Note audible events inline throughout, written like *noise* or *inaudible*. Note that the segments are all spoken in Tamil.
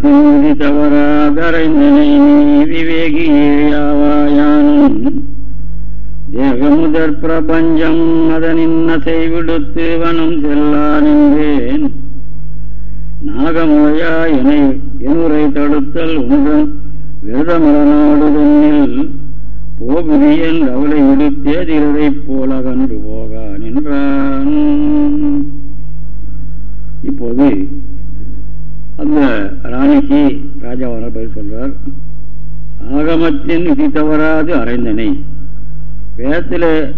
ஆகமத்தின் விதி தவறாதரைந்தனை விவேகியேயாவாயானும் தேகமுதற் பிரபஞ்சம் அதனின் அசை விடுத்து வனம் செல்லானின்றேன் நாகமுலையா என எனுரை தடுத்தல் உடன் விரதமரநாடுதனில் போகுதியன் அவளை விடுத்தே திரதைப் போல கண்டு போகா நின்றான். இப்போது அந்த ராணிக்கு ராஜாவான பதில் சொல்றார் ஆகமத்தின் விதி தவறாது அரைந்தனை. வேதத்தில்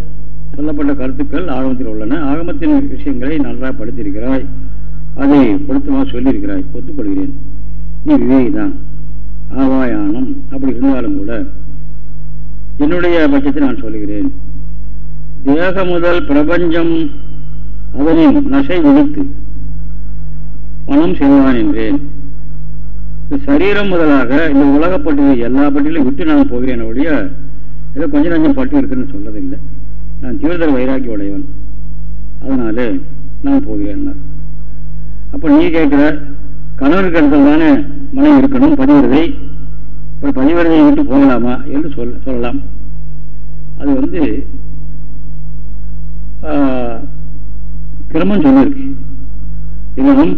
சொல்லப்பட்ட கருத்துக்கள் ஆகமத்தில் உள்ளன. ஆகமத்தின் விஷயங்களை நன்றாக படித்திருக்கிறாய். அதை பொருத்தமாக சொல்லியிருக்கிறாய். ஒத்துக்கொள்கிறேன். நீ விவேகிதான். ஆவாயானம். அப்படி இருந்தாலும் கூட என்னுடைய பட்சத்தை நான் சொல்லுகிறேன். தேக முதல் பிரபஞ்சம் அதனின் நசை விடுத்து மனம் செய்வான் என்றேன் சரீரம் முதலாக இந்த உலகப்பட்டு எல்லா பட்டியலையும் விட்டு நான் போகிறேன் ஒழிய ஏதோ கொஞ்சம் கொஞ்சம் பட்டு இருக்குன்னு சொல்லதில்லை நான் தீவிரதர வைராக்கி உடையவன் அதனால நான் போகிறேன் அப்போ நீ கேட்குற கணவனுக்கு இடத்துல தானே மனம் இருக்கணும் பதிவிரதை? அப்புறம் பதிவிரதையை விட்டு போகலாமா என்று சொல் சொல்லலாம். அது வந்து கிரமம் சொல்லியிருக்கு. இல்லறம்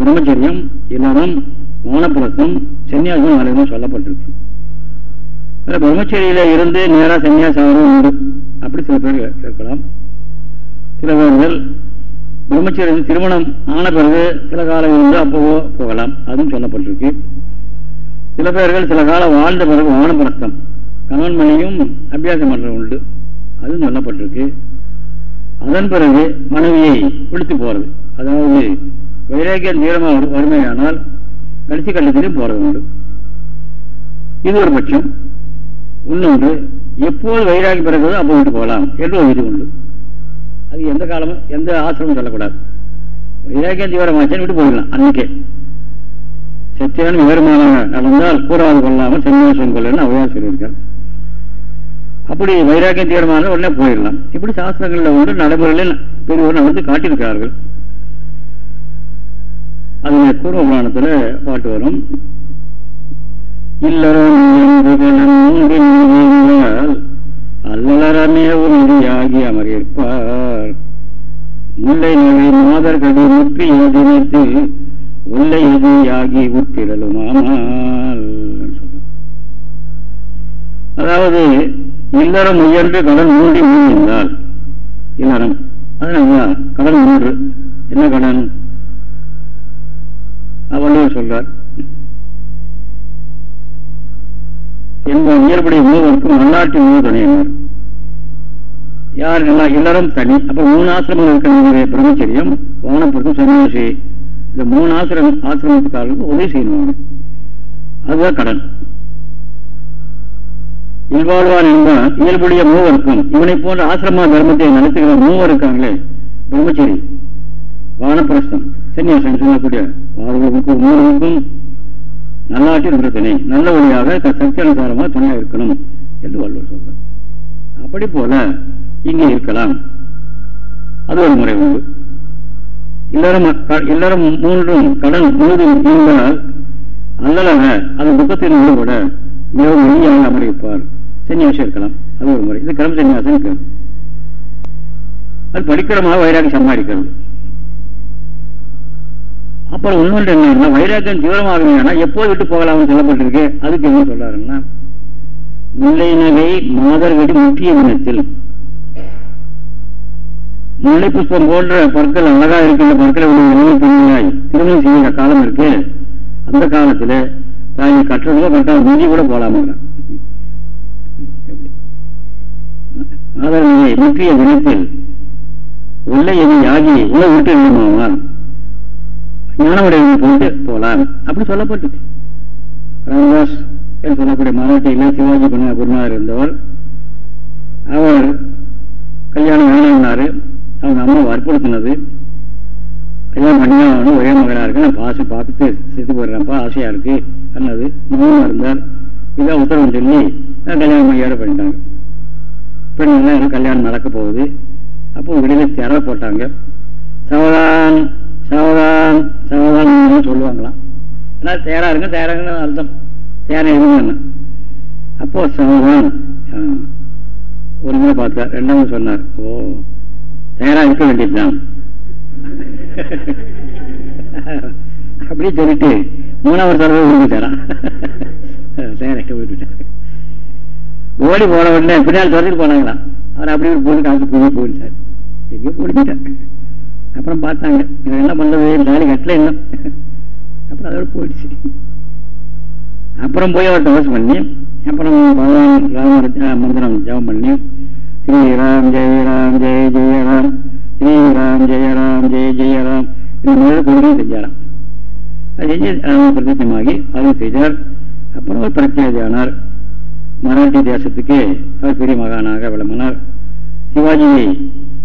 பிரம்மச்சரியம் இல்லறம் மௌனப்பிரசம் சன்னியாசம் நாளையும் சொல்லப்பட்டிருக்கு. பிரம்மச்சரியில இருந்து நேராக சன்னியாசம் உண்டு. அப்படி சில பேர் கேட்கலாம். சில பேர்கள் பிரம்மச்சரிய திருமணம் ஆன பிறகு சில காலம் இருந்து அப்போவோ போகலாம். அதுவும் சொல்லப்பட்டிருக்கு. சில பேர்கள் சில காலம் வாழ்ந்த பிறகு வானப்பிரஸ்தம் கணவன் மணியும் அபியாசம் பண்ணுறது உண்டு. அதுவும் சொல்லப்பட்டிருக்கு. அதன் பிறகு மனைவியை விழித்து போறது. அதாவது வைராக்கியம் தீரமாக வறுமையானால் கடைசி கட்டத்திலையும் போறது உண்டு. இது ஒரு பட்சம். இன்னொன்று எப்போது வைராகி பிறகுதோ அப்போ விட்டு போகலாம் என்று ஒரு இது உண்டு. அது எந்த காலமும் எந்த ஆசிரமும் சொல்லக்கூடாது. வைராக்கியம் தீவிரமாச்சேன்னு விட்டு போயிடலாம் அன்னைக்கே. சத்தியான விவரமான நடந்தால் கூறாது கொள்ளாமல் சன்னியாசம் கொள்ளன்னு அவையா சொல்லியிருக்கார். அப்படி வைராக்கியம் தீவிரமான உடனே போயிடலாம். இப்படி சாஸ்திரங்களில் வந்து நடைமுறையில் பெரியவர் வந்து காட்டியிருக்கிறார்கள். அது கூர்ம பாட்டு வரும். அல்லலரமே உறுதியாகி அமர்ப்பார் முல்லை நகை மாதர் கடி முற்றி தினத்தில் உள்ளை எதியாகி உற்றிடலுமாமால் அதாவது இல்லறம் முயன்று கடன் மூன்றி மூணு என்றால் இல்லறம் அதனால கடன் மூன்று. என்ன கடன்? வள்ளுவர் சொல்றார். என்பது இயல்புடைய மூவருக்கும் நல்லாட்டு மூணு துணையினர் யார் நல்லா எல்லாரும் தனி அப்ப மூணு ஆசிரமம் இருக்கிற பிரம்மச்சரியம் வானப்படுத்தும் சன்னியாசி. இந்த மூணு ஆசிரம ஆசிரமத்துக்காரர்களுக்கு உதவி செய்யணும் அதுதான் கடன். இல்வாழ்வான் என்பான் இயல்புடைய மூவருக்கும் இவனை போன்ற ஆசிரம தர்மத்தை நடத்துகிற மூவர் இருக்காங்களே பிரம்மச்சரி வானப்பிரஸ்தம் சன்னியாசம் சொல்லக்கூடிய வாழ்வுக்கும் மூவருக்கும் நல்லாட்டில் நின்றத்தினை நல்ல வழியாக சக்தி அனுசாரமாக துணையாக இருக்கணும் என்று வள்ளுவர் சொல்றார். அப்படி போல இங்கே இருக்கலாம். அது ஒரு முறை உண்டு. இல்லறம் இல்லறம் மூன்றும் கடன் முழுதும் இருந்தால் அல்லலாக அது துக்கத்தின் கூட மிகவும் எளியாக அமர்விப்பார் சன்னியாசம் இருக்கலாம். அது ஒரு முறை. இது கிரம சன்னியாசம் இருக்கு அது படிக்கிறமாக வைராகி சம்பாதிக்கிறது. அப்புறம் இன்னொன்று என்ன வைராக்கியம் தீவிரமாக எப்போது விட்டு போகலாம்னு சொல்லப்பட்டிருக்கு. அதுக்கு என்ன சொல்றாருன்னா முல்லை நகை மாதர் வெடி முக்கிய தினத்தில் முல்லை புஷ்பம் போன்ற பற்கள் அழகா இருக்கின்ற பற்களை உடைய பெண்களாய் திருமணம் செய்கிற காலம் இருக்கு. அந்த காலத்துல தாய் கட்டுறதோ கட்டாத மிஞ்சி கூட போகலாமா மாதர் நகை முக்கிய தினத்தில் உள்ளே என யாகி உள்ள விட்டு எழுதுமாவான் போட்டு போலாம் அப்படி சொல்லப்பட்டு ராமதாஸ் என்று சொல்லக்கூடிய மராட்டியில் சிவாஜி பண்ண குருநாதர் இருந்தவர். அவர் கல்யாணம் வேணாம்னாரு. அவங்க அம்மா வற்புறுத்தினது. கல்யாணம் பண்ணிதான் ஒரே மகனாக இருக்கு நான் பாசம் பார்த்துட்டு செத்து போயிடுறேன்ப்பா. ஆசையா இருக்கு. அண்ணது. மௌனமா இருந்தார். இதான் உத்தரவு சொல்லி கல்யாணம் மையோட பண்ணிட்டாங்க. பெண்கள் கல்யாணம் நடக்க போகுது. அப்போ வெளியில திறவை போட்டாங்க. சவதான் சவதான் சவதான் சொல்லுவாங்களாம். ஆனால் தேரா இருங்க தேராங்கன்னு அர்த்தம். தேரா இருங்க அப்போ சவதான் ஒரு முறை பார்த்தார். ரெண்டாவது சொன்னார் ஓ தேரா இருக்க வேண்டியதுதான். அப்படியே சொல்லிட்டு மூணாவது தடவை விட்டுட்டாரான் தயாராக விட்டுட்டார் ஓடி போன உடனே பின்னால் துரத்துட்டு போனாங்களாம். அவர் அப்படி ஒரு காசு போய் போயிட்டார் எங்கேயோ போடிச்சிட்டார் அப்புறம் பார்த்தாங்க என்ன பண்றது? நாளைக்கு கட்டல என்ன அப்புறம் அதோட போயிடுச்சு. அப்புறம் போய் அவர் தவசம் பண்ணி அப்புறம் பகவான் ராம மந்திரம் ஜபம் பண்ணி ஸ்ரீராம் ஜெய ராம் ஜெய ஜெய ராம் ஸ்ரீராம் ஜெய ராம் ஜெய ஜெய ராம். இந்த மாதிரி கொடுமையும் செஞ்சாராம். அது செஞ்சு பிரதித்தமாகி அதுவும் செய்தார். அப்புறம் ஒரு ஆனார். மராட்டி தேசத்துக்கு அவர் பெரிய மகானாக விளம்பினார் சிவாஜியை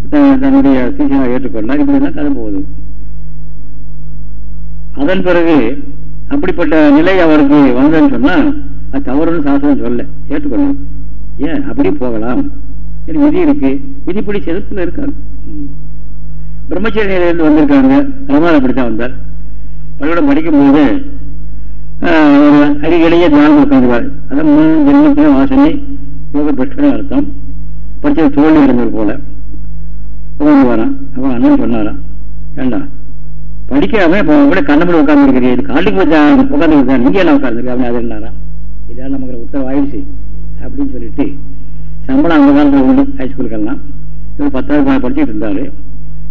தன்னுடைய சீசனாக ஏற்றுக்கொண்டார். இப்படிலாம் கதை போகுது. அதன் பிறகு அப்படிப்பட்ட நிலை அவருக்கு வந்ததுன்னு சொன்னால் அது தவறுன்னு சாஸ்திரம் சொல்ல ஏற்றுக்கொள்ள ஏன்? அப்படி போகலாம். எனக்கு விதி இருக்கு. விதிப்படி செதுத்துல இருக்காங்க. பிரம்மச்சரிய நிலையிலிருந்து வந்திருக்காங்க. ரமான் அப்படித்தான் வந்தார். பள்ளிக்கூடம் படிக்கும்போது அருகிலேயே தியானம் உட்காந்துவார் அதான் மூணு ஜென்மத்தின வாசனை யோக பெற்றனே அர்த்தம். படிச்ச தோல்வி இருந்தது போல. உட்காந்து வரான். அப்போ அண்ணன் சொன்னாராம் ஏண்டா படிக்காம இப்போ கூட கண்ணப்படி உட்காந்துருக்கிறீ இது உட்காந்து உட்காந்துருக்கா நீங்க எல்லாம் உட்காந்துருக்கு அப்படின்னு அது என்னாரா இதான் நமக்கு உத்தரவாயிடுச்சு அப்படின்னு சொல்லிட்டு சம்பளம் அந்த காலத்தில் உண்டு ஹைஸ்கூலுக்கெல்லாம் இவர் பத்தாவது படிச்சுட்டு இருந்தாரு.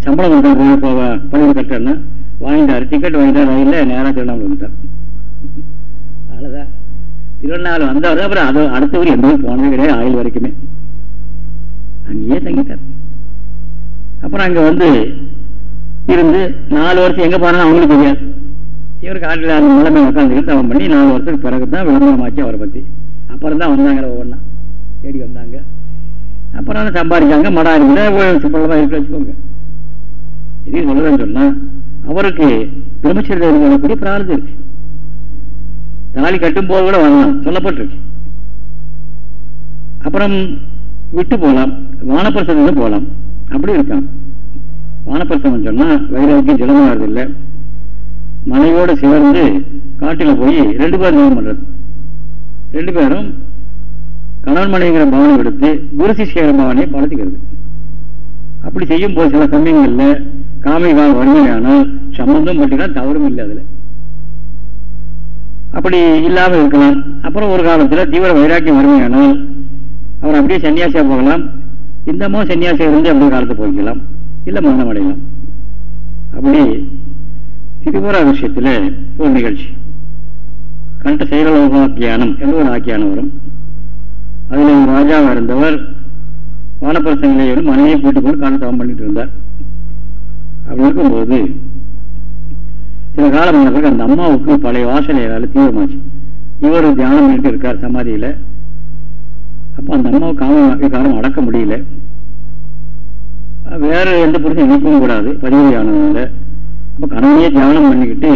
சம்பளம் கொடுத்தா போக பள்ளிக்கூட கட்டணும்னா வாங்கிட்டாரு. டிக்கெட் வாங்கிட்டார். ரயிலில் நேராக திருவண்ணாமலை வந்துட்டார். அவ்வளோதான் திருவண்ணாமலை வந்தவர் அப்புறம் அது அடுத்தவர் எந்த போனது கிடையாது ஆயுள் வரைக்குமே. அங்கேயே தங்கிட்டார். அப்புறம் அங்கே வந்து இருந்து நாலு வருஷம் எங்கே போனாலும் அவங்களுக்கு தெரியாது. இவர் காட்டில் அந்த நிலைமை உட்காந்துக்கிட்டு அவன் பண்ணி நாலு வருஷத்துக்கு பிறகு தான் விளம்பரமாச்சு அவரை பற்றி அப்புறம் தான் வந்தாங்க ஒவ்வொன்றா தேடி வந்தாங்க. அப்புறம் சம்பாதிச்சாங்க? மடா இருக்குது சிம்பிளமாக இருக்க வச்சுக்கோங்க. இதையும் சொல்லுறேன்னு சொன்னா அவருக்கு பிரம்மச்சரிய வரக்கூடிய பிரார்த்தம் இருக்கு. தாலி கட்டும் போது கூட வரலாம் சொல்லப்பட்டிருக்கு. அப்புறம் விட்டு போகலாம். வானப்பிரசனம் போகலாம். அப்படி இருக்கான். வானப்பிரசனம் சொன்னா வைராக்கியம் ஜலமாகிறது இல்லை மனையோடு சேர்ந்து காட்டில் போய் ரெண்டு பேரும் பண்றது. ரெண்டு பேரும் கணவன் மனைவிங்கிற பவனை எடுத்து குரு பவனை பவனையை அப்படி செய்யும் போது சில சமயங்கள்ல காமிகால் வறுமையானால் சம்பந்தம் மட்டும்தான் தவறும் இல்லை அதுல. அப்படி இல்லாமல் இருக்கலாம். அப்புறம் ஒரு காலத்தில் தீவிர வைராக்கியம் வறுமையானால் அவர் அப்படியே சன்னியாசியாக போகலாம். இந்தமோ சன்னியாசியா இருந்து அப்படியே காலத்தை போய்க்கலாம். இல்லை மரணம் அடையலாம். அப்படி திரிபுரா விஷயத்தில் ஒரு நிகழ்ச்சி. கண்ட செயலோகாக்கியானம் என்று ஒரு ஆக்கியானம் வரும். அதில் ஒரு ராஜாவா இருந்தவர் வானப்பிரசங்களை மனைவியை கூட்டிக் கொண்டு பண்ணிட்டு இருந்தார். அப்படி இருக்கும்போது சில காலம் பிறகு அந்த அம்மாவுக்கு பழைய வாசனையால தீவிரமாச்சு இவர் தியானம் பண்ணிட்டு இருக்கார் சமாதியில். அப்போ அந்த அம்மாவுக்கு காம காலம் அடக்க முடியல. வேற எந்த புரிசும் இணைக்கவும் கூடாது பதிவு ஆனதுனால அப்போ கணவனையே தியானம் பண்ணிக்கிட்டு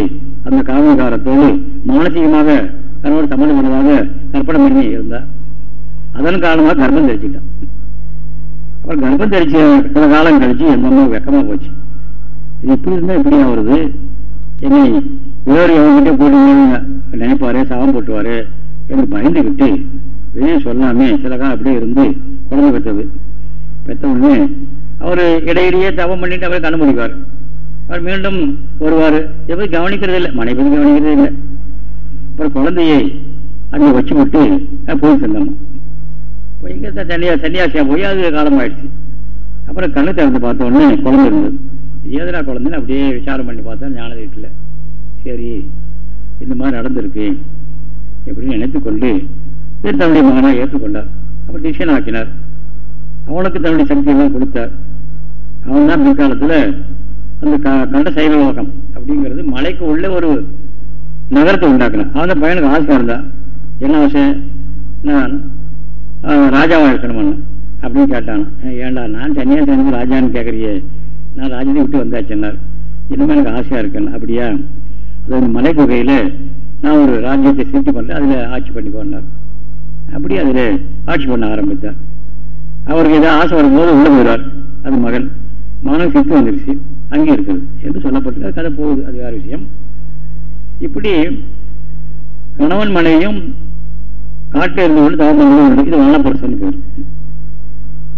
அந்த காமகாரத்தோடு மானசீகமாக கணவன் சம்மந்தம் பண்ணதாக கற்பனை பண்ணி இருந்தா அதன் காரணமாக கர்ப்பம் தரிச்சுட்டான் அப்புறம் கர்ப்பம் தரிச்ச சில காலம் கழிச்சு எந்த அம்மா வெக்கமாக போச்சு. இது இப்படி இருந்தால் இப்படி ஆகுறது? என்னை வேறு எவங்கிட்ட போட்டு நினைப்பாரு சாபம் போட்டுவாரு. என்று பயந்துக்கிட்டு வெளியே சொல்லாமே சில காலம் அப்படியே இருந்து குழந்தை பெற்றது. பெற்ற உடனே அவர் இடையிலேயே தவம் பண்ணிட்டு அவரை கண்ணு முடிவார் அவர் மீண்டும் வருவார். எப்படி கவனிக்கிறது இல்லை. மனைவி கவனிக்கிறது இல்லை. அப்புறம் குழந்தையை அங்கே வச்சு விட்டு போய் சேர்ந்தோம் போய் இங்கே தனியா சன்னியாசியா போய் அது காலமாயிடுச்சு. அப்புறம் கண்ணு திறந்து பார்த்த உடனே குழந்தை இருந்தது. ஏதனா குழந்தைன்னு அப்படியே விசாரம் பண்ணி பார்த்தா ஞான வீட்டில். சரி இந்த மாதிரி நடந்திருக்கு. எப்படின்னு நினைத்து கொண்டு தன்னுடைய மகனாக ஏற்றுக்கொண்டார் அப்புறம் டிசிஷன் ஆக்கினார். அவனுக்கு தன்னுடைய சக்தியெல்லாம் கொடுத்தார். அவன் தான் பிற்காலத்தில் அந்த க கண்ட சைவலோகம் அப்படிங்கிறது மலைக்கு உள்ள ஒரு நகரத்தை உண்டாக்கினான் அவன் தான் பையனுக்கு ஆசை இருந்தான் என்ன ஆசை? நான் ராஜாவாக இருக்கணுமான்னு அப்படின்னு கேட்டான். ஏண்டா நான் தனியாக சேர்ந்து ராஜான்னு கேட்குறியே நான் ராஜ்யத்தை விட்டு வந்தாச்சுன்னார் இன்னமும் எனக்கு ஆசையா இருக்கேன் அப்படியா? அதாவது மலை குகையில் நான் ஒரு ராஜ்யத்தை சீட்டு பண்ணல அதுல ஆட்சி பண்ணி போனார். அப்படி அதுல ஆட்சி பண்ண ஆரம்பித்தார். அவருக்கு ஏதாவது ஆசை வரும்போது உள்ள போயிடுவார். அது மகன். மகனும் சித்து வந்துருச்சு. அங்கே இருக்குது என்று சொல்லப்பட்டு கதை போகுது. அது வேறு விஷயம். இப்படி கணவன் மனைவியும் காட்டில் இருந்து கொண்டு தவம் இது உண்டு சொல்லி வானப்பரசன்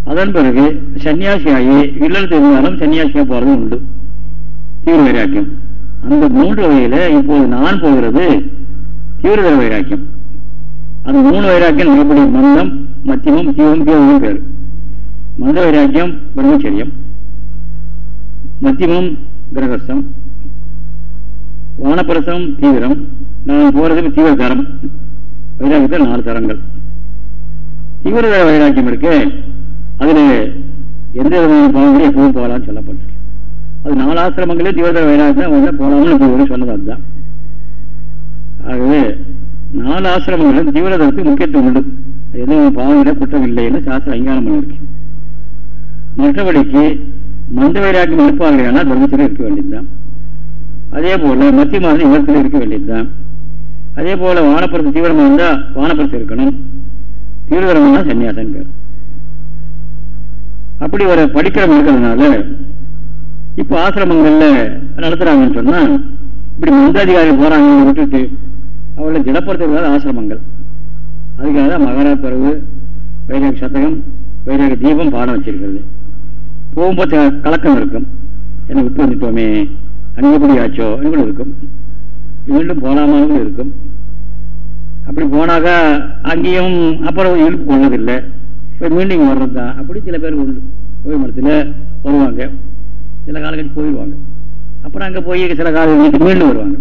அதன் பிறகு சன்னியாசியாகி இல்லத்தில் இருந்தாலும் சன்னியாசியாக போறதும் உண்டு. தீவிர வைராக்கியம். அந்த மூன்று வகையில இப்போது நான் போகிறது தீவிரதர வைராக்கியம். அந்த மூணு வைராக்கியம் எப்படி மந்தம் மத்தியமும் தீவிரம் தீவிரம் பேர். மந்த வைராக்கியம் பிரம்மச்சரியம். மத்தியமும் கிரகஸ்தம். வானப்பிரசம் தீவிரம். நான் போறது தீவிர தரம். வைராக்கியத்தில் நாலு தரங்கள். தீவிரதர வைராக்கியம் இருக்கு. அதுல எந்த விதமான பாவங்களையும் எப்பவும் போகலாம்னு சொல்லப்பட்டு அது நாலு ஆசிரமங்களே தீவிர வைராக்கியம் வந்து சொன்னது அதுதான். ஆகவே நாலு ஆசிரமங்களும் தீவிரதத்துக்கு முக்கியத்துவம் உண்டு. எதுவும் பாவங்களே குற்றம் இல்லைன்னு சாஸ்திரம் அங்கீகாரம் பண்ணிருக்கு. மற்றபடிக்கு மந்த வைராக்கியம் இருப்பார்கள் பிரம்மச்சரியம் இருக்க வேண்டியதுதான். அதே போல மத்திய மாதம் இவரத்தில் இருக்க வேண்டியதுதான். அதே போல வானப்புறத்து தீவிரமா இருந்தால் வானப்புறத்து இருக்கணும். தீவிரமா சன்னியாசன் பேர். அப்படி ஒரு படிக்கிறம் இருக்கிறதுனால இப்ப ஆசிரமங்கள்ல நடத்துறாங்கன்னு சொன்னா இப்படி மந்தாதிகாரி போறாங்க விட்டுட்டு அவர்களை திடப்படுத்துறதுக்காக ஆசிரமங்கள். அதுக்காக தான் மகர பிறகு வைராக சதகம் வைராக தீபம் பாடம் வச்சிருக்கிறது. போகும்போது கலக்கம் இருக்கும். என்ன விட்டு வந்துட்டோமே அங்கேப்படி ஆச்சோ கூட இருக்கும். மீண்டும் போலாமான்னு இருக்கும். அப்படி போனாக்கா அங்கேயும் அப்புறம் இழுப்பு போனதில்லை. மீண்டும் இங்கே வர்றது? தான் அப்படி சில பேர் உண்டு. ஓய்வு மரத்தில் வருவாங்க. சில காலம் கழிச்சு போயிடுவாங்க. அப்புறம் அங்கே போய் சில காலம் கழிச்சு மீண்டும் வருவாங்க.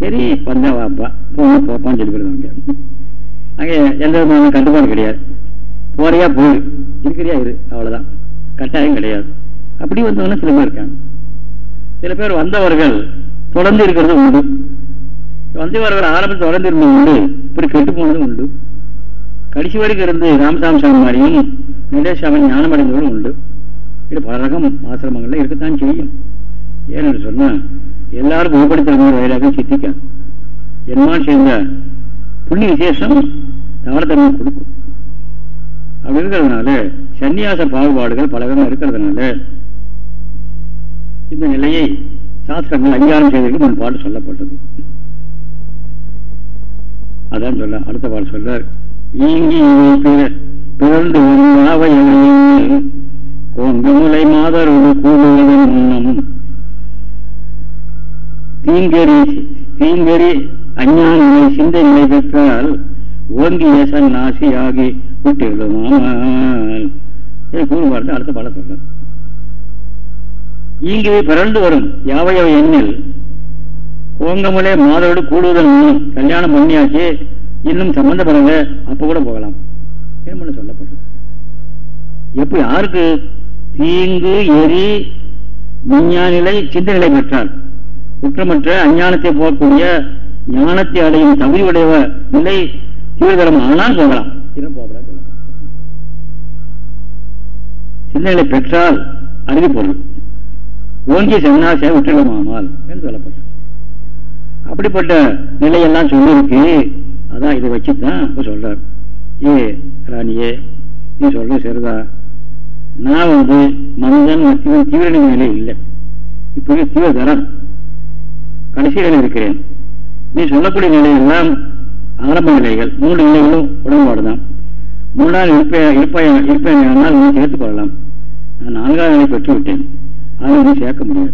சரி பந்தா வாப்பா. போன போப்பான்னு சொல்லி போயிருவாங்க அங்கே எந்த விதமான கட்டுப்பாடு கிடையாது. போறியா போயிரு இருக்கிறியா இரு. அவ்வளோதான் கட்டாயம் கிடையாது. அப்படி வந்தவங்க சில பேர் இருக்காங்க. சில பேர் வந்தவர்கள் தொடர்ந்து இருக்கிறது உண்டு. வந்தவர்கள் ஆரம்பத்தில் தொடர்ந்து இருந்தது உண்டு. இப்படி கெட்டு போனதும் உண்டு. கடைசி வரைக்கும் இருந்து ராமசாமி சாமி மாதிரியும் நடேசாமி ஞானம் அடைந்தவர்களும் உண்டு. இது பல ரகம் ஆசிரமங்கள்ல இருக்கத்தான் செய்யும். ஏன்னு சொன்னா எல்லாரும் குணப்படுத்துற வயலாக சித்திக்கான் என்மான் சேர்ந்த புண்ணிய விசேஷம் தவறத்தன்மை கொடுக்கும். அப்படி இருக்கிறதுனால சன்னியாச பாகுபாடுகள் பல விதம் இருக்கிறதுனால இந்த நிலையை சாஸ்திரங்கள் அங்கீகாரம் செய்வதற்கு முன் பாட்டு சொல்லப்பட்டது. அதான் சொல்ல அடுத்த பாட்டு சொல்றார். ஈங்கி பிறந்து கோங்கமுலை மாதரோடு கூடுவதன் முன்னம். தீங்கரி தீங்கரி அஞ்ஞானிகளை சிந்தை நிலை பெற்றால் ஓங்கிய சன்னாசியாகி விட்டுவிடுமால் கூறுவார்த்தை அடுத்த பாட சொல்ல இங்கே பிறந்து வரும் யாவையவை எண்ணில் கோங்கமலே மாதோடு கூடுவதன் முன்னம் கல்யாணம் பண்ணியாச்சு இன்னும் சம்பந்தப்படுறவங்க அப்ப கூட போகலாம். என்ன சொல்லப்பட்டது எப்படி யாருக்கு? தீங்கு எரி விஞ்ஞானிலை சிந்தநிலை பெற்றார் குற்றமற்ற அஞ்ஞானத்தை போகக்கூடிய ஞானத்தை அடையும் தகுதி உடைய நிலை தீவிரம் ஆனால் போகலாம். சிந்தனை பெற்றால் அறிவு பொருள். ஓங்கிய சன்னாசியை விட்டுடமாமால் என்று சொல்லப்பட்டது அப்படிப்பட்ட நிலையெல்லாம் சொல்லியிருக்கு. அதான் இதை வச்சுதான் இப்போ சொல்கிறார் ஏ ராணியே நீ சொல்ற சரிதா? நான் வந்து மனிதன் மத்தியம் தீவிர நிலை இல்லை. இப்போ தீவிர தரம் கடைசி இருக்கிறேன். நீ சொல்லக்கூடிய நிலையெல்லாம் ஆரம்ப நிலைகள். மூன்று நிலைகளும் உடன்பாடுதான். மூணாவது இருப்பேன் இருப்பேன் இருப்பேன் நீ சேர்த்துக் கொள்ளலாம். நான் நான்காவது நிலை பெற்று விட்டேன் அதை நீ சேர்க்க முடியாது.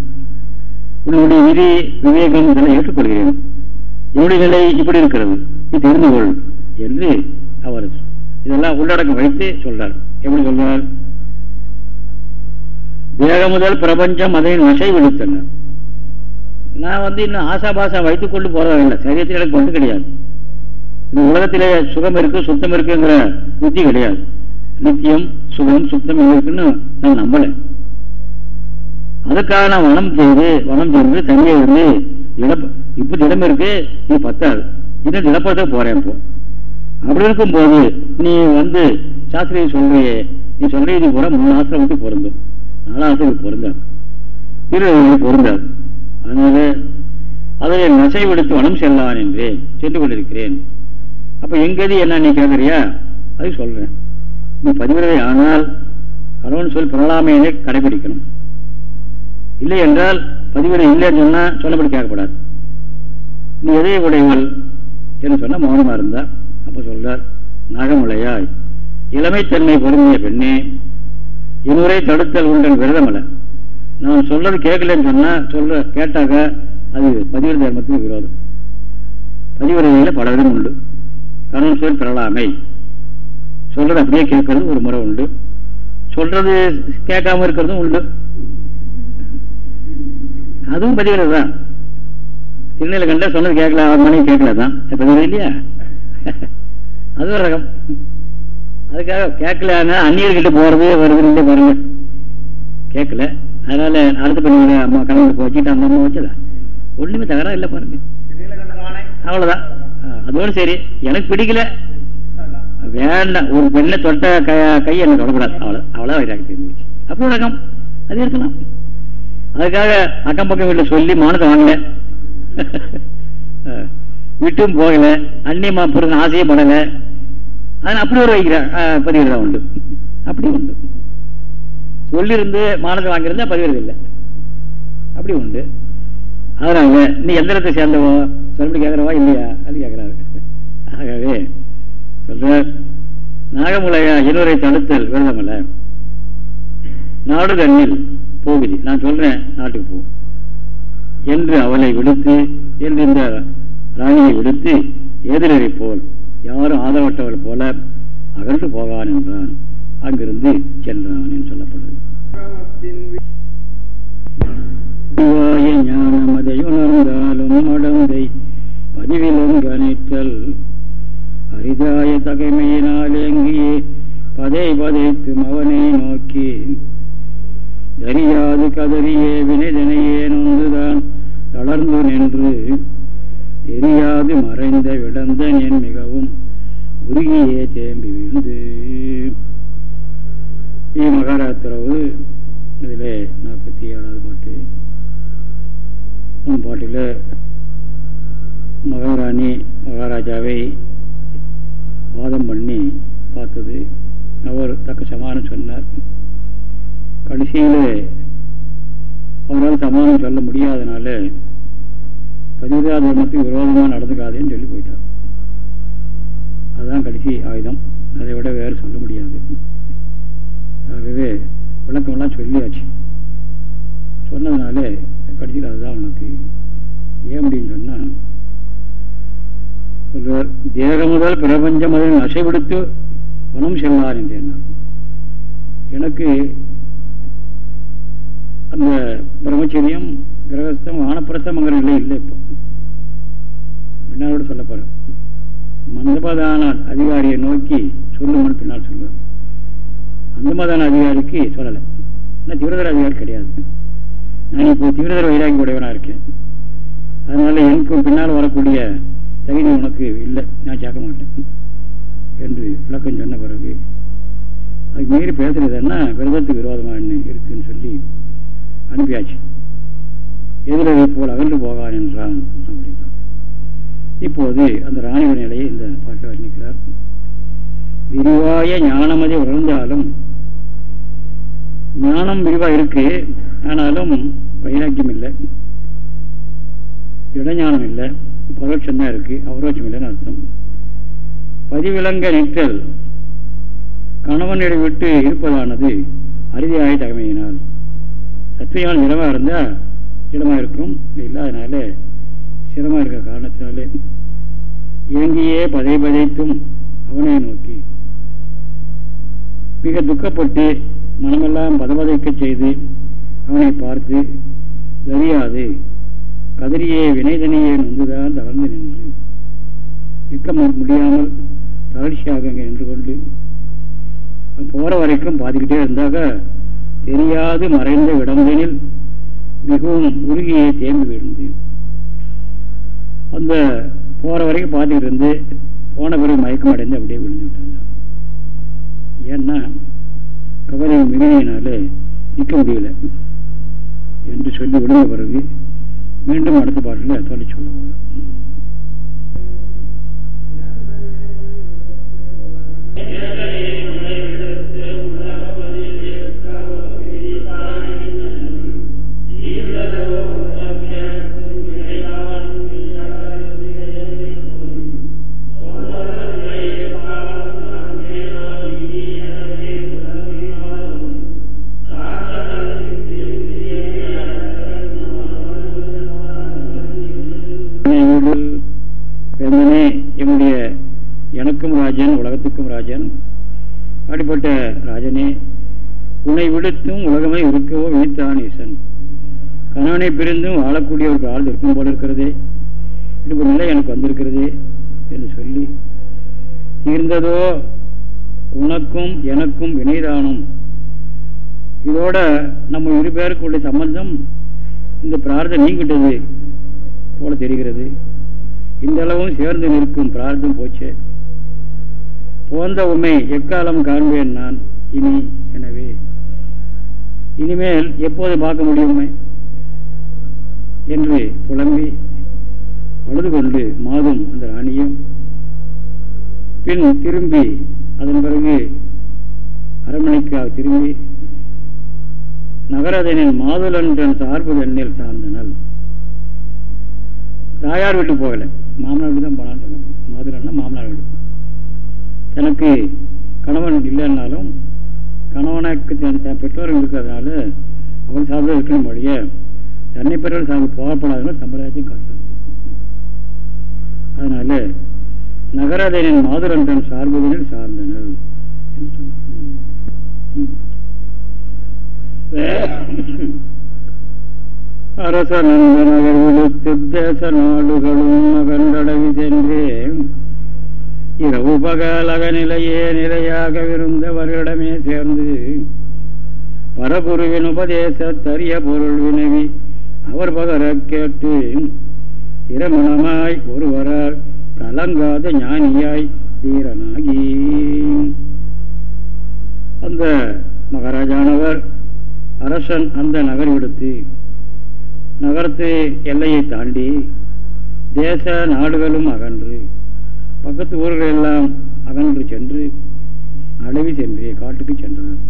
உன்னுடைய விதி விவேகம் இதெல்லாம் ஏற்றுக்கொள்கிறேன். என்னுடைய நிலை இப்படி இருக்கிறது. நீ தெரிந்து கொள் என்று அவர் இதெல்லாம் உள்ளடக்கம் வைத்து சொல்றார். எப்படி சொல்றார்? தேக முதல் பிரபஞ்சம் அதை வசை விழுத்தன. நான் வந்து இன்னும் ஆசாபாசா வைத்துக் கொண்டு போறதில்லை. சரீரத்தில் எனக்கு கொண்டு கிடையாது. இந்த உலகத்திலே சுகம் இருக்கு சுத்தம் இருக்குங்கிற புத்தி கிடையாது. நித்தியம் சுகம் சுத்தம் இருக்குன்னு நான் நம்பல. அதுக்காக நான் வனம் செய்து வனம் செய்து தனியாக இருந்து இப்ப திடம் இருக்கு நீ பத்தாது. இன்னும் திடப்படுத்த போறேன் இப்போ. அப்படி இருக்கும் போது நீ வந்து சாஸ்திரியை சொல்றியே நீ சொல்றது கூட மூணு ஆசிரமத்துக்கு பொருந்தும் நாலு ஆசிரமத்துக்கு பொருந்தாது திருவள்ளுவர் பொருந்தாது அதனால அதை நசை விடுத்து வனம் செல்லான் என்று சென்று கொண்டிருக்கிறேன். அப்ப எங்கது என்ன நீ கேட்கறியா அது சொல்றேன். நீ பதிவிரதை ஆனால் கணவன் சொல் பிரலாமையினை கடைபிடிக்கணும். இல்லை என்றால் பதிவிரை இல்லைன்னு சொன்னா சொல்லப்படி கேட்கப்படாது. நீ எதை உடையவள்? என்று சொன்ன மௌனமாக இருந்தார் அப்போ சொல்றார் நகமுலையாய் இளமைத்தன்மை பொருந்திய பெண்ணே இவரை தடுத்தல் உண்டன் விரதமலை. நான் சொல்றது கேட்கலன்னு சொன்னால் சொல்ற கேட்டாக்க அது பதிவு தர்மத்துக்கு விரோதம். பதிவுரையில் பல விதம் உண்டு. கணவன் சொல் பெறலாமை. சொல்றது அப்படியே கேட்கறது ஒரு முறை உண்டு. சொல்றது கேட்காம இருக்கிறதும் உண்டு. அதுவும் பதிவுரை திருநெல்லை கண்டா சொன்னது கேட்கல மணி கேட்கல தான் பதிவு இல்லையா? அது ஒரு ரகம். அதுக்காக கேட்கலன்னா அந்நியர்கிட்ட போறது வருதுன்னு பாருங்க. கேட்கல. அதனால அடுத்த பண்ணி அம்மா கணவன் வச்சுட்டு அந்த அம்மா வச்சதா? ஒண்ணுமே தகராறு இல்லை பாருங்க. அவ்வளவுதான். அதோட சரி. எனக்கு பிடிக்கல. வேண்டாம். ஒரு பெண்ணை தொட்ட கை என்ன தொடக்கூடாது. அவ்வளோ அவ்வளோ வைராக தெரிஞ்சிச்சு அப்படி ரகம். அது இருக்கலாம். அதுக்காக அக்கம் பக்கம் வீட்டில் சொல்லி மானத்தை வாங்கல. விட்டும் போகல அன்னியமா பிறந்த ஆசையும் படலை. அதனால் அப்படி ஒரு வைக்கிறான் பதிவு உண்டு. அப்படி உண்டு. சொல்லியிருந்து மானத்தை வாங்கியிருந்தா பதிவு இல்லை. அப்படி உண்டு. அதனால நீ எந்திரத்தை சேர்ந்தவோ சொல்லி கேட்குறவா இல்லையா? அது கேட்குறாரு. ஆகவே சொல்ற நாகமுலையா இருவரை தடுத்தல் விரதமல்ல. நாடு தண்ணில் போகுதி. நான் சொல்றேன் நாட்டுக்கு போ. என்று அவளை விடுத்து என்று இந்த ராணியை விடுத்து எதிரரை போல் யாரும் ஆதரவற்றவள் போல அகன்று போகான் என்றான். அங்கிருந்து சென்றான் என்று சொல்லப்படுது ஞானமதையுணர்ந்தாலும் அடந்தை பதிவிலும் கணித்தல். அரிதாய தகைமையினால் எங்கியே பதை பதைத்து அவனை நோக்கி தெரியாது கதறியே வினைதனையே நொந்துதான் தளர்ந்து நின்று. தெரியாது மறைந்த விடந்தன் என் மிகவும் உருகியே தேம்பி விழுந்து. மகாராத்திரவு இதில் நாற்பத்தி ஏழாவது பாட்டு. பாட்டில் மகாராணி மகாராஜாவை வாதம் பண்ணி பார்த்தது. அவர் தக்க சமானம் சொன்னார். கடைசியில் அவரால் சமாதானம் சொல்ல முடியாதனால பதிவிரா தர்மத்துக்கு விரோதமாக நடந்துக்காதேன்னு சொல்லி போயிட்டார். அதுதான் கடைசி ஆயுதம். அதை விட வேறு சொல்ல முடியாது. ஆகவே விளக்கமெல்லாம் சொல்லியாச்சு. சொன்னதுனால கடைசியில் அதுதான் உனக்கு ஏன் அப்படின்னு சொன்னால் சொல்லுவார் தேக முதல் பிரபஞ்சம் முதல் நசைவிடுத்து வனம் செல்லார் என்றேன் எனக்கு அந்த பிரம்மச்சரியம் கிரகஸ்தம் ஆனப்பிரஸ்தமங்கிற நிலை இல்லை இப்போ. பின்னாலோடு சொல்ல போற மந்தபதான அதிகாரியை நோக்கி சொல்லுமான்னு பின்னால் சொல்லுவார் மந்தமதான அதிகாரிக்கு சொல்லலை. ஆனால் தீவிரதர அதிகாரி கிடையாது. நான் இப்போ தீவிரதர வைராகி உடையவனாக இருக்கேன். அதனால எனக்கு பின்னால் வரக்கூடிய தகுதி உனக்கு இல்லை. நான் சேர்க்க மாட்டேன். என்று விளக்கம் சொன்ன பிறகு அதுக்கு மீறி பேசுறதுன்னா விரதத்துக்கு விரோதமாக என்ன இருக்குன்னு சொல்லி அனுப்பியாச்சு. எதிரவை போல் அகன்று போகார் என்றான் அப்படின்னா. இப்போது அந்த ராணியின் நிலையை இந்த பாட்டில் வர்ணிக்கிறார் விரிவாய ஞானமதி உணர்ந்தாலும் ஞானம் விரிவாக இருக்கு ஆனாலும் வைராக்கியம் இல்லை. இடஞானம் இல்லை பரோட்சம் தான் இருக்கு அவரோட்சம் இல்லைன்னு அர்த்தம். பதிவிலங்க நிற்றல் கணவனிடம் விட்டு இருப்பதானது அறுதியாய தகமையினால். சத்தியான நிலமாக இருந்தால் இடமாக இருக்கும். இல்லாதனால சிரமம் இருக்கிற காரணத்தினாலே இயங்கியே பதை பதைத்தும் அவனை நோக்கி. மிக துக்கப்பட்டு மனமெல்லாம் பதபதைக்க செய்து அவனை பார்த்து தெரியாது கதிரியே வினைதனியே நொந்துதான் தளர்ந்து நின்று. நிற்க முடியாமல் தளர்ச்சியாக அங்கே நின்று கொண்டு போற வரைக்கும் பார்த்துக்கிட்டே இருந்தாக்க தெரியாது மறைந்த விடந்தனில் மிகவும் உருகியை தேம்பி விழுந்தேன். அந்த போற வரைக்கும் பார்த்துக்கிட்டு இருந்து போன பிறகு மயக்கம் அடைந்து அப்படியே விழுந்து விட்டாங்க. ஏன்னா கவலை மிகுதியினாலே நிற்க முடியல என்று சொல்லி விழுந்த பிறகு மீண்டும் அடுத்த பாட்டில் சொல்லி சொல்லுவாங்க. இருக்கும் உன்னை விடுத்தும் உலகமே இருக்கவோ விழித்தான் ஈசன். கணவனை பிரிந்தும் வாழக்கூடிய ஒரு ஆள் இருக்கும் போல இருக்கிறதே. இப்படி நிலை எனக்கு வந்திருக்கிறதே என்று சொல்லி தீர்ந்ததோ உனக்கும் எனக்கும் வினைதானம் இதோட நம்ம இரு பேருக்குள்ள சம்பந்தம் இந்த பிரார்த்தம் நீங்கிட்டது போல தெரிகிறது. இந்த அளவும் சேர்ந்து நிற்கும் பிரார்த்தம் போச்சே. போந்த உண்மை எக்காலம் காண்பேன் நான் இனி எனவே. இனிமேல் எப்போது பார்க்க முடியுமே? என்று புலம்பி அழுது கொண்டு மாதும் அந்த ராணியும் பின் திரும்பி அதன் பிறகு அரண்மனைக்காக திரும்பி நகரதனில் மாதுளன்றன் சார்பு தண்ணில் சார்ந்தனல் தாயார் வீட்டு போகலை. மாமனார் வீடு தான் போனான்னு சொன்னாங்க. மாதுளன்னா மாமனார் வீடு. தனக்கு கணவன் இல்லைன்னாலும் கணவனுக்கு பெற்றோர்கள் அதனால அவன் சார்பில் இருக்கணும் மொழிய. தன்னை பெற்றோர் சார்பில் போகப்படாதவர்கள் சம்பிரதாயத்தையும் காட்டணும். அதனால நகராதனின் மாதுரன்றன் சார்புதனில் சார்ந்தனர் என்று சொன்னார். அரச நந்தனகர் விழுத்து தேச நாடுகளும் மகண்டடவி சென்றேன். இரவு பகலக நிலையே நிலையாக விருந்தவர்களிடமே சேர்ந்து பரகுருவின் உபதேச தரிய பொருள் வினவி அவர் பகர கேட்டு திருமணமாய் ஒருவரால் கலங்காத ஞானியாய் தீரனாகி. அந்த மகாராஜானவர் அரசன் அந்த நகர் விடுத்து நகரத்து எல்லையை தாண்டி தேச நாடுகளும் அகன்று. பக்கத்து ஊர்கள் எல்லாம் அகன்று சென்று அடவி சென்று காட்டுக்கு சென்றனர்.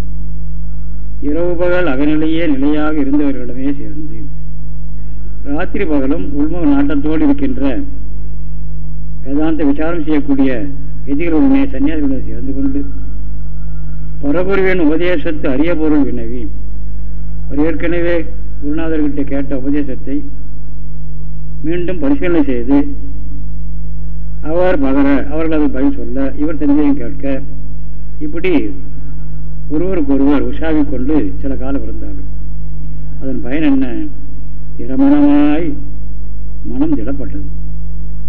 இரவு பகல் அகநிலையே நிலையாக இருந்தவர்களிடமே சேர்ந்து ராத்திரி பகலும் உள்முக நாட்டத்தோடு இருக்கின்ற வேதாந்த விசாரம் செய்யக்கூடிய எதிர்களுடனே சன்னியாசிகளுடன் சேர்ந்து கொண்டு பரகுருவின் உபதேசத்து அரிய பொருள் வினவி அவர் ஏற்கனவே குருநாதர்கிட்ட கேட்ட உபதேசத்தை மீண்டும் பரிசீலனை செய்து அவர் மகர அவர்கள் அதை பதில் சொல்ல இவர் சந்தேகம் கேட்க இப்படி ஒருவருக்கொருவர் உஷாவிக் கொண்டு சில காலம் இருந்தார்கள். அதன் பயன் என்ன? திறமணமாய் மனம் திடப்பட்டது.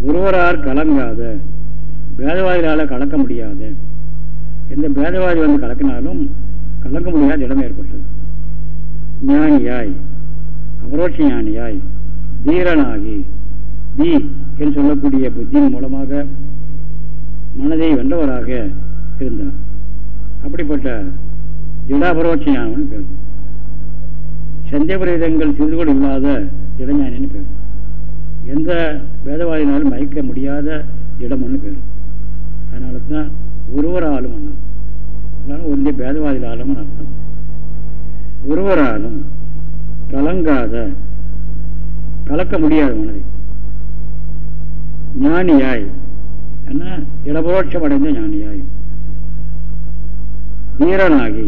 ஒருவரால் கலங்காத பேதவாதிகளால் கலக்க முடியாத எந்த பேதவாதி வந்து கலக்கினாலும் கலக்க முடியாத இடம் ஏற்பட்டது. ஞானியாய் அபரோட்ச ஞானியாய் தீரனாகி தீ என்று சொல்லக்கூடிய புத்தியின் மூலமாக மனதை வென்றவராக இருந்தார். அப்படிப்பட்ட ஜடாபரோட்ச ஞானம்னு பேர் சந்தேபரீதங்கள் சிறிது கூட இல்லாத ஜடஞானின்னு பேர் எந்த வேதவாதினாலும் மயக்க முடியாத இடம்னு பேர் அதனால தான் ஒருவராலும் அண்ணன் அதனால ஒன்றிய பேதவாதிகளாலும் அர்த்தம் ஒருவராலும் கலங்காத கலக்க முடியாத மனதை. ஞானியாய். என்ன? இடபோட்சம் அடைந்த ஞானியாய். வீரனாகி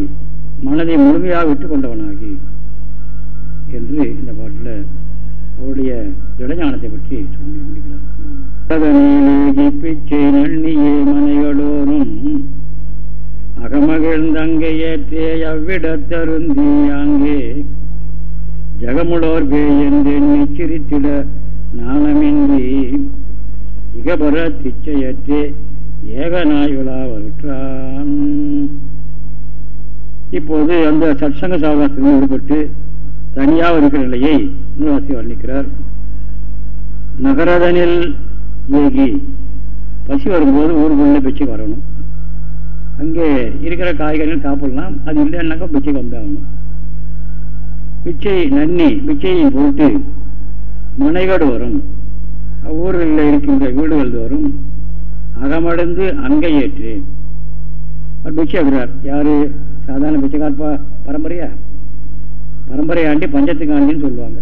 மனதை முழுமையாக விட்டு கொண்டவனாகி என்று இந்த பாட்டில் அவருடைய திடஞானத்தை பற்றி சொல்லி முடிக்கிறார். பிச்சை நன்னியே மனைகளோரும் அகமகிழ்ந்தங்கே ஏற்றே அவ்விடத்தருந்தி அங்கே. ஜகமுளோர் என்று நிச்சிரித்திட நாணமின்றி இகபர திச்சையற்றே ஏகநாய் விழாவற்றான் இப்போது அந்த சத்சங்க சாகாசத்தில் ஈடுபட்டு தனியாக இருக்கிற நிலையை நூலாசி வர்ணிக்கிறார். நகரதனில் ஏகி பசி வரும்போது ஊருக்குள்ளே பிச்சை வரணும். அங்கே இருக்கிற காய்கறிகள் சாப்பிடலாம். அது இல்லைன்னாக்கா பிச்சைக்கு வந்தாகணும் பிச்சை நன்னி பிச்சையை போட்டு மனைகடு வரும். ஊர்களில் இருக்கின்ற வீடுகள் தோறும் அகமடைந்து அங்கை ஏற்று. பிச்சை யாரு? சாதாரண பிச்சைக்கார் பரம்பரையா? பரம்பரை ஆண்டி பஞ்சத்துக்கு ஆண்டின்னு சொல்லுவாங்க.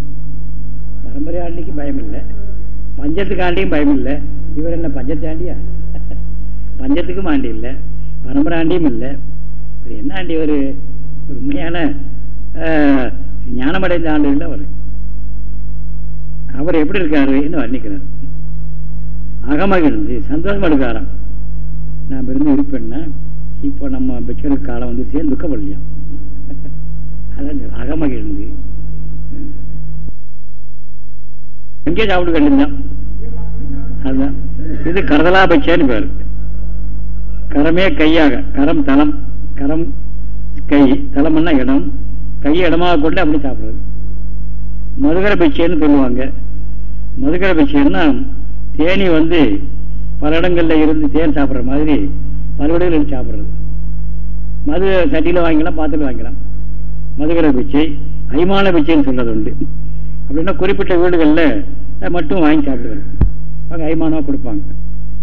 பரம்பரை ஆண்டிக்கு பயம் இல்லை பஞ்சத்துக்கு ஆண்டியும் பயம் இல்லை இவர் என்ன பஞ்சத்து ஆண்டியா? பஞ்சத்துக்கும் ஆண்டி இல்லை. பரம்பரை ஆண்டியும் இல்லை. இவர் என்ன ஆண்டி ஒரு உண்மையான ஞானமடைந்த ஆண்டு இல்லை அவர். அவர் எப்படி இருக்காரு என்று வர்ணிக்கிறார். அகமகிழ்ந்து சந்தோஷம் எடுக்காராம் நாம் இருந்து இருப்பேன்னா இப்போ நம்ம பிச்சருக்கு காலம் வந்து சேர்ந்து துக்கப்படலையாம் அதான் அகமகிழ்ந்து. எங்கே சாப்பிட வேண்டியதுதான் அதுதான் இது கரதலாபட்சேன்னு பேர். கரமே கையாக கரம் தளம் கரம் கை தளம்னா இடம். கையை இடமாக கொண்டு அப்படி சாப்பிட்றது. மதுகர பிச்சைன்னு சொல்லுவாங்க. மதுகர பிச்சைன்னா தேனி வந்து பல இடங்கள்ல இருந்து தேன் சாப்பிட்ற மாதிரி பல இடங்களில் சாப்பிட்றது. மது சட்டியில் வாங்கிக்கலாம் பாத்தில் வாங்கிக்கலாம். மதுகர பிச்சை அய்மான பிச்சைன்னு சொல்றது உண்டு. அப்படின்னா குறிப்பிட்ட வீடுகளில் மட்டும் வாங்கி சாப்பிடுவாங்க அவங்க அய்மானமாக கொடுப்பாங்க.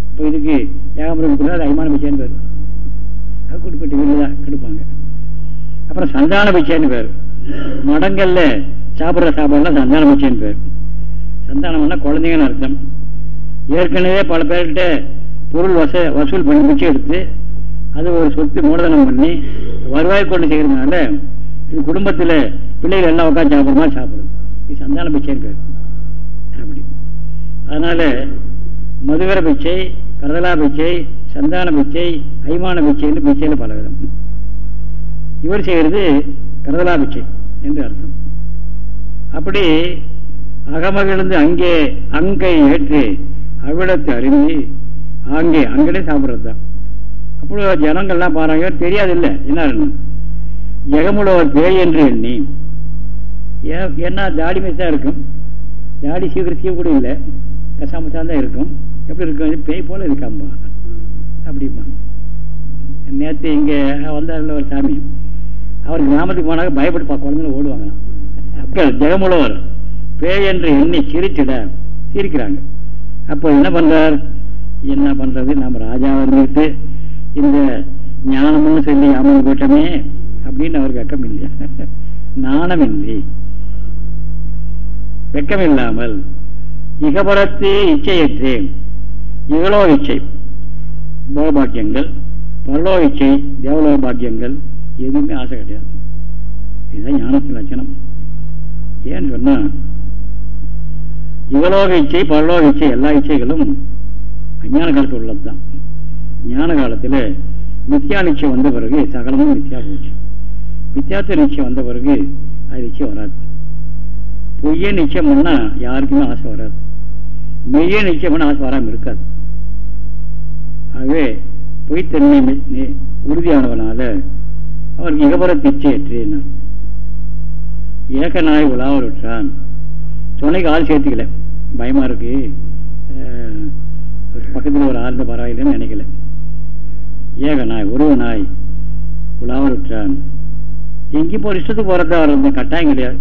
இப்போ இதுக்கு ஏகாம்பரம் கொடுத்தா அது அய்மான பிச்சைன்னு பேர். அது குறிப்பிட்ட வீடு தான் கொடுப்பாங்க. அப்புறம் சந்தான பிச்சைன்னு பேர். மடங்களில் சாப்பிட்ற சாப்பாடுலாம் சந்தான பிச்சைன்னு பேர். சந்தானம்னா குழந்தைங்கன்னு அர்த்தம். ஏற்கனவே பல பேர்கிட்ட பொருள் வச வசூல் பண்ணி பிச்சை எடுத்து அது ஒரு சொத்து மூலதனம் பண்ணி வருவாய் கொண்டு செய்கிறதுனால இது குடும்பத்தில் பிள்ளைகள் எல்லாம் உட்காந்து சாப்பிட்ற மாதிரி சாப்பிடும் இது சந்தான பிச்சைன்னு பேர். அப்படி. அதனால மதுகர பிச்சை கரதலா பிச்சை சந்தான பிச்சை ஐமான பிச்சைன்னு பிச்சையில் பல விதம். இவர் செய்கிறது கரதலா பிச்சை என்று அர்த்தம். அப்படி அகமகிழ்ந்து அங்கே அங்கை ஏற்று அவ்விடத்தை அறிந்து அங்கே அங்கே சாப்பிட்றது தான் அப்படி ஜனங்கள்லாம் பாருங்க தெரியாது இல்லை என்ன ஜெகமுள்ளவர் பேய் என்று எண்ணி. ஏன்னா தாடி மிஸ்ஸாக இருக்கும். தாடி சீக்கிரம் கூட இல்லை. கசாமசா தான் இருக்கும். எப்படி இருக்கும்? பேய் போல இருக்காம்பா அப்படிமா நேற்று இங்கே வந்தார்ல ஒரு சாமி. அவர் கிராமத்துக்கு போனாக்க பயப்பட்டு குழந்தைங்க ஓடுவாங்களாம். அப்போ ஜெகமுள்ளவர் பேய் என்று எண்ணி சிரிச்சிட சிரிக்கிறாங்க. அப்போ என்ன பண்றார்? என்ன பண்றது? நம்ம ராஜாவை வந்துட்டு இந்த ஞானம்னு சொல்லி அமர்ந்து போயிட்டோமே அப்படின்னு அவர் வெக்கம் இல்லையா *laughs* நாணமின்றி வெக்கம் இல்லாமல் இகபரத்தே இச்சையற்றேன். இகலோ இச்சை. போகபாக்கியங்கள் பரலோ இச்சை. தேவலோக பாக்கியங்கள். எதுவுமே ஆசை கிடையாது. இதுதான் ஞானத்தின் லட்சணம். ஏன்னு சொன்னா இவலோக இச்சை பரலோக இச்சை எல்லா இச்சைகளும் அஞ்ஞான காலத்தில் உள்ளதுதான். ஞான காலத்தில் மித்தியா நிச்சயம் வந்த பிறகு சகலமும் மித்தியா போச்சு. மித்தியாத்த நிச்சயம் வந்த பிறகு அது நிச்சயம் வராது. பொய்ய நிச்சயம் பண்ணால் யாருக்குமே ஆசை வராது. மெய்ய நிச்சயம் பண்ண ஆசை வராமல் இருக்காது. ஆகவே பொய்த்தன்மை உறுதியானவனால அவருக்கு இகபர திச்சையற்றேனார் ஏக நாய் உலாவர் விட்டான் துணைக்கு ஆள் சேர்த்துக்கல. பயமா இருக்கு. பக்கத்தில் ஒரு ஆழ்ந்த பரவாயில்லைன்னு நினைக்கல. ஏக நாய் ஒரு நாய் உலாவர் விட்டான் எங்கேயும் போய் இஷ்டத்துக்கு போகிறதா வர்றது கட்டாயம் கிடையாது.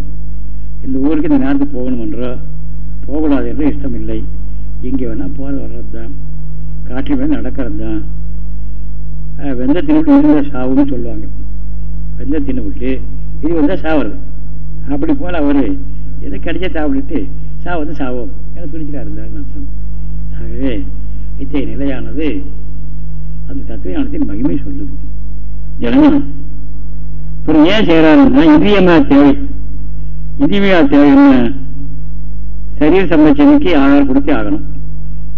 இந்த ஊருக்கு இந்த நேரத்துக்கு போகணுமென்றோ போகக்கூடாது என்று இஷ்டம் இல்லை. இங்கே வேணா போக வர்றது தான் காற்று வேணும் நடக்கிறது தான் வெந்த தின்னு இருந்த சாவுன்னு சொல்லுவாங்க. வெந்த தின்னு விட்டு இது வந்தால் சாவுறது. அப்படி போல் அவர் எதை கிடைச்சா சாப்பிட்டுட்டு சாவது சாவோம். என துணிச்சலாக இருந்தார் ஆகவே இத்தகைய நிலையானது அந்த தத்துவ ஞானத்தின் மகிமை சொல்லுது. ஜனமா அப்புறம் ஏன் செய்யறாருன்னா இந்தியமா தேவை? இந்தியமையா தேவை என்ன? சரீர சம்பச்சனைக்கு ஆதாரம் கொடுத்தே ஆகணும்.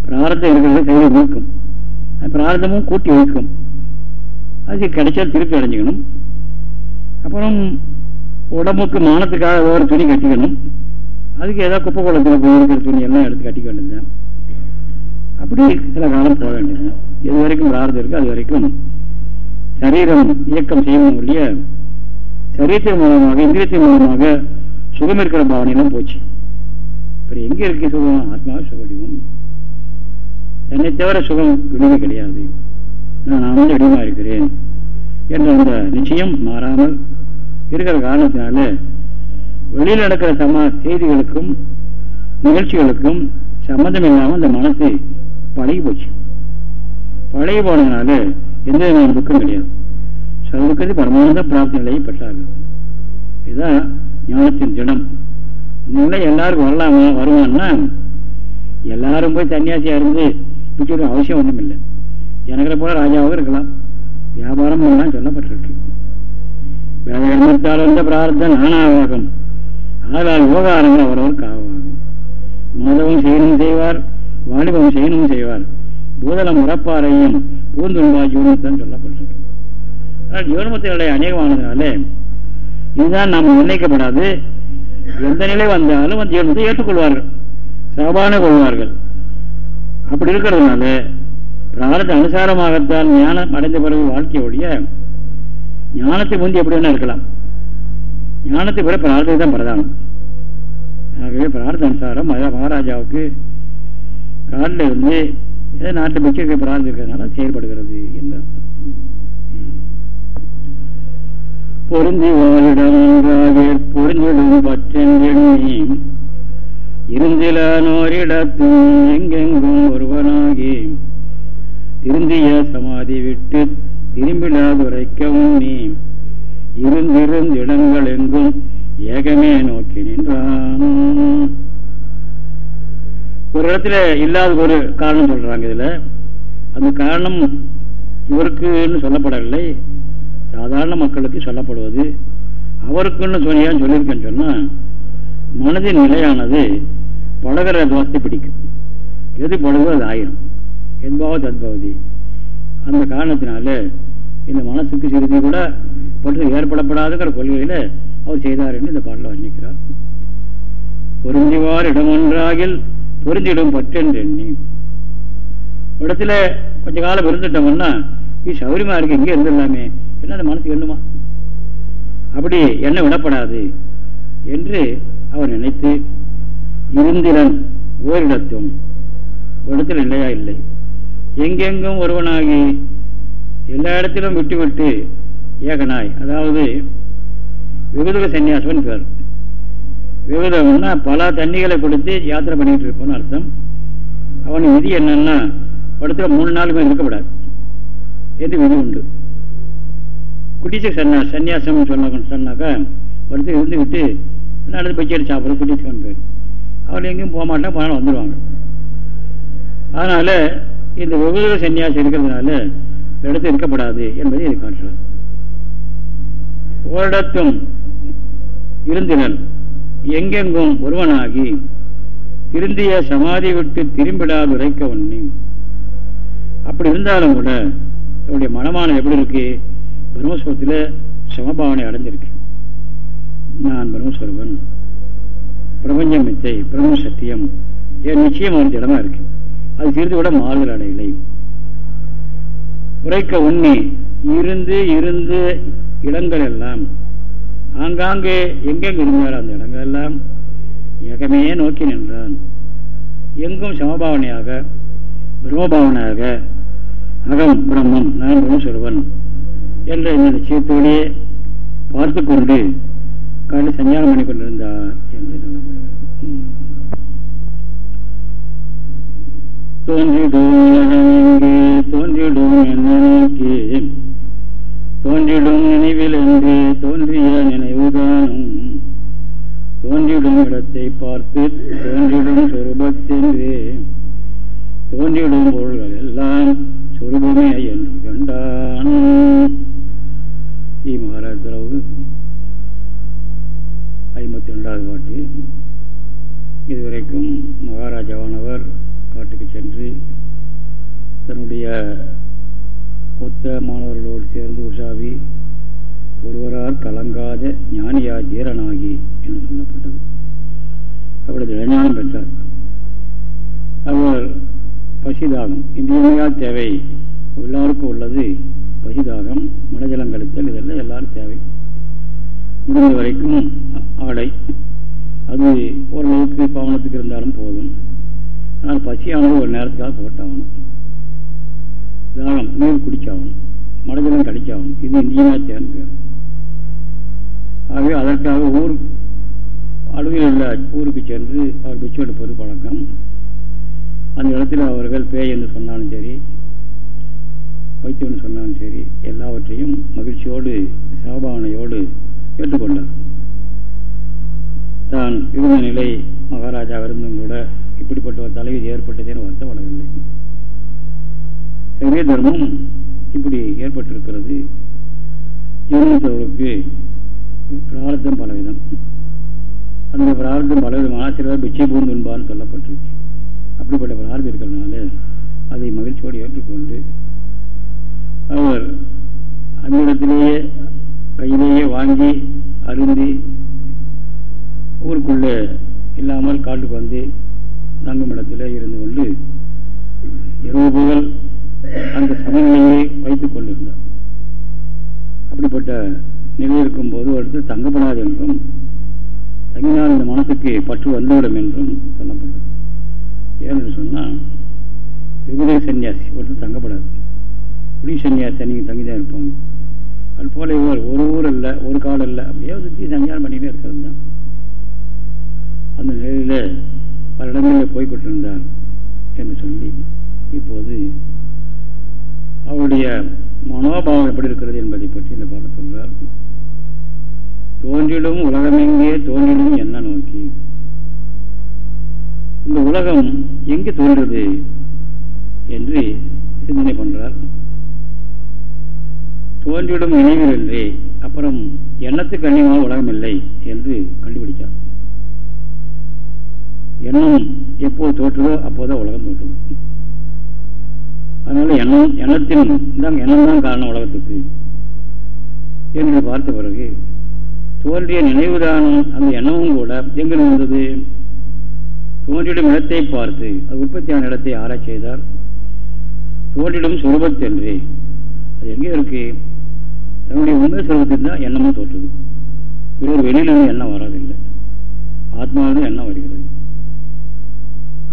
பிரார்த்தம் இருக்கிறது சரீரம் நீக்கும் பிரார்த்தமும் கூட்டி வைக்கும் அது கிடைச்சா திருப்பி அடைஞ்சிக்கணும். அப்புறம் உடம்புக்கு மானத்துக்காக வேறு துணி கட்டிக்கணும். அதுக்கு ஏதாவது குப்பை குளத்தில் போயிருக்கிற துணி எல்லாம் எடுத்து கட்டிக்க வேண்டியதுதான். அப்படி சில காலம் போக வேண்டியது எது வரைக்கும் பிரார்த்தம் இருக்கு அது வரைக்கும் சரீரம் இயக்கம் செய்யணும் இல்லையா சரீரத்தின் மூலமாக இந்திரியத்தின் மூலமாக சுகம் இருக்கிற பாவனையெல்லாம் போச்சு. அப்புறம் எங்க இருக்கு சுகம்? ஆத்மா சுகடிவம் என்னை தவிர சுகம் விடுமை கிடையாது. நான் ஆனந்த அடிமா இருக்கிறேன். என்ற அந்த நிச்சயம் மாறாமல் இருக்கிற காரணத்தினால வெளியில் நடக்கிற சம செய்திகளுக்கும் நிகழ்ச்சிகளுக்கும் சம்மந்தம் இல்லாமல் அந்த மனசு பழகி போச்சு. பழகி போனதுனால எந்த விதமான துக்கம் கிடையாது. சதுக்கத்தை பரமானந்த பிராப்தி நிலையை பெற்றார்கள். இதுதான் ஞானத்தின் தினம் நிலை எல்லாருக்கும் வரலாமா வருவான்னா எல்லாரும் போய் சன்னியாசியாக இருந்து பிடிச்ச அவசியம் ஒன்றும் இல்லை. ஜனங்களை போல ராஜாவாக இருக்கலாம். வியாபாரம் எல்லாம் சொல்லப்பட்டிருக்கு. வேத கர்மத்தால் வந்த பிரார்த்தம் நானாவாகும். ஆனால் விவகாரங்கள் அவரவருக்கு காவாகும் மாதவம் செய்யணும் செய்வார் வாலிபம் செய்யணும் செய்வார். பூதலம் உறப்பாரையும் பூந்துன்பா ஜீவனத்தான் சொல்லப்பட்டிருக்கு. ஆனால் ஜீவனமத்தின் நிலை அநேகமானதுனால இதுதான் நாம் நிர்ணயிக்கப்படாது. எந்த நிலை வந்தாலும் அந்த ஜீவனத்தை ஏற்றுக்கொள்வார்கள். சபான கொள்வார்கள். அப்படி இருக்கிறதுனால பிராரத அனுசாரமாகத்தான் ஞானம் அடைந்த பிறகு வாழ்க்கையுடைய ஞானத்தை முந்தி எப்படி வேணா இருக்கலாம். ஞானத்தை விட பிரார்த்தனை தான் பிரதானம். ஆகவே பிரார்த்த அனுசாரம் மகாராஜாவுக்கு காலில் இருந்து ஏதோ நாட்டு பிச்சைக்கு பிரார்த்தம் இருக்கிறதுனால செயல்படுகிறது என்று பொருந்தி வாழிடம் பொருந்திடும் பற்றி இருந்தில நோரிடத்தும் எங்கெங்கும் ஒருவனாகி திருந்திய சமாதி விட்டு திரும்பிடாதுரைக்கவும் நீ இருந்திருந்த இடங்கள் எங்கும் ஏகமே நோக்கி நின்றான். ஒரு இடத்துல இல்லாத ஒரு காரணம் சொல்றாங்க இதுல. அந்த காரணம் இவருக்குன்னு சொல்லப்படவில்லை. சாதாரண மக்களுக்கு சொல்லப்படுவது. அவருக்குன்னு சொன்னியான்னு சொல்லியிருக்கேன்னு சொன்னா மனதின் நிலையானது பழகிற தோசத்தை பிடிக்கும். எது பழகுவோ அது ஆயிரும். என்பாவது தத்பவதி அந்த காரணத்தினால இந்த மனசுக்கு சிறிது கூட ஒன்று ஏற்படப்படாதுங்கிற கொள்கையில அவர் செய்தார் என்று இந்த பாடல வர்ணிக்கிறார். பொருந்திவார் இடமொன்றாகில் பொருந்திடும் பற்றென்று எண்ணி இடத்துல கொஞ்ச காலம் இருந்துட்டோம்னா இது சௌரியமா இருக்கு இங்கே இருந்துடலாமே. என்ன அந்த மனசுக்கு எண்ணுமா? அப்படி என்ன விடப்படாது என்று அவர் நினைத்து இருந்திரன் ஓரிடத்தும் இடத்தில் நிலையா இல்லை. எங்கெங்கும் ஒருவனாகி எல்லா இடத்திலும் விட்டு விட்டு ஏகனாய் அதாவது விகுதக சன்னியாசம் பேர். விகுதம்னா பல தண்ணிகளை கொடுத்து யாத்திரை பண்ணிட்டு இருப்போம்னு அர்த்தம். அவன் விதி என்னன்னா படத்துல மூணு நாளுமே இருக்கப்படாது. எது விதி உண்டு? குடிச்சு சன்னா சன்னியாசம் சொன்ன சொன்னாக்கா ஒருத்தர் இருந்து விட்டு நடந்து பச்சை சாப்பிட்ற குட்டிச்சவன் பேர். அவள் எங்கேயும் போக மாட்டான் போனாலும் வந்துடுவாங்க அதனால இந்த வெகுதக சன்னியாசம் இருக்கிறதுனால இடத்து இருக்கப்படாது என்பதை இது காட்டுறார் ஓரிடத்தும் இருந்தினன். எங்கெங்கும் ஒருவனாகி திருந்திய சமாதி விட்டு திரும்பிடா உரைக்க ஒண்ணி அப்படி இருந்தாலும் கூட தன்னுடைய மனமானம் எப்படி இருக்கு? பிரம்மஸ்வரத்தில் சமபாவனை அடைஞ்சிருக்கு. நான் பிரம்மஸ்வரவன் பிரபஞ்சம் மித்தை பிரம்ம சத்தியம். என் நிச்சயம் அவனுக்கு இடமா இருக்கு. அது சிறிது விட மாறுதல் அடையலை. உரைக்க உண்மை இருந்து இருந்து இடங்கள் எல்லாம் ஆங்காங்கே எங்கெங்கு இருந்தார் அந்த இடங்கள் எல்லாம் ஏகமே நோக்கி நின்றான். எங்கும் சமபாவனையாக பிரம்மபாவனையாக அகம் பிரம்மம் நான் பிரம்மஸ்வரவன் என்ற இந்த நிச்சயத்தோடையே பார்த்து கொண்டு காலை சஞ்சாரம் பண்ணி கொண்டிருந்தார் என்று தோன்றிடும் தோன்றிடும் என்ன தோன்றிடும் நினைவில் என்று தோன்றிய நினைவுதானும். தோன்றிடும் இடத்தை பார்த்து தோன்றிடும் சொருபத்தென்றே தோன்றிடும் பொருள்கள் எல்லாம் சொருபமே என்று கண்டான். மகாராஜ் ஐம்பத்தி ரெண்டாவது பாட்டு. இதுவரைக்கும் மகாராஜாவானவர் காட்டுக்கு சென்று தன்னுடைய ஒத்த மாணவர்களோடு சேர்ந்து உஷாவி ஒருவரால் கலங்காத ஞானியா தீரனாகி என்று சொல்லப்பட்டது. அவரது இளைஞானம் பெற்றார். அவர் பசிதாகம் இன்றியமையால் தேவை எல்லாருக்கும் உள்ளது பசிதாகம் மனஜலம் கழித்தல் இதெல்லாம் எல்லாரும் தேவை. முடிந்த வரைக்கும் ஆடை அது ஓரளவுக்கு பவனத்துக்கு இருந்தாலும் போதும். ஆனால் பசியானது ஒரு நேரத்துக்காக போட்டாகணும். தாகம் நீர் குடிச்சாகணும் மடஜலம் கடிச்சாகணும் இது இந்தியமாச்சேன்னு பேர். ஆகவே அதற்காக ஊர் அருகில் உள்ள ஊருக்கு சென்று அவர் பிச்சு எடுப்பது பழக்கம். அந்த இடத்துல அவர்கள் பேய் என்று சொன்னாலும் சரி வைத்தியம்னு சொன்னாலும் சரி எல்லாவற்றையும் மகிழ்ச்சியோடு சாபாவனையோடு ஏற்றுக்கொண்டார். தான் இருந்த நிலை மகாராஜா இருந்தும் கூட இப்படிப்பட்ட ஒரு தலைவி ஏற்பட்டதேன்னு வருத்தப்படவில்லை. சரிய தர்மம் இப்படி ஏற்பட்டிருக்கிறது. ஜீவனத்தவர்களுக்கு பிரார்த்தம் பலவிதம். அந்த பிரார்த்தம் பலவிதம் ஆசிரியர் பிச்சை பூந்துன்பான்னு சொல்லப்பட்டிருக்கு. அப்படிப்பட்ட பிரார்த்தம் இருக்கிறதுனால அதை மகிழ்ச்சியோடு ஏற்றுக்கொண்டு அவர் அந்த இடத்திலேயே கையிலேயே வாங்கி அருந்தி ஊருக்குள்ளே இல்லாமல் காட்டுக்கு வந்து தங்கும் இடத்துல இருந்து கொண்டு இரவு புகழ் அந்த சமநிலையை வைத்துக் கொண்டிருந்தார். அப்படிப்பட்ட நிலை இருக்கும் போது ஒருத்தர் இடத்தில் தங்கப்படாது என்றும் தங்கினால் இந்த மனசுக்கு பற்று வந்துவிடும் என்றும் சொல்லப்பட்டது. ஏன்னு சொன்னால் விபுதை சன்னியாசி ஒருத்தர் தங்கப்படாது குடி சன்னியாசி நீங்கள் தங்கிதான் இருப்பாங்க அது போல இவர் ஒரு ஊர் இல்லை ஒரு காடு இல்லை அப்படியே சுற்றி சஞ்சாரம் பண்ணிகிட்டே இருக்கிறது தான் அந்த நிலையில் பல இடங்களில் போய்கொண்டிருந்தார் என்று சொல்லி இப்போது அவருடைய மனோபாவம் எப்படி இருக்கிறது என்பதை பற்றி இந்த பாடம் சொல்றார். தோன்றிடும் உலகமெங்கே தோன்றிடும் என்ன நோக்கி? இந்த உலகம் எங்கே தோன்றது என்று சிந்தனை பண்றார். தோன்றிடும் நினைவில் இல்லை அப்புறம் எண்ணத்துக்கு அந்நியமாக உலகம் இல்லை என்று கண்டுபிடிச்சார். எண்ணம் எப்போது தோற்றுதோ அப்போதான் உலகம் தோற்றுது அதனால எண்ணம் எண்ணத்தின் தான் எண்ணம் தான் காரணம் உலகத்துக்கு. என்று பார்த்த பிறகு தோன்றிய நினைவுதானும் அந்த எண்ணமும் கூட எங்கே வந்தது தோன்றிடும் இடத்தை பார்த்து அது உற்பத்தியான இடத்தை ஆராய்ச்சி செய்தார். தோன்றிடும் சுரூபத்தென்று. அது எங்கே இருக்கு? தன்னுடைய உண்மை சுரூபத்தில் தான் எண்ணமும் தோற்றுது வேறு வெளியிலிருந்து எண்ணம் வராதில்லை. ஆத்மாவிலிருந்து எண்ணம் வருகிறது.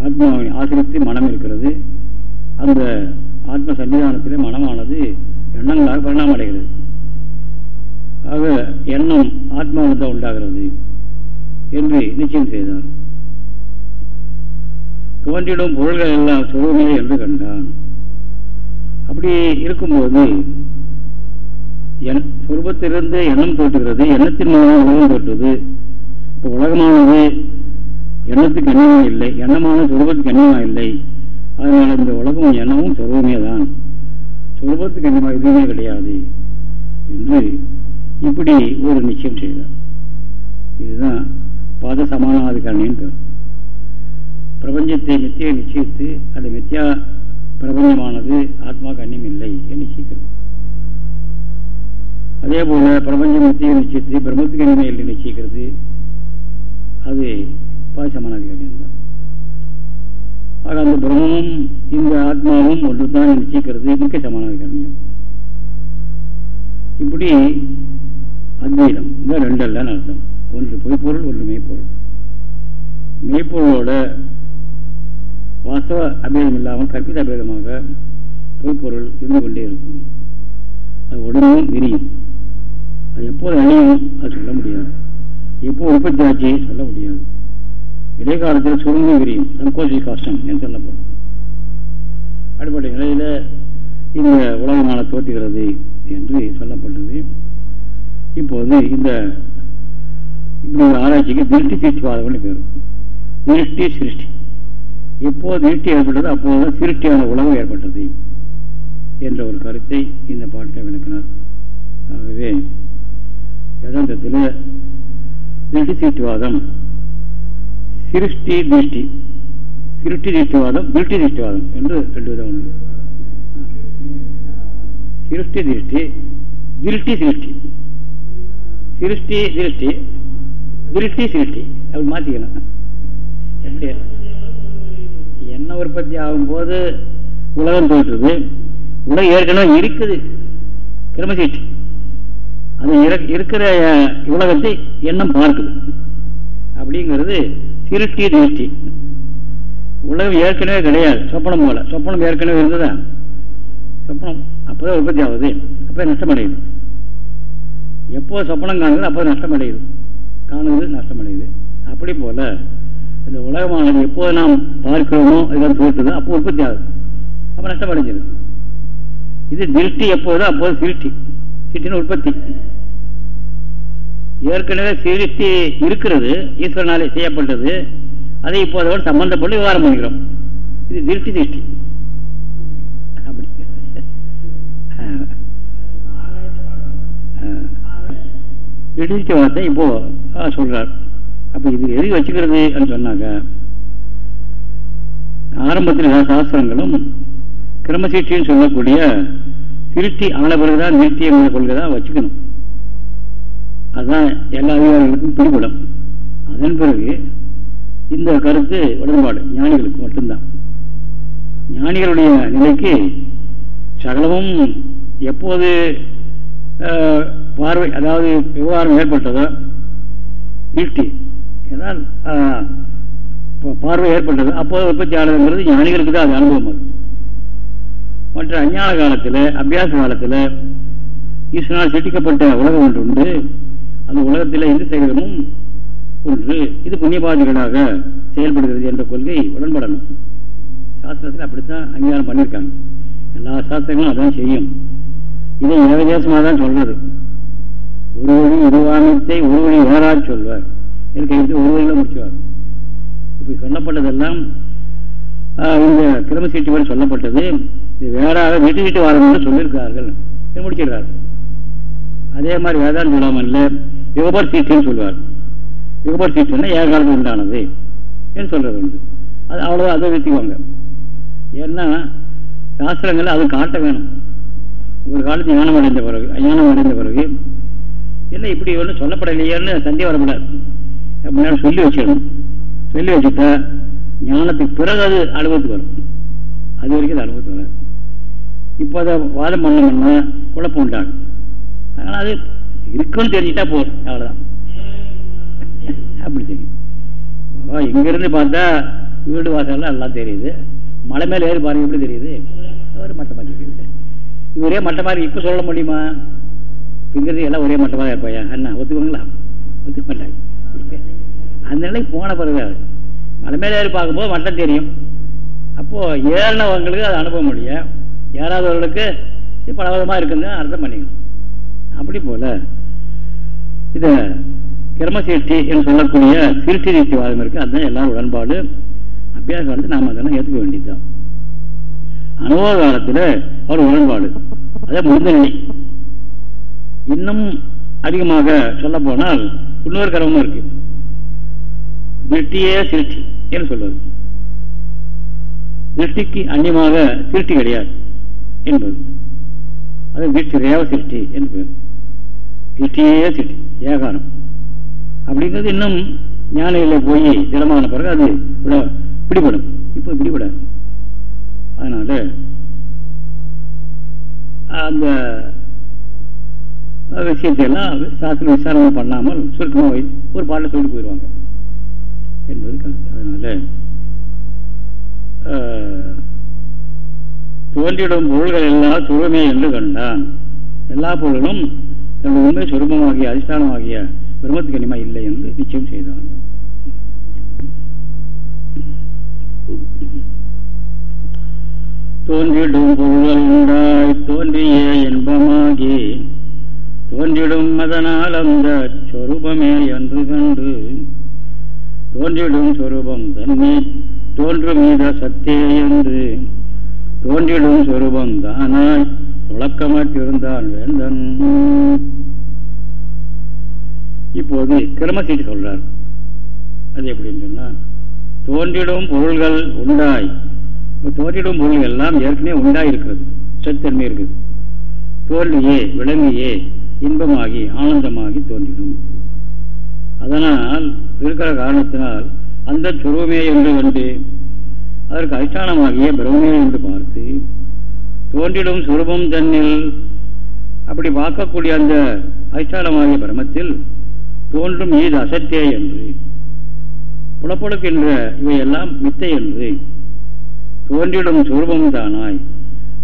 ஆத்மாவை ஆசிரித்து மனம் இருக்கிறது. அந்த ஆத்ம சன்னிதானத்திலே மனமானது எண்ணங்களாக பரிணாமம் அடைகிறது. ஆக எண்ணம் ஆத்மாவில் உண்டாகிறது என்று நிச்சயம் செய்தார். தோன்றிடும் பொருள்கள் எல்லாம் சுரூபமே என்று கண்டான். அப்படி இருக்கும்போது சொருபத்திலிருந்து எண்ணம் தோற்றுகிறது எண்ணத்தின் மூலம் உலகம் தோற்றுது. இப்போ உலகமானது எண்ணத்துக்கு எண்ணமா இல்லை எண்ணமான சுரூபத்துக்கு எண்ணமா இல்லை. அதனால இந்த உலகம் எனவும் சொருபமே தான் சொருபத்துக்கு எண்ணமா எதுவுமே கிடையாது என்று இப்படி ஒரு நிச்சயம் செய்தார். இதுதான் பாத சமான பேர் பிரபஞ்சத்தை மித்தியை நிச்சயித்து அந்த மித்தியா பிரபஞ்சமானது ஆத்மா கண்ணியம் இல்லை என்று நிச்சயிக்கிறது. அதே போல பிரபஞ்ச மித்தியை நிச்சயித்து பிரம்மத்துக்கு கண்ணியமே இல்லை நிச்சயிக்கிறது. அது பாசமானாதிகாரியம் தான். ஆக அந்த பிரம்மமும் இந்த ஆத்மாவும் ஒன்றுதான் நிச்சயிக்கிறது. மிக்க முக்கிய சமானாதிகாரியம் இப்படி அத்வைதம். இந்த ரெண்டு அல்லன்னு அர்த்தம்? ஒன்று பொய்ப்பொருள் ஒன்று மெய்ப்பொருள். மெய்ப்பொருளோட வாஸ்தவ அபேதம் இல்லாமல் கற்பித அபேதமாக பொய்ப்பொருள் இருந்து கொண்டே இருக்கும். அது உடனும் விரியும். அது எப்போது அழியும் அது சொல்ல முடியாது. எப்போ உற்பத்தி ஆச்சு சொல்ல முடியாது. இடைக்காலத்தில் சுருங்கி விரியும் சங்கோஜி காஷ்டம் என்று சொல்லப்படும். அடிப்படை நிலையில இந்த உலகமான தோற்றுகிறது என்று சொல்லப்பட்டது. இப்போது இந்த இப்படி ஒரு ஆராய்ச்சிக்கு திருஷ்டி சிருஷ்டிவாதம்னு பேரும் திருஷ்டி சிருஷ்டி. எப்போது திருஷ்டி ஏற்பட்டது அப்போது சிருஷ்டியான உலகம் ஏற்பட்டது என்ற ஒரு கருத்தை இந்த பாட்டில் விளக்கினார். ஆகவே வேதாந்தத்தில் திருஷ்டி சீட்டுவாதம் சிருஷ்டி திருஷ்டி. சிருஷ்டி திருஷ்டிவாதம் திருஷ்டி திருஷ்டிவாதம் என்று ரெண்டு விதம் உண்டு. சிருஷ்டி திருஷ்டி திருஷ்டி சிருஷ்டி சிருஷ்டி திருஷ்டி திருஷ்டி சிருஷ்டி அப்படி மாற்றிக்கணும் எப்படி? என்ன உற்பத்தி ஆகும்போது உலகம் தோற்றுது உலகம் ஏற்கனவே இருக்குது. கிரமசீட்டு அது இருக்கிற உலகத்தை எண்ணம் பார்க்குது. அப்படிங்கிறது திருஷ்டி திருஷ்டி. உலகம் ஏற்கனவே கிடையாது. சொப்பனம் போல. சொப்பனம் ஏற்கனவே இருந்ததா? சொப்பனம் அப்போதான் உற்பத்தி ஆகுது. அப்போ நஷ்டம் அடையுது எப்போ சொப்பனம் காணுது அப்போ நஷ்டம் அடையுது காணுது நஷ்டம் அடையுது அப்படி போல இந்த உலகமானது எப்போது நாம் பார்க்கிறோமோ இதெல்லாம் தோற்றுதோ அப்போ உற்பத்தி ஆகுது. அப்போ நஷ்டம் அடைஞ்சிருது இது திருஷ்டி எப்போதோ அப்போது சிருஷ்டி சிருஷ்டின்னு உற்பத்தி. ஏற்கனவே சிருஷ்டி இருக்கிறது ஈஸ்வரனாலே செய்யப்பட்டது. அதை இப்போ அதோடு சம்பந்தப்பட்டு விவகாரம் பண்ணிக்கிறோம் இது திருஷ்டி திருஷ்டி. அப்படி. திருஷ்டி வார்த்தை இப்போ சொல்றார். அப்ப இது எது வச்சுக்கிறது சொன்னாக்க ஆரம்பத்தில் சாஸ்திரங்களும் கிரமசீட்சின்னு சொல்லக்கூடிய திருஷ்டி ஆன பிறகுதான் திருஷ்டி என்ற கொள்கை தான் வச்சுக்கணும். அதுதான் எல்லா அதிகாரிகளுக்கும் பிடிபடும். அதன் பிறகு இந்த கருத்து உடன்பாடு ஞானிகளுக்கு மட்டும்தான். ஞானிகளுடைய நிலைக்கு சகலமும் எப்போது பார்வை அதாவது விவகாரம் ஏற்பட்டதோ திருஷ்டி ஏதாவது பார்வை ஏற்பட்டது அப்போது உற்பத்தி ஆனதுங்கிறது ஞானிகளுக்கு தான் அது அனுபவம் அது. மற்ற அஞ்ஞான காலத்தில் அபியாச காலத்தில் ஈஸ்வனால் சிட்டிக்கப்பட்ட உலகம் ஒன்று உண்டு. அந்த உலகத்தில் எந்த சைவமும் ஒன்று. இது புண்ணியபாதிகளாக செயல்படுகிறது என்ற கொள்கை உடன்படணும். சாஸ்திரத்தில் அப்படித்தான் அங்கீகாரம் பண்ணியிருக்காங்க. எல்லா சாஸ்திரங்களும் அதான் செய்யும். இதை ஏகதேசமாக தான் சொல்றது. ஒரு வழி இருவாமத்தை ஒரு வழி வேறா சொல்வார் எனக்கு ஒரு வழியில் முடிச்சுவார். இப்படி சொல்லப்பட்டதெல்லாம் இந்த கிரம சீட்டு வரை சொல்லப்பட்டது. இது வேறாக வீட்டு வீட்டு வாரம் சொல்லியிருக்கிறார்கள். முடிச்சிருக்கார் அதே மாதிரி வேதாந்த சொல்லாமல்ல யுகபர் சீட்டுன்னு சொல்லுவார் யுகபர் சீட்டுன்னா ஏகாலத்து உண்டானது என்று சொல்றது உண்டு. அது அவ்வளோதான் அதை வைத்துக்குவாங்க ஏன்னா சாஸ்திரங்கள் அது காட்ட வேணும். ஒரு காலத்து ஞானம் அடைந்த பிறகு ஞானம் அடைந்த பிறகு இல்லை இப்படி ஒன்றும் சொல்லப்படலையேன்னு சந்தேகம் வரக்கூடாது. முன்னாடி சொல்லி வச்சிடணும். சொல்லி வச்சுட்டா ஞானத்துக்கு பிறகு அது அனுபவத்துக்கு வரும். அது வரைக்கும் அது அனுபவத்துக்கு வராது. இப்போ அதை வாதம் பண்ணணும்னா குழப்பம் உண்டாகும். அதனால் அது இருக்குன்னு தெரிஞ்சுட்டா போதும். அவ்வளோதான் அப்படி தெரியும். இங்கிருந்து பார்த்தா வீடு வாசல்லாம் எல்லாம் தெரியுது. மலை மேலே ஏறி பாருங்க எப்படி தெரியுது? ஒரு மட்டமாக தெரியுது இது ஒரே மட்டமாக இப்போ சொல்ல முடியுமா? இங்கிறது எல்லாம் ஒரே மட்டமாக இருப்பாயா? அண்ணா ஒத்துக்குவாங்களா? ஒத்துக்க மாட்டாங்க. அந்த நிலைக்கு போன பிறகு மலை மேலே ஏறி பார்க்கும்போது மட்டம் தெரியும். அப்போது ஏறினவங்களுக்கு அது அனுபவ முடியும் ஏறாதவர்களுக்கு பல விதமாக இருக்குன்னு அர்த்தம் பண்ணிக்கணும். அப்படி போல இதை கிரமசீர்த்தி என்று சொல்லக்கூடிய சிருஷ்டி நீத்திவாதம் இருக்கு. அதுதான் எல்லாரும் உடன்பாடு. அபியாச காலத்தில் நாம் அதெல்லாம் ஏற்றுக்க வேண்டியதுதான். அனுபவ காலத்தில் அவர் உடன்பாடு. அதே முடிந்த நிலை இன்னும் அதிகமாக சொல்ல போனால் இன்னொரு கிரமமும் இருக்கு. திருஷ்டியே சிருஷ்டி என்று சொல்வது. திருஷ்டிக்கு அந்நியமாக சிருஷ்டி கிடையாது என்பது. அது திருஷ்டி ரேவ சிருஷ்டி என்று பேர். திருஷ்டியே சிருஷ்டி ஏகாரம் அப்படிங்கிறது இன்னும் ஞானிகளை போய் திடமான பிறகு அது பிடிபடும். இப்போ பிடிபடாது. அதனால அந்த விஷயத்தை எல்லாம் சாஸ்திர விசாரணை பண்ணாமல் சுருக்கமாக ஒரு பாட்டில் சொல்லிட்டு போயிடுவாங்க என்பது கருத்து. அதனால தோன்றிடும் பொருள்கள் எல்லாம் சுருமே என்று கண்டான். எல்லா பொருளும் தன்னுடைய உண்மை சுரூபமாகிய அதிஷ்டானமாகிய பிரம்மத்துக்கு இனிமா இல்லை என்று நிச்சயம் செய்தான். தோன்றிடும் பொருள்கள் உண்டாய் தோன்றிய இன்பமாகி தோன்றிடும் அதனால் அந்த சொரூபமே என்று கண்டு தோன்றிடும் சொரூபம் தன்மை தோன்றும் மீத சத்தே என்று தோன்றிடும் சொரூபம் தானாய் துளக்கமாட்டிருந்தான் வேந்தன். இப்போது கிரமசீட்டு சொல்றார். அது எப்படின்னு சொன்னா தோன்றிடும் பொருள்கள் உண்டாய். இப்போ தோன்றிடும் பொருள்கள் எல்லாம் ஏற்கனவே உண்டாய் இருக்கிறது சத்தன்மை இருக்குது. தோல்வியே விளங்கியே இன்பமாகி ஆனந்தமாகி தோன்றிடும். அதனால் இருக்கிற காரணத்தினால் அந்த சுருவமே என்று கண்டு அதற்கு அதிஷ்டானமாகிய பிரம்மே என்று பார்த்து தோன்றிடும் சுரூபம் தன்னில். அப்படி பார்க்கக்கூடிய அந்த அதிஷ்டானமாகிய பிரமத்தில் தோன்றும் ஈது அசத்தே என்று. புலப்படுக்கின்ற இவையெல்லாம் மித்தை என்று. தோன்றிடும் சுரூபம் தானாய்.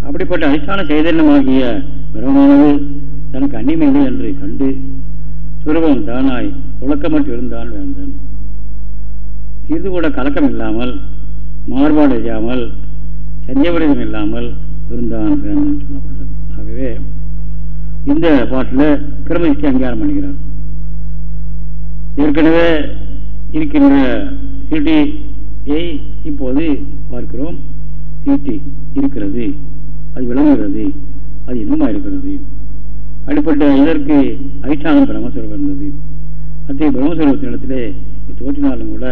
அப்படிப்பட்ட அதிஷ்டான சைதன்யமாகிய பிரமமானது தனக்கு அந்நியமில்லை என்று கண்டு சுரூபம் தானாய் துளக்கமற்று இருந்தான் வேந்தன். சிறிது கூட கலக்கம் இல்லாமல் மாறுபாடு செய்யாமல் சந்தேபரிதம் இல்லாமல் இருந்தான் வேந்தன் சொல்லப்படுறது ஆகவே இந்த பாட்டில் பிரமதிக்கு அங்கீகாரம் பண்ணுகிறார் ஏற்கனவே இருக்கின்ற சிட்டியை இப்போது பார்க்கிறோம். சிட்டி இருக்கிறது அது விளங்குகிறது அது இன்னமாக இருக்கிறது? அடிப்பட்ட இதற்கு அதிஷ்டானம் பிரம்மஸ்வரம் இருந்தது. அத்தகைய பிரம்மஸ்வரத்தினிடத்திலே தோற்றினாலும் கூட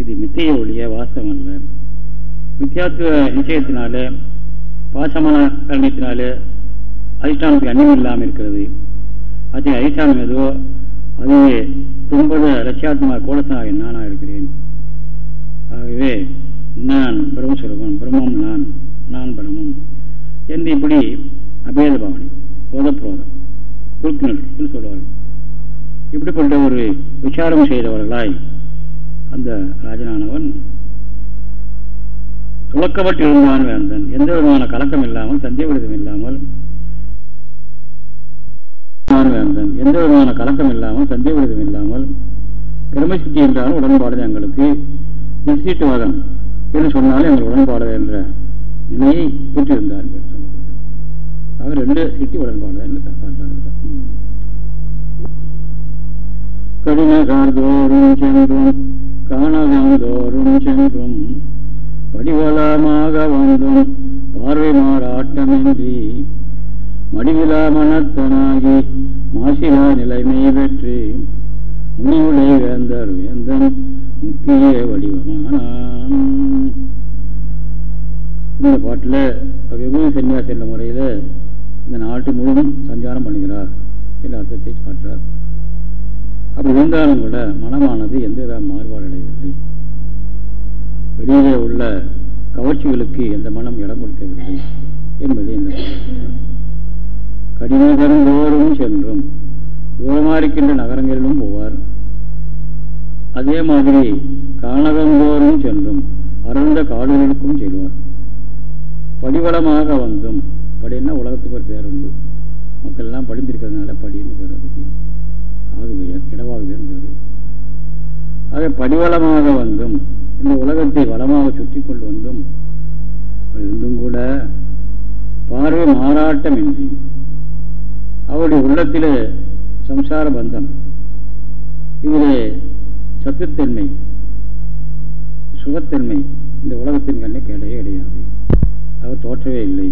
இது மித்தைய ஒழிய வாஸ்தவம் அல்ல. மித்தியாத்துவ நிச்சயத்தினாலே பாசமான காரணத்தினாலே அதிஷ்டானத்துக்கு அந்நியம் இல்லாமல் இருக்கிறது அது அதிஷ்டானம் ஏதோ அதுவே துன்பத லட்சியாத்மா கோலசனாக நானாக இருக்கிறேன். ஆகவே நான் பிரம்மஸ்வரூபன் பிரம்மம் நான் நான் பிரம்மம் என்று இப்படி அபேத பாவனை போதப்பிரோதம் குறுக்கினர்கள் சொல்வார்கள். இப்படிப்பட்ட ஒரு விசாரம் செய்தவர்களாய் அந்த ராஜனானவன் துவக்கப்பட்டு இருந்தான் வேந்தன் எந்த விதமான கலக்கம் இல்லாமல் சந்தேகம் இல்லாமல் வேந்தன் எந்த விதமான கலக்கம் இல்லாமல் சந்தேகம் இல்லாமல் கிரமசித்தி என்றாலும் உடன்பாடு எங்களுக்கு. நிச்சயத்துவாதம் என்று சொன்னாலும் எங்கள் உடன்பாடு என்ற நிலையை பெற்றிருந்தார் அவர் ரெண்டு சிட்டி உடன்பாடு என்று காட்டுறாங்க கடினகார்தோறும் சென்றும் காணகந்தோறும் சென்றும் படிவலமாக வந்தும். பார்வை மாறாட்டமின்றி. மடிவிலா மனத்தனாகி மாசிலா நிலைமை பெற்று முனிவுடை வேந்தர் வேந்தன் முக்கிய வடிவமானான். இந்த பாட்டில் வெகுதி சன்னியாசி என்ற முறையில் இந்த நாட்டு முழுவதும் சஞ்சாரம் பண்ணுகிறார் என்ற அர்த்தத்தை காட்டுறார் அப்படி இருந்தாலும் கூட மனமானது எந்த வித மாறுபாடு அடையவில்லை. வெளியிலே உள்ள கவர்ச்சிகளுக்கு எந்த மனம் இடம் கொடுக்கவில்லை என்பது இந்த கடினகரந்தோறும் சென்றும் தூரமாக இருக்கின்ற நகரங்களிலும் போவார். அதே மாதிரி காணகந்தோறும் சென்றும் அருந்த காடுகளுக்கும் செல்வார். படிவளமாக வந்தும் படின்னா உலகத்துக்கு ஒரு பேர் உண்டு மக்கள் எல்லாம் படிந்திருக்கிறதுனால படின்னு பேர் அதுக்கு ஆகுவேர் இடவாகுவேர் பேர் ஆக படிவளமாக வந்தும் இந்த உலகத்தை வளமாக சுற்றி கொண்டு வந்தும் இருந்தும் கூட பார்வை மாறாட்டமின்றி அவருடைய உள்ளத்தில் சம்சார பந்தம் இதிலே சத்துத்தன்மை சுகத்தன்மை இந்த உலகத்தின் கண்ணை கிடையவே கிடையாது. அவர் தோற்றவே இல்லை.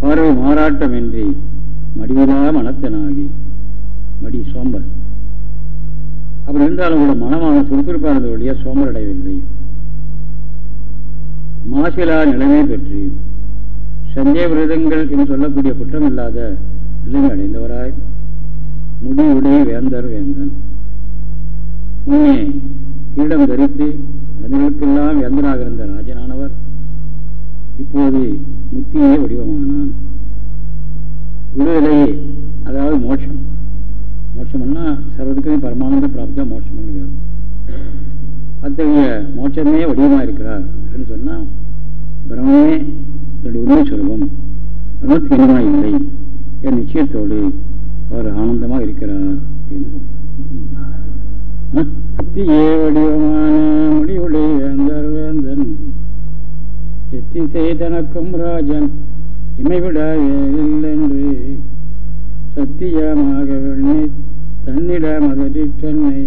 பார்வை மாறாட்டமின்றி மடிவிலா மனத்தனாகி மடி சோம்பல். அப்படி இருந்தாலும் கூட மனமான சுறுசுறுப்பானது வழியாக சோம்பல் மாசிலா நிலைமை பெற்று சந்தேக விரதங்கள் என்று சொல்லக்கூடிய குற்றம் இல்லாத நிலைமை அடைந்தவராய் முடிவுடை வேந்தர் வேந்தன். முன்னே கீழம் தரித்து வேந்தர்களுக்கெல்லாம் வேந்தனாக இருந்த ராஜனானவர் இப்போது முத்தியே வடிவமானான். விடுதலையே அதாவது மோட்சம். மோட்சம்னா சர்வதுக்குமே பரமானந்த பிராப்தியாக மோட்சம் பண்ணி வேணும் அத்தகைய மோட்சமே வடிவமாக இருக்கிறார் அப்படின்னு சொன்னால் பிரம்மே என்னுடைய உண்மை சொல்வோம் பிரம்மத்துக்கு இனமா இல்லை. என் நிச்சயத்தோடு அவர் ஆனந்தமாக இருக்கிறார். அப்படின்னு சொன்னார் வடிவமான முடிவுடைய வேந்தர் வேந்தன் எத்தி செய்தனக்கும் ராஜன் இமைவிட வேறில்லென்று சத்தியமாக வெண்ணி தன்னிடம் தன்னை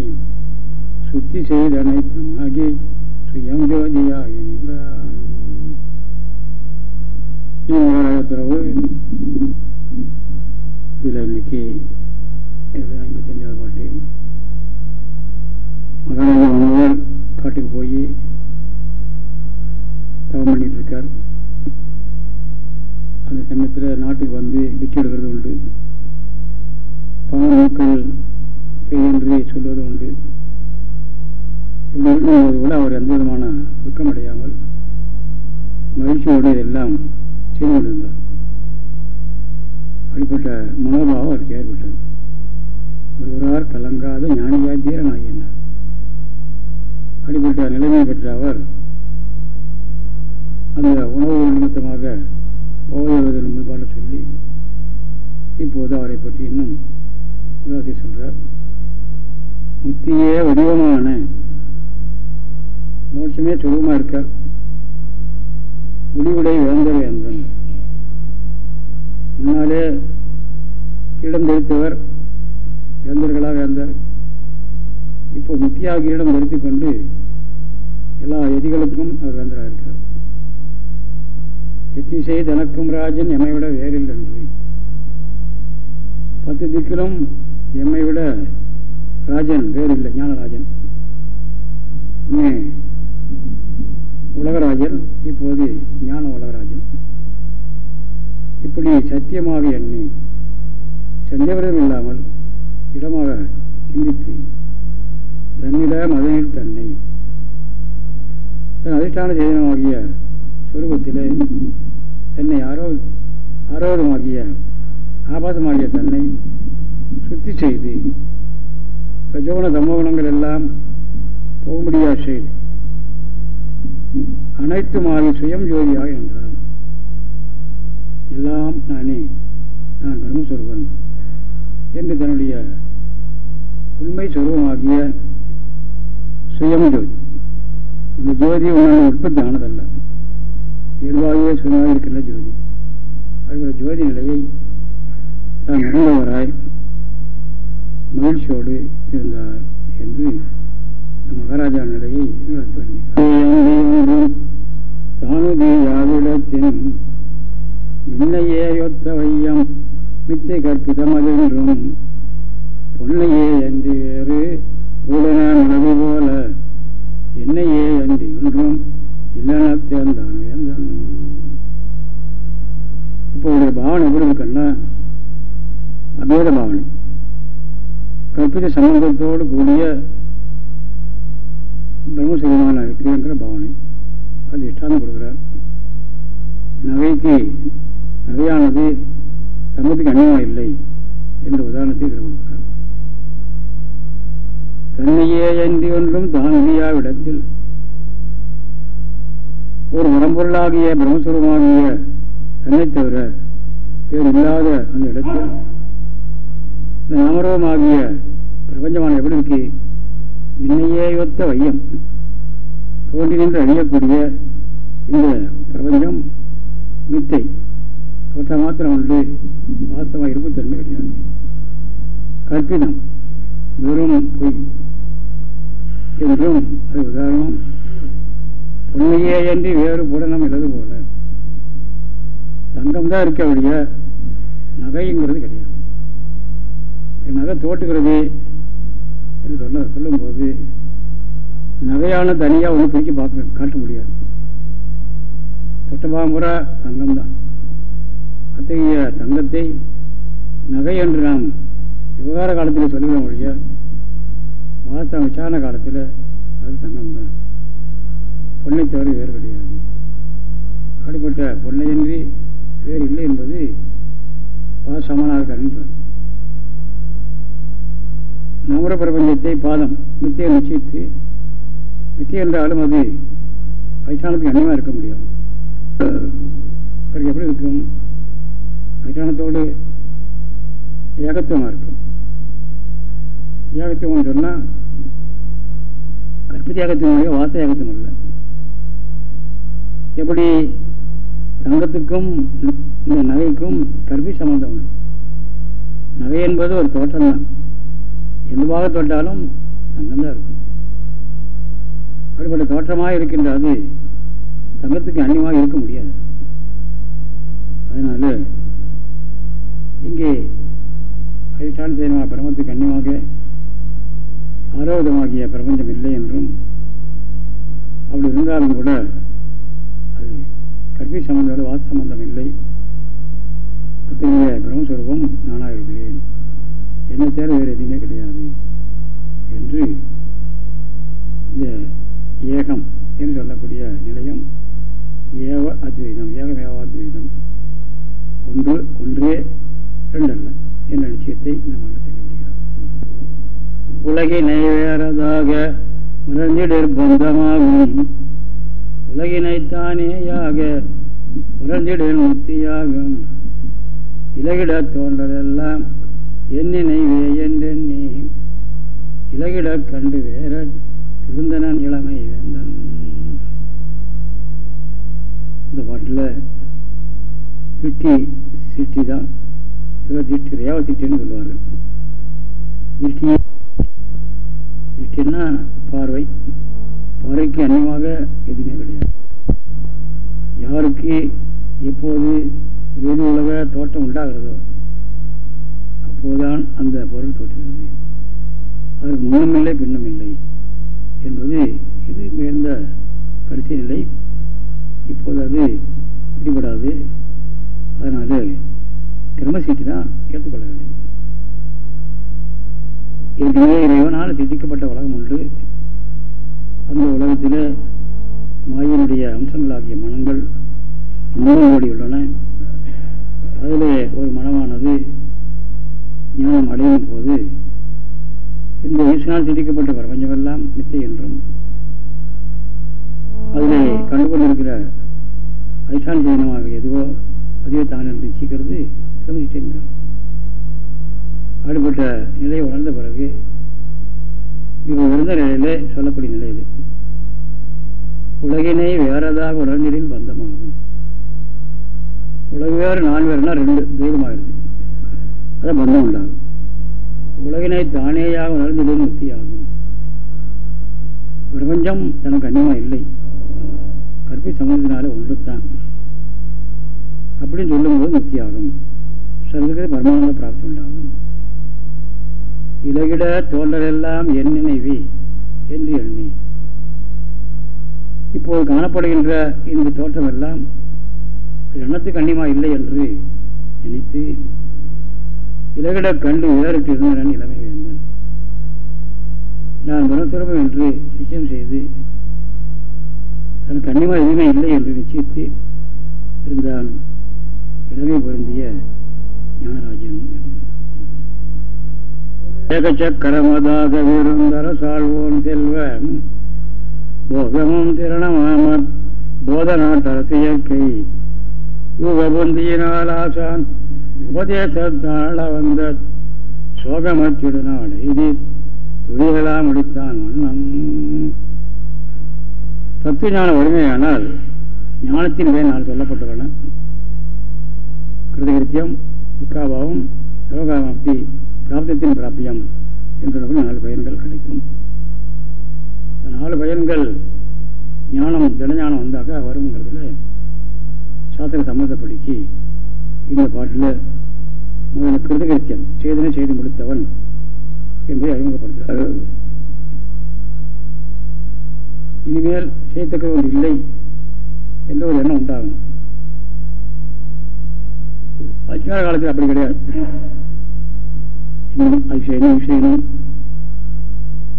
சுத்தி செய்தனைத்துமாகி சுயம் ஜோதியாக நின்றான் உத்தரவு இதில் இன்னைக்கு ஐம்பத்தஞ்சாவது பாட்டு மகாராஜா மனோகர் காட்டுக்கு போய் தவம் பண்ணிட்டு இருக்கார் அந்த சமயத்தில் நாட்டுக்கு வந்து பிச்சை எடுக்கிறது உண்டு பாமக்கள் என்று சொல்வது உண்டு இப்படி இருக்கும்போது கூட அவர் எந்த விதமான துக்கம் அடையாமல் மகிழ்ச்சியோடு எல்லாம் செய்து கொண்டிருந்தார் அப்படிப்பட்ட மனோபாவம் அவருக்கு ஏற்பட்டது. ஒருவரார் கலங்காத ஞானியாத்தியரன் ஆகினார் அப்படிப்பட்ட நிலைமை பெற்ற அவர் அந்த உணவு நிமித்தமாக போவதற்கு முன்பாக சொல்லி இப்போது அவரை பற்றி இன்னும் உலகத்தை சொல்கிறார் முத்தியே வடிவமான மோட்சமே சுருவமா இருக்கார். முடிவுடைய வேந்த வேந்தன் முன்னாலே கிரீடம் தரித்தவர் வேந்தர்களாக வேந்தார் இப்போ முத்தியாக கிரீடம் தரித்து கொண்டு எல்லா எதிகளுக்கும் அவர் வேந்தராக இருக்கார். எத்திசை தனக்கும் ராஜன் எம்மை விட வேறில்லை என்று. பத்து திக்கிலும் எம்மை விட ராஜன் வேறில்லை ஞானராஜன். உலகராஜன் இப்போது ஞான உலகராஜன் இப்படி சத்தியமாக எண்ணி சந்தேகம் இல்லாமல் இடமாக சிந்தித்து தன்னிட மதனில் தன்னை தன் அதிஷ்டான சேதனமாகிய சுரூபத்திலே தன்னை ஆரோ ஆரோதமாகிய ஆபாசமாகிய தன்னை சுத்தி செய்து பிரஜோன சமோகணங்கள் எல்லாம் போக முடியாது செய்து அனைத்துமாகி சுயம் ஜோதியாக என்றான் எல்லாம் நானே நான் பிரம்மஸ்வரூபன் என்று தன்னுடைய உண்மை சுரூபமாகிய சுயம் ஜோதி. இந்த ஜோதி உன்னால் உற்பத்தி ஆனதல்ல. இயல்பாகவே சுயமாக இருக்கின்ற ஜோதி. அதுபோல ஜோதி நிலையை தான் உணர்ந்தவராய் மகிழ்ச்சியோடு இருந்தார் என்று மகாராஜா நிலையை தானுதி யாவிடத்தின் மின்னையே ஒத்த வையம் மித்தை கற்பிதமதென்றும் பொன்னையே அன்றி வேறு பூடன மனது போல என்னையே அன்றி ஒன்றும் இல்லன தேர்ந்தான் வேந்தன். இப்போ உடைய பாவனை எப்படி இருக்குன்னா அபேத பாவனை. கற்பித சம்பந்தத்தோடு கூடிய பிரம்மசுகமான இருக்குங்கிற பாவனை. அது இஷ்டாந்தம் கொடுக்குறார். நகைக்கு நகையானது தங்கத்துக்கு அந்நியமாக இல்லை என்ற உதாரணத்தை இதில் கொடுக்கிறார். தன்னையே அன்றி ஒன்றும் தான் இடத்தில் ஒரு மரம்பொருளாகிய பிரம்மசுரமாகிய தன்னை தவிர வேறு இல்லாத அந்த இடத்தில் இந்த நாமரவமாகிய பிரபஞ்சமான எப்படி இருக்கு நின்னையே ஒத்த வையம். தோன்றி நின்று அழியக்கூடிய இந்த பிரபஞ்சம் மித்தை. தோற்ற மாத்திரம் உண்டு. வாஸ்தவமாக இருப்புத்தன்மை கிடையாது. கற்பிதம் வெறும் பொய். என்றும் அது உதாரணம். உண்மையே என்று வேறு புடனம் இல்லது போல. தங்கம் தான் இருக்க வழிய நகைங்கிறது கிடையாது. நகை தோட்டுகிறது என்று சொல்ல சொல்லும்போது நகையான தனியாக ஒன்று பிரித்து பார்க்க காட்ட முடியாது. தொட்டபாமுறை தங்கம் தான் அத்தகைய தங்கத்தை நகை என்று நாம் விவகார காலத்தில் சொல்லுகிற மொழிய வாஸ்தவ விசாரண காலத்தில் அது தங்கம் தான் பொண்ணை தவிர வேறு கிடையாது. அப்படிப்பட்ட பொன்னையின்றி வேறு இல்லை என்பது பாசமானாக கருன்னு நவர பிரபஞ்சத்தை பாதம் மித்தியை நிச்சயித்து மித்திய என்றாலும் அது அதிஷ்டானத்துக்கு அந்நியமாக இருக்க முடியும் பிறகு எப்படி இருக்கும்? அதிஷ்டானத்தோடு ஏகத்துவமாக இருக்கும். ஏகத்துவம் சொன்னால் கற்பித்த ஏகத்துவமாக வாச ஏகத்துவம் இல்லை. எப்படி தங்கத்துக்கும் இந்த நகைக்கும் கற்பி சம்பந்தம் உண்டு. நகை என்பது ஒரு தோற்றம் தான் எந்த பாக தொட்டாலும் தங்கம் தான் இருக்கும். அப்படிப்பட்ட தோற்றமாக இருக்கின்ற அது தங்கத்துக்கு அந்நியமாக இருக்க முடியாது. அதனால இங்கே அதிஷ்டான செய்யமாக பிரமத்துக்கு அந்நியமாக ஆரோக்கியமாகிய பிரபஞ்சம் இல்லை என்றும் அப்படி இருந்தாலும் கூட அது கல்வி சம்பந்தம் வாச சம்பந்தம் இல்லை. அத்தகைய பிரம்மஸ்வரூபம் நானாக இருக்கிறேன். என்னை தேர வேறு எதுவுமே கிடையாது என்று இந்த ஏகம் என்று சொல்லக்கூடிய நிலையம் ஏவ அத்வைதம் ஏகம் ஏவாத்வைதம் ஒன்று ஒன்றே ரெண்டல்ல என்ற நிச்சயத்தை நம்ம சொல்லிவிடுகிறோம் உலகினை வேறதாக உணர்ந்திடர் பந்தமாகும். உலகினைத்தானேயாக உணர்ந்திடர் முத்தியாகும் இலகிட தோன்றலெல்லாம் என்னினை என்றெண்ணி இலகிட கண்டு வேற இருந்தனன் இளமை வேந்தன். இந்த பாட்டில் திட்டி சிட்டி தான். சிட்டி ரேவ சிட்டின்னு சொல்லுவார்கள் திருஷ்டி திருஷ்டின்னா பார்வை. பார்வைக்கு அந்நியமாக எதுவுமே கிடையாது. யாருக்கு எப்போது வெளி உலக தோட்டம் உண்டாகிறதோ அப்போதுதான் அந்த பொருள் தோற்றுகிறது. அதற்கு முன்னமில்லை பின்னமில்லை என்பது இது உயர்ந்த கடைசி நிலை. இப்போது அது பிடிபடாது. அதனால பிரம்ம தான் ஏற்றுக்கொள்ள வேண்டியது ஏற்கனவே இறைவனால் சித்திக்கப்பட்ட உலகம் உண்டு. அந்த உலகத்தில் மாயினுடைய அம்சங்களாகிய மனங்கள் அண்ணன் ஓடி உள்ளன. அதில் ஒரு மனமானது ஞானம் அடையும் போது இந்த ஈஸ்வனால் சிரிக்கப்பட்ட பிரபஞ்சமெல்லாம் மித்தை என்றும் அதில் கண்டுகொண்டிருக்கிற அதிஷ்டான ஜீவனமாக எதுவோ அதுவே தான் என்று நிச்சயிக்கிறது அப்படிப்பட்ட நிலையை உணர்ந்த பிறகு மிக உயர்ந்த நிலையிலே சொல்லக்கூடிய நிலை இது. உலகினை வேறதாக உணர்ந்திடில் பந்தமாகும். உலக வேறு நான் வேறுனா ரெண்டு தெய்வமாகிறது. அதான் பந்தம் உண்டாகும். உலகினை தானேயாக உணர்ந்திடில் முக்தியாகும். பிரபஞ்சம் தனக்கு அந்நியமாக இல்லை. கற்பி சம்பந்தத்தினால ஒன்று தான் அப்படின்னு சொல்லும்போது முக்தியாகும். சொல்லுகிறது பரமானந்த பிராப்தி உண்டாகும். இலகிட தோன்றலெல்லாம் என் நினைவி என்று எண்ணி. இப்போது காணப்படுகின்ற இந்த தோற்றம் எல்லாம் எண்ணத்துக்கு அந்நியமா இல்லை என்று நினைத்து இலகிட கண்டு வேறிட்டு இளமை வேந்தன். நான் மனசுரமம் என்று நிச்சயம் செய்து தனக்கு கண்ணிமா எதுவுமே இல்லை என்று நிச்சயித்து இருந்தான். இளமை பொருந்திய ஞானராஜன் ஏகச்சக்கரமதாக விருந்தர சாழ்வோன் செல்வம் போகமும் திரணமாமற் போதநாட்டரசியற்கை யுகபுந்தியினால் ஆசான் உபதேசத்தால் வந்த சோகமற்றிடு இது துணிகளாக முடித்தான் வண்ணம். தத்துவ ஞான வலிமையானால் ஞானத்தின் மேல் நான் சொல்லப்பட்டுள்ளன. கிருதகிருத்தியம் துக்காபாவம் சர்வகாமப்தி பிராப்தத்தின் பிராப்பியம் என்று நாலு பயன்கள் கிடைக்கும். நாலு பயன்கள் ஞானம் தினஞானம் வந்தாக்க வருங்கிறதுல சாத்திர சம்மந்தப்படுத்தி இந்த பாட்டில் முதல்ல கிருதகிருத்தியம் செய்தனை செய்து முடித்தவன் என்பதை அறிமுகப்படுத்துகிறார். இனிமேல் செய்யத்தக்க ஒன்று இல்லை என்ற ஒரு எண்ணம் உண்டாகணும் அச்சார காலத்தில் அப்படி கிடையாது. இன்னும் அது செய்யணும் செய்யணும்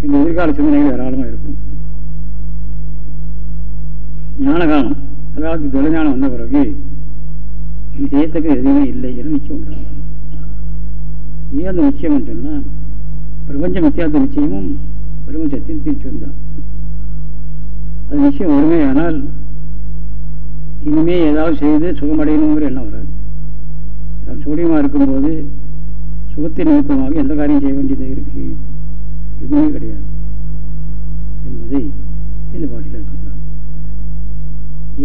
இந்த எதிர்கால சிந்தனைகள் ஏராளமாக இருக்கும். ஞானகாலம் அதாவது துளஞானம் வந்த பிறகு செய்யத்தக்க எதுவுமே இல்லை என்று நிச்சயம் உண்டாகும். ஏன் அந்த நிச்சயம் சொன்னால் பிரபஞ்ச மித்தியாத்த நிச்சயமும் பிரபஞ்சத்தின் நிச்சயம் தான் அது நிச்சயம் ஒருமையானால் இனிமே ஏதாவது செய்து சுகமடையணுங்கிற எண்ணம் வராது. தான் சூரியமாக இருக்கும்போது சுகத்தின் நிமித்தமாக எந்த காரியம் செய்ய வேண்டியது இருக்கு? எதுவுமே கிடையாது. என்பதை இந்த பாட்டில் சொல்றார்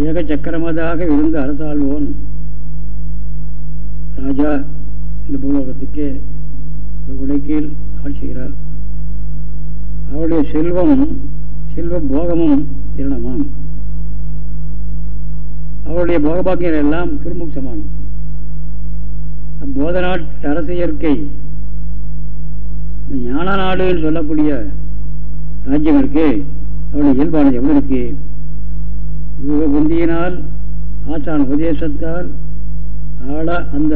ஏக சக்கரமதாக இருந்து அரசாள்வோன் ராஜா இந்த பூலோகத்துக்கே உடைக்கீழ் செய்கிறார். அவருடைய செல்வம் செல்வ போகமும் திருணமாம் அவருடைய போகபாக்கியங்கள் எல்லாம் திருமுக சமானம் போதநாட்டு அரசு இயற்கை ஞான நாடுன்னு சொல்லக்கூடிய ராஜ்யம் இருக்கு அவருடைய இயல்பானது எவ்வளவு இருக்கு? யுக புந்தியினால் ஆச்சான உபதேசத்தால் ஆள அந்த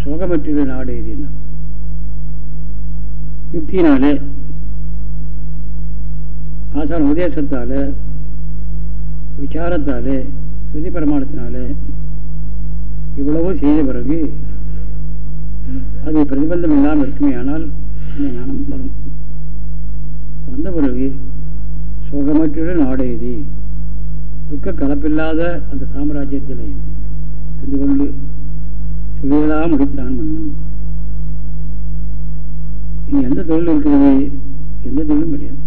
சோகமற்ற நாடு இது என்ன? யுக்தியினாலே ஆசான உபதேசத்தால விசாரத்தாலே சுதி பிரமாணத்தினாலே இவ்வளவோ செய்த பிறகு அது பிரதிபந்தம் இல்லாமல் இருக்குமே ஆனால் இந்த ஞானம் வரும். வந்த பிறகு சோகமற்ற நாடு இது. துக்க கலப்பில்லாத அந்த சாம்ராஜ்யத்திலே இருந்து கொண்டு தொழிலாக முடித்தான் மன்னன். இனி எந்த தொழில் இருக்கிறது? எந்த தொழிலும் கிடையாது.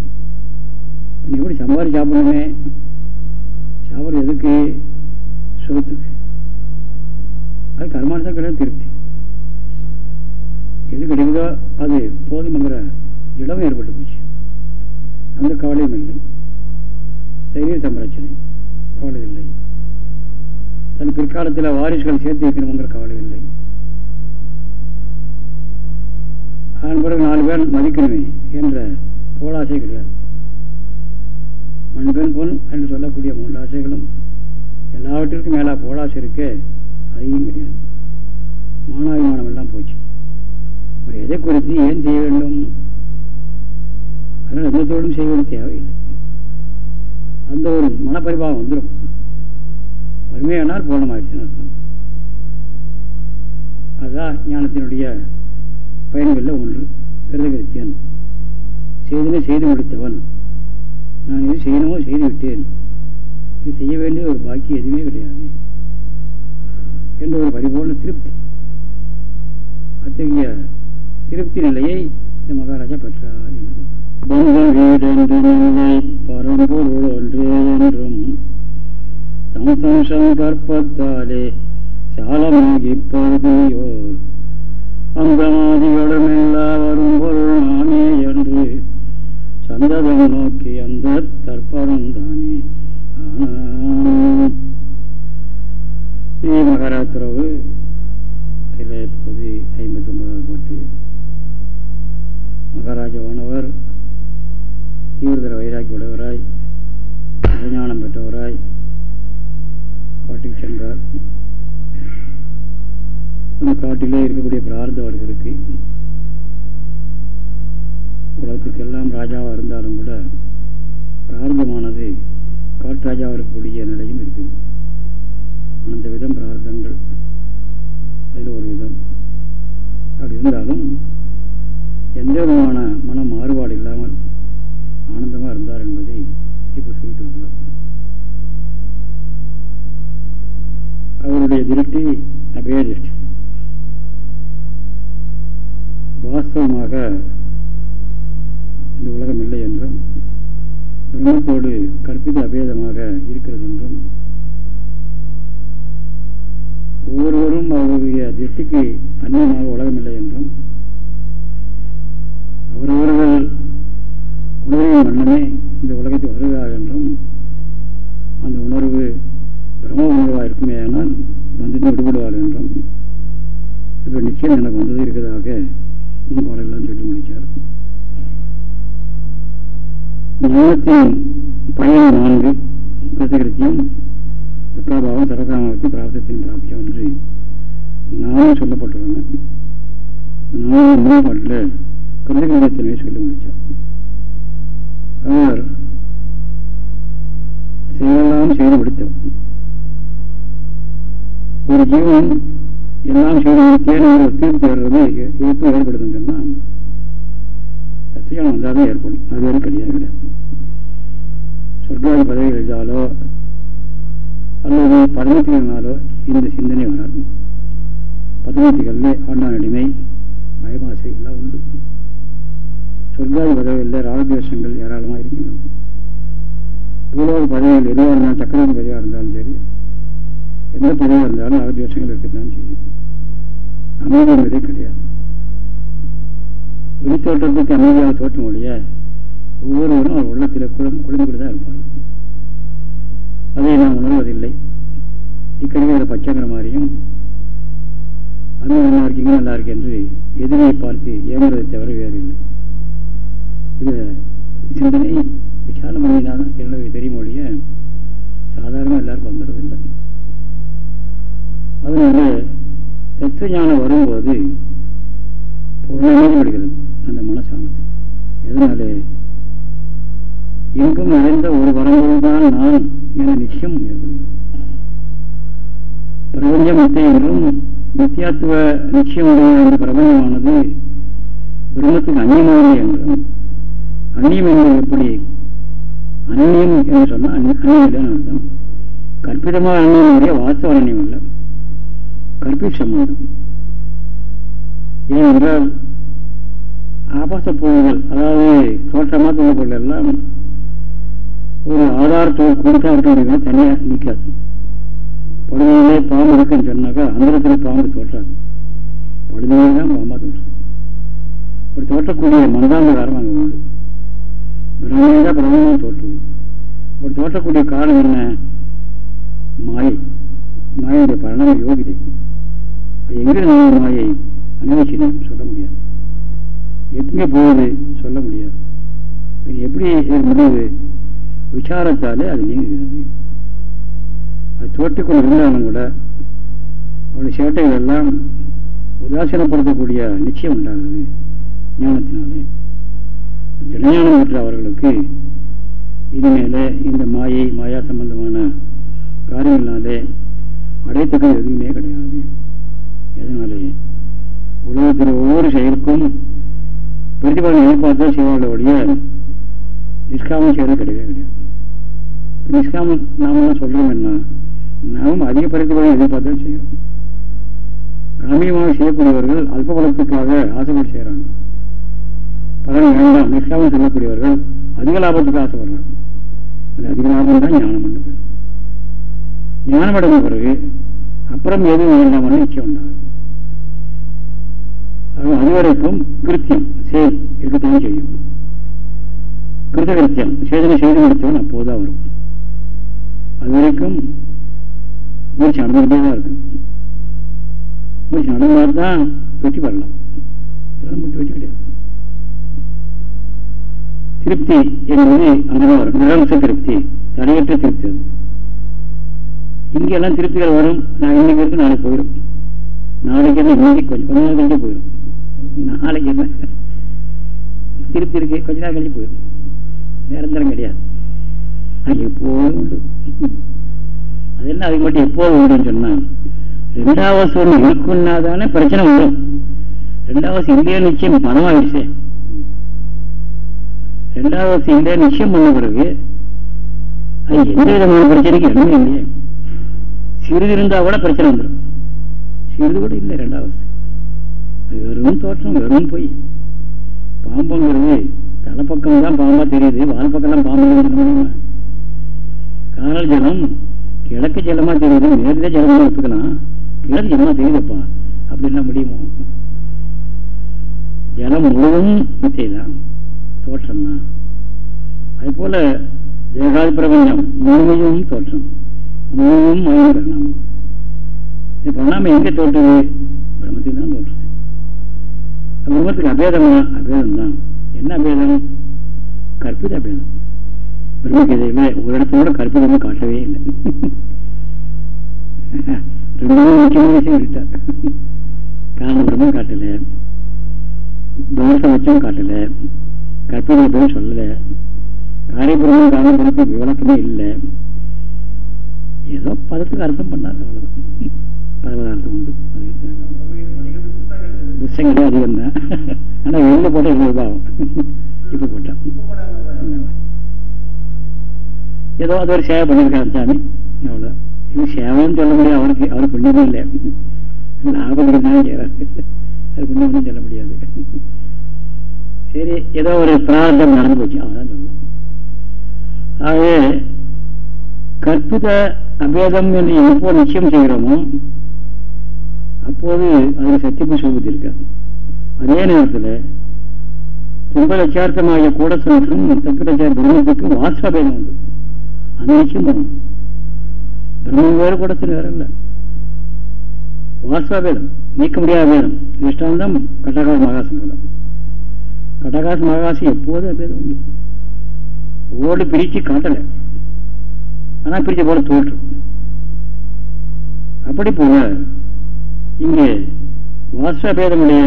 நீ எப்படி சம்பாதி சாப்பிடணுமே? சாப்பிட்றது எதுக்கு? சுகத்துக்கு. அது கர்மானதான் கிடையாது திருப்தி. எது கிடைக்குதோ அது போதுமங்கிற இடம் ஏற்பட்டு போச்சு. அந்த கவலையும் இல்லை. சரீர சம்பரச்சனை கவலை இல்லை. தன் பிற்காலத்தில் வாரிசுகள் சேர்த்து வைக்கணுங்கிற கவலை இல்லை. அதன் பிறகு நாலு பேர் மதிக்கணுமே என்ற போலாசை கிடையாது. மண்பெண் பொன் என்று சொல்லக்கூடிய மூன்று ஆசைகளும் எல்லாவற்றிற்கும் மேலா போலாசை இருக்கே அதையும் கிடையாது. மானாபிமானம் எல்லாம் போச்சு. ஒரு எதை குறித்து ஏன் செய்ய வேண்டும்? அதனால் எந்த தொழிலும் செய்ய வேண்டிய தேவையில்லை. அந்த ஒரு மனப்பரிபாகம் வந்துடும் வறுமையானால் பூர்ணமாயிடுச்சுன்னு அர்த்தம். அதுதான் ஞானத்தினுடைய பயன்களில் ஒன்று கிருதகிருத்தியன் செய்தனே செய்து முடித்தவன். நான் இது செய்யணுமோ செய்து விட்டேன் இது செய்ய வேண்டிய ஒரு பாக்கி எதுவுமே கிடையாது. என்ற ஒரு பரிபூர்ண திருப்தி. அத்தகைய திருப்தி நிலையை இந்த மகாராஜா பெற்றார் என்று பந்த வீடென்று நிலை பரம்பொருள் ஒன்றே என்றும் தம் தம் சங்கற்பத்தாலே சாலமாகி பருதியோர் அந்தமாதிகளும் எல்லாவரும் பொருள் நாமே என்று சந்ததம் நோக்கி அந்த தற்பரம் தானே. ஸ்ரீ மகாராத்திரவு பகுதி ஐம்பத்தி ஒன்பதாவது பாட்டு மகாராஜவானவர் தீவிரதர வைராக்கி உடையவராய் விஞ்ஞானம் பெற்றவராய் காட்டுக்கு சென்றார். அந்த காட்டிலே இருக்கக்கூடிய பிரார்த்தம் இருக்கு. உலகத்துக்கெல்லாம் ராஜாவாக இருந்தாலும் கூட பிரார்த்தமானது காட்ராஜாவாக இருக்கக்கூடிய நிலையும் இருக்குது அந்த விதம் பிரார்த்தங்கள். அதில் ஒரு விதம். அப்படி இருந்தாலும் எந்த விதமான மன மாறுபாடு இல்லாமல் ஆனந்தமாக இருந்தார் என்பதை இப்போ சொல்லிட்டு வந்தார் அவருடைய திருஷ்டி அபய திருஷ்டி வாஸ்தவமாக இந்த உலகம் இல்லை என்றும் பிரம்மத்தோடு கற்பித அபேதமாக இருக்கிறது என்றும் ஒவ்வொருவரும் அவருடைய திருஷ்டிக்கு அந்நியமாக உலகம் இல்லை என்றும் அவரவர்கள் உணர்வின் வண்ணமே இந்த உலகத்தை உணர்கிறார் என்றும் அந்த உணர்வு பிரம்ம உணர்வாக இருக்குமே ஆனால் பந்தத்தை விடுபடுவார் என்றும் இப்போ நிச்சயம் எனக்கு வந்தது இருக்கிறதாக இந்த பாடலாம் சொல்லி முடித்தார் ஞானத்தின் பயன் நான்கு கிருத்தகிருத்தியம் துக்காபாவம் சரகாமாவத்தி பிராப்தத்தின் பிராப்தியம் என்று நானும் சொல்லப்பட்டுள்ளன நானும் முதல் பாட்டில் கிருத்தகிருத்தியத்தினை சொல்லி முடித்தார் அவர் செயலெல்லாம் செய்து முடித்தவர். ஒரு ஜீவன் எல்லாம் செய்து முடித்தேன் தீர்ப்பு வர்றது எப்போ ஏற்படுதுன்னு சொன்னால் சத்தியம் வந்தால் தான் ஏற்படும். அது வரை கிடையாது கிடையாது. சொர்க்காதி பதவி எழுதாலோ அல்லது பதமத்தினாலோ இந்த சிந்தனை வராது. பதமத்திகளில் ஆண்டான் அடிமை பயமாசை எல்லாம் உண்டு. சொர்க்காதி பதவிகளில் ராகத்வேஷங்கள் ஏராளமாக இருக்கின்றன. பூலோக பதவிகள் எதுவாக இருந்தாலும் சக்கரவர்த்தி பதவியாக இருந்தாலும் சரி எந்த பதவியாக இருந்தாலும் ராகத்வேஷங்கள் இருக்கத்தான் செய்யும். அமைதி என்பதே கிடையாது. வெளித்தோட்டத்துக்கு அமைதியாக தோற்றம் ஒழிய ஒவ்வொருவரும் அவர் உள்ளத்தில் குழம்பு குழம்பிக்கிட்டு தான் இருப்பார் அதை நாம் உணர்வதில்லை. இக்கடிக்கு அதை பச்சைங்கிற மாதிரியும் அது நல்லா இருக்கீங்க நல்லா இருக்கு என்று எதிரியை பார்த்து ஏங்குறதை தவிர வேறு இல்லை இது சிந்தனை விசால மனிதனாக என்னுடைய தெரியும் ஒழிய சாதாரணமாக எல்லாருக்கும் வந்துடுறதில்லை அதனால தத்துவ ஞானம் வரும்போது பூர்ணமாக விடுகிறது அந்த மனசானது. எதனால? எங்கும் நிறைந்த ஒரு வரம்பொழுதுதான் நான் என நிச்சயம் ஏற்படுகிறது. பிரபஞ்ச மத்தை என்றும் நித்தியாத்துவ நிச்சயமுடைய அந்த பிரபஞ்சமானது பிரம்மத்துக்கு அந்நியமானது என்றும் அந்நியம் என்பது எப்படி? அந்நியம் என்று சொன்னால் அந்நியம் இல்லைன்னு அர்த்தம். கற்பிதமாக அந்நியம் வாஸ்தவ அந்நியம் இல்லை கற்பித சம்பந்தம் ஏனென்றால் ஆபாச பொருள்கள் அதாவது தோற்றமாக உள்ள பொருள் எல்லாம் ஒரு ஆதாரத்தோடு கொடுத்தா இருக்க தனியாக நிற்காது. படுமையிலே பாம்பு இருக்குன்னு சொன்னாக்கா அந்தரத்தில் பாம்பு தோற்றாது. படுமையிலே தான் பாம்பாக தோற்றது இப்படி தோற்றக்கூடிய மந்தாந்தகாரம் அங்கே உண்டு. பிரம்மையை தான் பிரம்மமாக தோற்றுது அப்படி தோற்றக்கூடிய காரணம் என்ன? மாயை. மாயுடைய பரணம் யோகிதை. எங்கிருந்து மாயை அனுபவிச்சினோம் சொல்ல முடியாது. எங்கே போகுது சொல்ல முடியாது. எப்படி முடிவு விசாரத்தாலே அது நீங்குகிறது. அது தோட்டிக்கொண்டு இருந்தாலும் கூட அவருடைய சேட்டைகள் எல்லாம் உதாசீனப்படுத்தக்கூடிய நிச்சயம் உண்டாகுது ஞானத்தினாலே. திடஞானம் பெற்ற அவர்களுக்கு இனிமேல இந்த மாயை மாயா சம்பந்தமான காரியங்களாலே அடைத்துக்கள் எதுவுமே கிடையாது. எதனாலே? உலகத்தில் ஒவ்வொரு செயலுக்கும் பிரதிபலன் எதிர்பார்த்தா செய்வார்களுடைய நிஷ்காமம் செய்யறது கிடையவே கிடையாது. நிஷ்காமம் நாமெல்லாம் சொல்றோம் என்ன நாம் அதிக பிரதிபலன் எதிர்பார்த்தா செய்கிறோம் காமியமாக செய்யக்கூடியவர்கள் அல்ப பலத்துக்காக ஆசைப்பட்டு செய்கிறாங்க பலன் வேண்டாம் நிஷ்காமம் சொல்லக்கூடியவர்கள் அதிக லாபத்துக்கு ஆசைப்படுறாங்க. அது அதிக லாபம் தான் ஞானம் பண்ண பேர். ஞானம் அடைந்த பிறகு அப்புறம் எதுவும் வேண்டாம்னு நிச்சயம் உண்டாகும் அனைவருக்கும் கிருத்தியம் செயல் இருக்கத்தான் செய்யும். கிருத்த கிருத்தியம் சேதனை செய்து முடித்தவன் அப்போதுதான் வரும். அது வரைக்கும் முயற்சி நடந்துகிட்டே தான் இருக்கும் முயற்சி நடந்தால் தான் வெற்றி பெறலாம். மட்டும் வெற்றி கிடையாது. திருப்தி என்பது அங்கதான் வரும். நிரம்ச திருப்தி தடையற்ற திருப்தி அது. இங்கெல்லாம் திருப்திகள் வரும். நான் இன்னைக்கு இருக்கு நாளைக்கு போயிடும் நாளைக்கு என்ன இன்னைக்கு கொஞ்சம் கொஞ்ச நாள் கழிச்சு போயிடும் நாளைக்கு என்ன? திருப்தி இருக்கு கொஞ்ச நேரம் கழிச்சு போயிடும். நிரந்தரம் கிடையாது. அது எப்போதும் உண்டு. அது என்ன அதுக்கு மட்டும் எப்போதும் உண்டுன்னு சொன்னா ரெண்டாவது ஒன்று இருக்குன்னா தானே பிரச்சனை வரும். ரெண்டாவது இல்லையா நிச்சயம் பணமாயிடுச்சு ரெண்டாவது இல்லையா நிச்சயம் பண்ண பிறகு அது எந்த விதமான பிரச்சனைக்கு இடமே இல்லையே. சிறிது இருந்தா கூட பிரச்சனை வந்துடும் சிறிது கூட இல்லை ரெண்டாவது வெறும் தோற்றம் வெறும் பொய். பாம்புங்கிறது தலைப்பக்கம் தான் பாம்பா தெரியுது வால் பக்கம் பாம்பு காணல் ஜலம் கிழக்கு ஜலமா தெரியுது நேரடியாக ஜலமா எடுத்துக்கலாம் கிழக்கு ஜலமா தெரியுதுப்பா. அப்படின்னா முடியுமோ? ஜலம் முழுவதும் மித்தை தான் தோற்றம் தான் அது போல தேகாதி பிரபஞ்சம் முழுமையும் தோற்றம். முழுவதும் மயம் பரிணாமம் இது பரிணாமம் எங்கே தோற்றுது? பிரம்மத்தில் தான் தோற்றுது பிரம்மத்துக்கு அபேதமா அபேதம்? தான் என்ன அபேதம்? கற்பித அபேதம். பிரம்மகீதையில ஒரு இடத்தோட கூட கற்பிதமா காட்டவே இல்லை. *laughs* ரொம்ப முக்கியமான விஷயம் விட்டார் காரணம் பிரம்மம் காட்டல. தோஷம் வச்சும் காட்டல. கற்பித பேர் சொல்லல. காரியபுரமும் காரணபுரத்துக்கு விளக்கமே இல்லை. ஏதோ பதத்துக்கு அர்த்தம் பண்ணார் அவ்வளவுதான். *laughs* பதவதார்த்தம் உண்டு. அது புஸ்தங்களே அதிகம் தான் ஆனால் வெளில போட்டால் எங்களுக்கு பாவம் இப்ப போட்டான் ஏதோ அது ஒரு சேவை பண்ணியிருக்காரு சாமி. அவ்வளோ இது சேவைன்னு சொல்ல முடியாது. அவருக்கு அவர் புண்ணியமே இல்லை. லாபம் தான் செய்யறாரு. அது புண்ணியம் சொல்ல முடியாது. சரி ஏதோ ஒரு பிரார்த்தம் நடந்து போச்சு. அவன் சொல்லணும் ஆகவே கற்பித அபேதம் என்று எப்போ நிச்சயம் செய்கிறோமோ அப்போது அதில் சத்தியமும் சுபத்தி இருக்காது அதே நேரத்தில் துன்ப லட்சார்த்தமாகிய கூட சொல்லும் தப்பிலட்சார பிரம்மத்துக்கு வாஸ்வாபேதம் உண்டு. அந்த நிச்சயம் பண்ணணும் பிரம்மம் வேறு கூடத்தில் வேற இல்லை. வாஸ்வாபேதம் நீக்க முடியாத பேதம் திருஷ்டாந்தம் கட்டகாச மகாசம் போல கட்டகாச மகாசம் எப்போதும் அபேதம் உண்டு. ஓடு பிரிச்சு காட்டலை. ஆனா பிரிச்ச போல தோற்று. அப்படி போல இங்கே வாசபேதமுடைய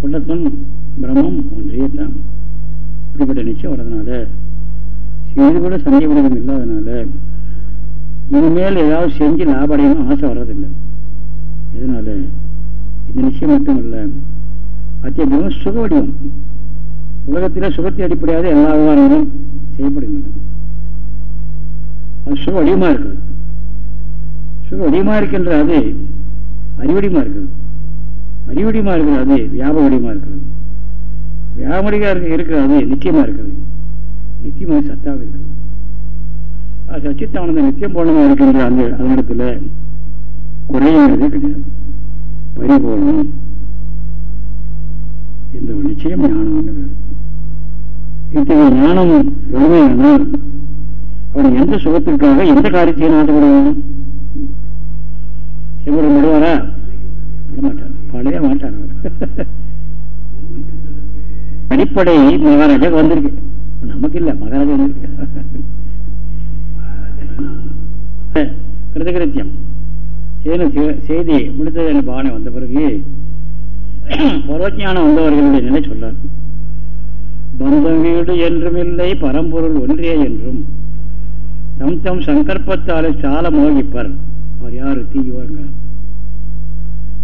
கொண்டத்தன் பிரம்மம் தான் இப்படிப்பட்ட நிச்சயம் வர்றதுனால சிறிது கூட சந்தேகபுரம் இல்லாதனால இனிமேல் ஏதாவது செஞ்சு லாபடையணும் ஆசை வர்றதில்லை. இதனால இந்த நிச்சயம் மட்டும் இல்லை அத்தியம் சுக வடிவம் உலகத்தில் சுகத்தை அடிப்படையாக எல்லா விவகாரங்களும் செய்யப்படுகின்றன. அது சுக வடிவமாக இருக்குது சுக வடிவமாக இருக்கின்ற அது அறிவடிமா இருக்குது. அறிவடிமா இருக்கிறது அது வியாப வடிவமா இருக்கிறது வியாபடியா இருக்கிறது நிச்சயமா இருக்கிறது நித்தியமாக சத்தாக இருக்கிறது சச்சித்தானந்த நித்தியம் பூர்ணமா இருக்கின்ற அந்த இடத்துல குறையுங்கிறதே கிடையாது பரிபூர்ணம் இந்த ஒரு நிச்சயம் ஞானம் இத்தகைய ஞானம் வறுமையானால் அவன் எந்த சுகத்திற்காக எந்த காரியத்தையும் நாட்டப்படுவான் சிவரம் விடுவாரா மாட்டார். பாடவே அவர். *laughs* அடிப்படை மகாராஜாக்கு வந்திருக்கு. நமக்கு இல்ல மகாராஜா வந்திருக்கு. *laughs* கிருதகிருத்தியம் செய்தி முடித்தது என்ற பாவனை வந்த பிறகு *clears throat* பரோஜானம் வந்தவர்களுடைய நிலை சொல்லார் பந்தம் வீடு என்றும் இல்லை பரம்பொருள் ஒன்றே என்றும். தம் தம் சங்கற்பத்தாலே சால மோகிப்பர் அவர் யாரு? தீயோருங்க.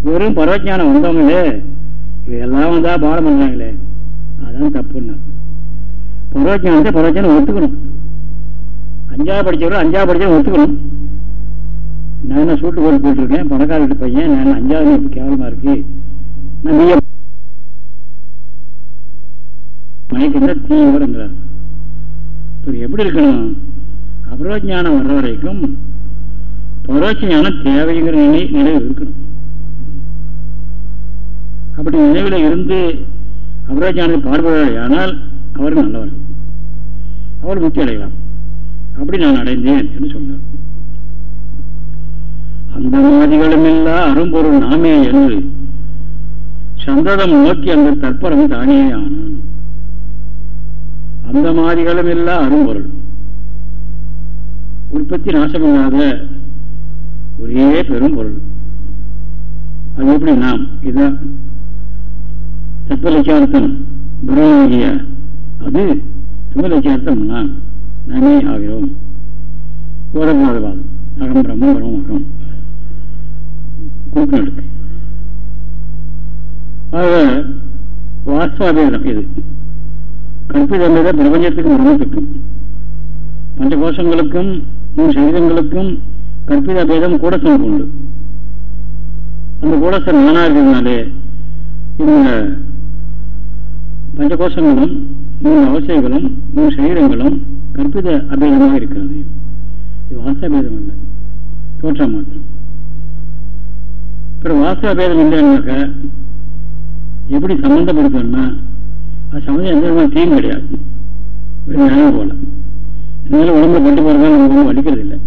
வெறும் பரவஜானம் வந்தவங்களே இவையெல்லாம் வந்தா பாடம் பண்ணாங்களே. அதான் தப்புன்னா பரவஜானத்தை பரவஜானம் ஒத்துக்கணும். அஞ்சாவது படித்தவரும் அஞ்சாவது படித்தவரும் ஒத்துக்கணும். நான் என்ன சூட்டு போட்டு போட்டிருக்கேன்? பணக்கார வீட்டு பையன் நான் அஞ்சாவது இப்போ கேவலமா இருக்கு? நான் பிஏ மயக்கம் தீவிரங்கிறார் எப்படி இருக்கணும்? அபரோஜானம் வர்ற வரைக்கும் பரோட்ச ஞானம் தேவைங்கிற நிலை நிலை இருக்கணும். அப்படி நினைவில் இருந்து அபராஜானை பார்வையாளர் ஆனால் அவர் நல்லவர். அவர் முக்தி அடையலாம் அப்படி நான் அடைந்தேன் என்று சொன்னார். அந்த மாதிகளும் இல்லா அரும்பொருள் நாமே என்று சந்ததம் நோக்கி அந்த தற்பரம் தானே ஆனான் அந்த மாதிகளும் இல்லா அரும்பொருள். உற்பத்தி நாசமில்லாத ஒரே பெரும் பொருள் அது எப்படி நாம் இதுதான் தத்துவலட்சார்த்தம் பிரம்மகிய அது துவலட்சார்த்தம் நான் நாமே ஆகிறோம். ஓரமாதவாதம் அகம் பிரம்மம் பிரம்ம அகம். குறுக்கு ஆக வாஸ்வாபேதம் இது. கற்பிதம் பிரபஞ்சத்துக்கும் பிரம்மத்துக்கும் பஞ்சகோஷங்களுக்கும் மூணு சரீரங்களுக்கும் கற்பித பேதம் கூடசனுக்கு உண்டு. அந்த கூடசன் நானா இருக்கிறதுனாலே இந்த பஞ்சகோஷங்களும் மூணு அவசியங்களும் மூணு சரீரங்களும் கற்பித அபேதமாக இருக்கிறது. இது வாசபேதம் அல்ல. தோற்றம் மாத்திரம். பிறகு வாச அபேதம் இல்லைன்னாக்க எப்படி சம்மந்தப்படுத்தணும்னா அது சம்மந்தம் எந்த விதமான தீங்கு கிடையாது. நினைவு போல. அதனால உடம்புல பட்டு போகிறதால நமக்கு வலிக்கிறது இல்லை